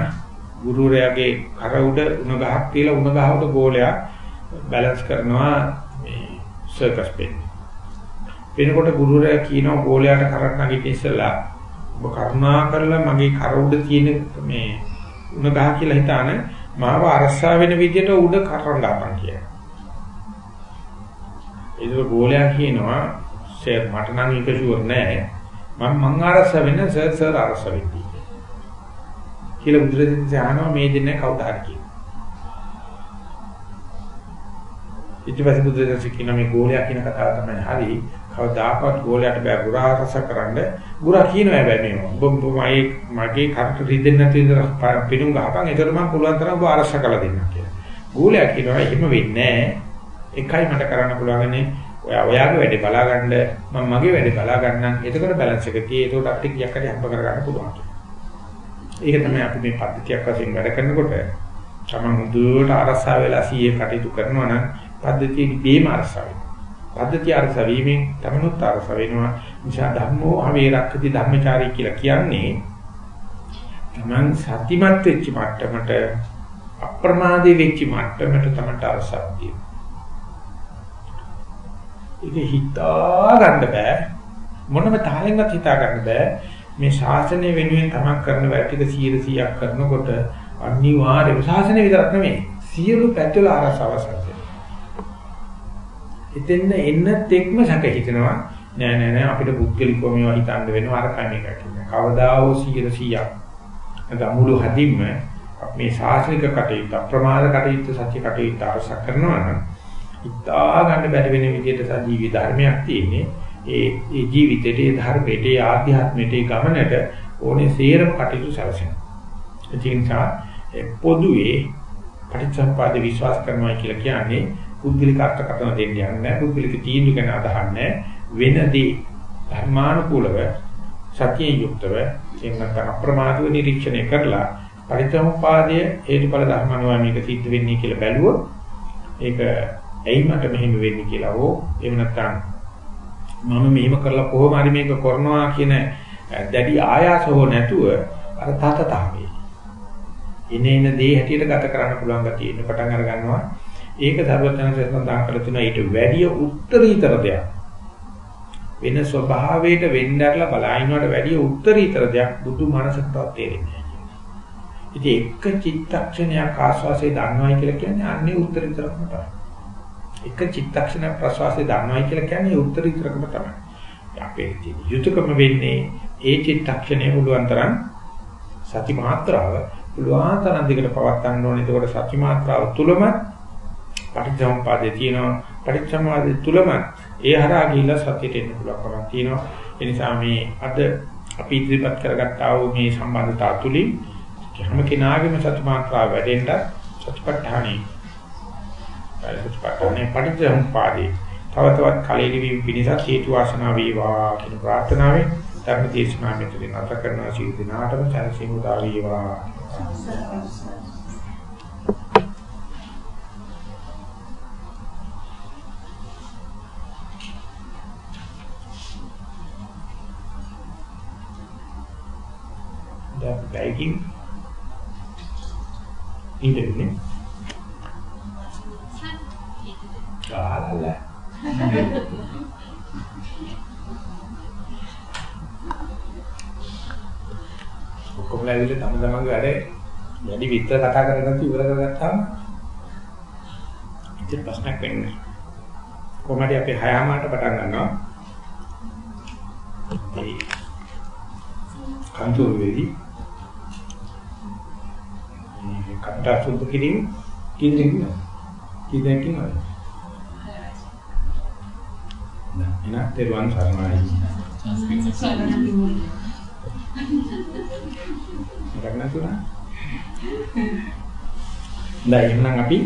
ගුරුවරයාගේ කර උඩ උණ ගහක් තියලා උණ ගහ උඩ ගෝලයා බැලන්ස් කරනවා මේ සර්කස් පෙන්. වෙනකොට ගුරුවරයා කියනවා ගෝලයාට කරක් නගින්න ඉස්සලා ඔබ කරුණා කරලා මගේ කර උඩ තියෙන මේ උණ ගහ කියලා හිතාන මාව අරසා වෙන විදිහට උඩ කරන් ගන්න කියලා. ඒක ගෝලයා කියනවා සර් මට නම් ඒක ෂුවර් නෑ. මම මං අරස වෙන සර් සර් අරස වෙන්නේ. කියලා බුදුරජාණන් අහනවා මේ දෙන්නේ කවුද හරි කියලා. ඊට පස්සේ බුදුරජාණන් කියන මේ ගෝලයා කියන කතාව තමයි හරි. කවදාකවත් ගෝලයට බෑ ගුරා රස කරන්න. ගුරා කියනවා හැබැයි මේ ඔබ මගේ මගේ කරට රිදෙන්නේ නැති විදිහට පිටුම් ගහපන්. ඒතර මම පුළුවන් තරම් ඔබ අරස කළ දෙන්නම් කියලා. ගෝලයා කියනවා එහෙම වෙන්නේ නැහැ. එකයි මට කරන්න පුළුවන්න්නේ ඔයා ඔයාගේ වැඩේ බලා ගන්න මම මගේ වැඩේ බලා ගන්නම්. එතකොට බැලන්ස් එක තියෙයි. ඒකට අපිට කීයක් හරි හම්බ කරගන්න පුළුවන්. ඒක තමයි අපි මේ පද්ධතියක් වශයෙන් වැඩ කරනකොට තමන් හොඳට අරසා වෙලා සීයේ කටයුතු කරනවා නම් පද්ධතියේ බේම අරසා වෙනවා. පද්ධතිය අරස වීමෙන් තමනුත් අරස වෙනවා. නිසා ධම්මෝ අවේරක්කති ධම්මචාරී කියලා කියන්නේ තමන් සතිමත් වෙච්ච මට්ටමට අප්‍රමාදී වෙච්ච මට්ටමට තමන්ට අරසක් තියෙනවා. ඒක හිතා ගන්න බෑ. මොනම තාලෙන්වත් හිතා ගන්න බෑ. මේ ශාසනය වෙනුවෙන් තමන් කරන වැඩ ටික 100%ක් කරනකොට අනිවාර්යයෙන්ම ශාසනය විතරක් නෙමෙයි සියලු පැතිවල අරසවසක් එතෙන්න එන්නත් එක්ම සැක හිතෙනවා නෑ නෑ නෑ අපිට පුද්ගලිකව මේවා හිතන්න වෙනවා අර කම එක කියලා. කවදාෝ 100%ක් නැත්නම් මුළු හදින්ම මේ ශාස්ත්‍රික කටයුත්ත ප්‍රමාද කටයුත්ත සත්‍ය කටයුත්ත අවශ්‍ය කරනවා නම් හිතා ගන්න බැරි වෙන විදිහට සජීවී ධර්මයක් තියෙන්නේ. ඒ ඒ ජීවිතයේ ඒ ධර්මයේ ඒ ආධ්‍යාත්මයේ ඒ ගමනට ඕනේ සේරම කටයුතු සැලසෙනවා. ඒ නිසා පොදුවේ පටිච්චසමුප්පාද විශ්වාස කරනවා කියලා කියන්නේ පුද්ගලික අර්ථකථන දෙන්න යන්නේ නැහැ. පුද්ගලික තීන්දුව ගැන අදහන්නේ වෙනදී ධර්මානුකූලව සතිය යුක්තව එහෙම නැත්නම් අප්‍රමාදව නිරීක්ෂණය කරලා පරිත්‍යාගපාදයේ හේතුඵල ධර්මනවා මේක සිද්ධ වෙන්නේ කියලා බැලුවොත් ඒක ඇයි මට මෙහෙම වෙන්නේ කියලා හෝ එහෙම නැත්නම් මම මෙහෙම කරලා කොහොම හරි මේක කරනවා කියන දැඩි ආයාස හෝ නැතුව අර තතතාවේ ඉනේන දේ හැටියට ගත කරන්න පුළුවන් ගතිය ඉන්න පටන් අර ගන්නවා ඒක සර්වඥාන්සේ සඳහන් කරලා තියෙනවා ඊට වැඩිය උත්තරීතර දෙයක්. වෙන ස්වභාවයට වෙන්නärලා බලයින්වට වැඩිය උත්තරීතර දෙයක් බුදු මනසකටවත් තේරෙන්නේ නැහැ. ඉතින් එක චිත්තක්ෂණයක් ආස්වාසේ දන්නවයි කියලා කියන්නේ අන්නේ උත්තරීතරකම තමයි. එක චිත්තක්ෂණයක් ප්‍රසවාසයේ දන්නවයි කියලා කියන්නේ උත්තරීතරකම තමයි. අපේ යුතුයකම වෙන්නේ ඒ චිත්තක්ෂණය මුළුන් තරම් සති මාත්‍රාව පුළුවන් තරම් දිගට පවත් ගන්න ඕනේ. ඒකෝට සති මාත්‍රාව තුලම පටිච්චසමුපාදේ තියෙනවා පටිච්චසමුපාදේ තුලම ඒ හරහා ගිහිල්ලා සත්‍යයට එන්න පුළුවන්කමක් තියෙනවා ඒ නිසා මේ අද අපි ඉදිරිපත් කරගත්තා වූ මේ සම්බන්ධතාව තුලින් හැම කෙනාගේම සත්‍ය මාත්‍රාව වැඩෙන්න සත්‍යපට්ඨානෙ සත්‍යපට්ඨානෙ පටිච්චසමුපාදේ තව තවත් කලෙලි වීම පිණිස හේතු වාසනා වේවා කියන ප්‍රාර්ථනාවෙන් ධර්ම දේශනාව මෙතනින් අත කරනවා. සීල දිනාටම සැලසීම උදා වේවා. දැන් බැයිකින් ඉඳෙන්නේ ඔක්කොම ඇවිල්ලා තම තමන්ගේ වැඩේ වැඩි විතර කතා කරගෙන නැති ඉවර කරගත්තාම ඉතින් ප්‍රශ්නයක් වෙන්නේ කොහමද අපි හයමාට පටන් ගන්නවා. ඒ කන්තෝර වෙදී කට්ටා සුද්ධ කිරීම කීයකින් කීයකින් වද? නෑ එන තෙරුවන් සරණයි. මතක නැතුණා? දැන් එහෙනම් අපි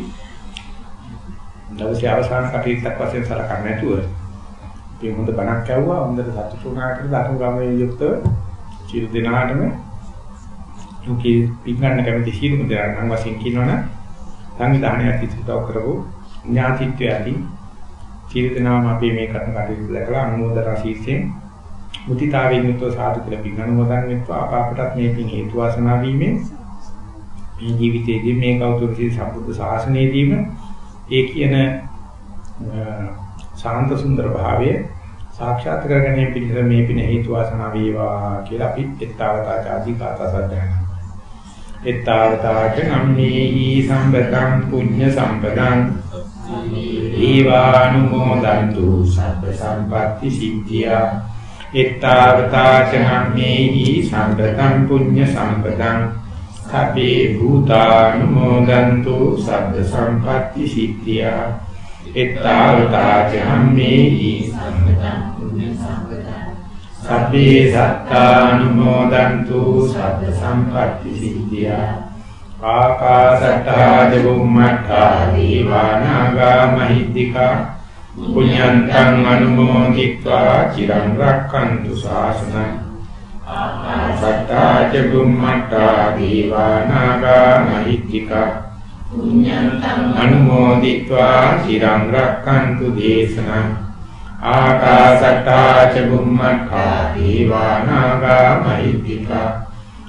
දවසේ අවසාන කටයුත්තක් වශයෙන් සලකන්නේ නැතුව අපි හොඳ බණක් ඇහුවා හොඳට සතුටු වුණා කියලා ධර්ම ගමනේ යුක්තව සියලු දෙනාටම දුකේ පිටගන්න කැමති සියලුම දෙනා නම් වශයෙන් කියනවනම් සංවිධානයක් ඉදිරියට කරපු ඥාතිත්වය ඇති සියලු දෙනාම අපි මේ කරන කටයුතු දැකලා අනුමෝදන රසීසෙන් මුතිතාවෙන් යුක්තව සාදු කියලා පින් අනුමෝදන් වෙත්වා අප අපටත් මේ පින් හේතු වාසනා වීමෙන් මේ ජීවිතයේදී මේ ගෞතම සී සම්බුද්ධ ශාසනයේදීම ඒ කියන ශාන්ත සුන්දර භාවය සාක්ෂාත් කරගැනීම පිණිස මේ පින හේතු වාසනා වේවා කියලා අපි එත්තාවතා ආදී කාථා සජ්ජායනා. එත්තාවතාච නම්මේහි සම්පතං පුඤ්ඤ සම්පතං ඊවානුමෝදන්තු සබ්බ සම්පatti සිද්ධියා. එත්තාවතාච නම්මේහි සම්පතං පුඤ්ඤ සම්පතං සබ්බේ භූතානුමෝදන්තු සබ්බ සම්පatti සිද්ධියා. එත්තාවතාච නම්මේහි සම්පතං සබ්බේ සත්තානුමෝදන්තු සබ්බ සම්පatti සිද්ධියා ආකාසට්ටා දෙබුම්මට්ටා දීවානාගා මහිද්దికා පුඤ්ඤන්තං අනුමෝදිත්වා චිරං රක්ඛන්තු ශාසනං ආකාසට්ටා දෙබුම්මට්ටා දීවානාගා මහිද්దికා පුඤ්ඤන්තං අනුමෝදිත්වා චිරං රක්ඛන්තු දේශනං ආකාසට්ටා දෙබුම්මට්ටා දීවානාගා මහිද්దికා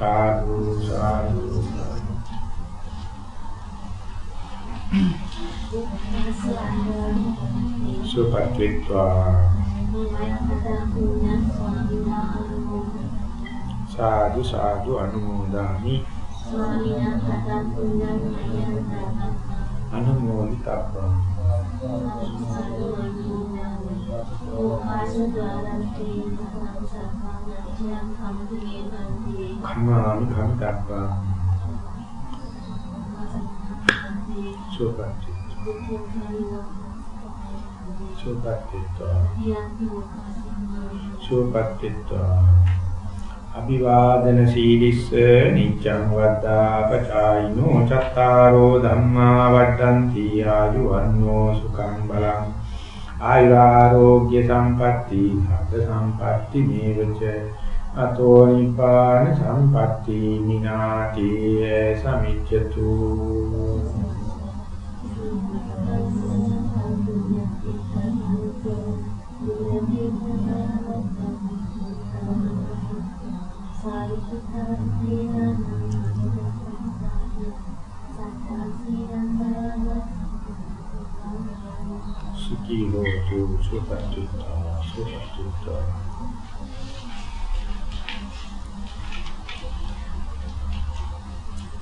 නිපානපත්‍ය සාදු සාදු සුපත්විත්වා සාදු සාදු අනුමෝදාමි අනුමෝදිතබ්බං කම්මාමි කම්තබ්බා සෝපatti සෝපatti සෝපatti අභිවාදන සීලිස්ස නිච්ඡං වද්දා පචායිනෝ චත්තාරෝ ධම්මා වඩ්ඩಂತಿ ආයුවන්නෝ සුඛං බලං. ආයුරාෝග්‍ය සම්පatti සබ්බ සම්පatti මේවච. අතෝ නිපාන සම්පatti මිනාති සමිච්ඡතු සුඛී හෝතු සුපත්තිතා සුපත්තිතා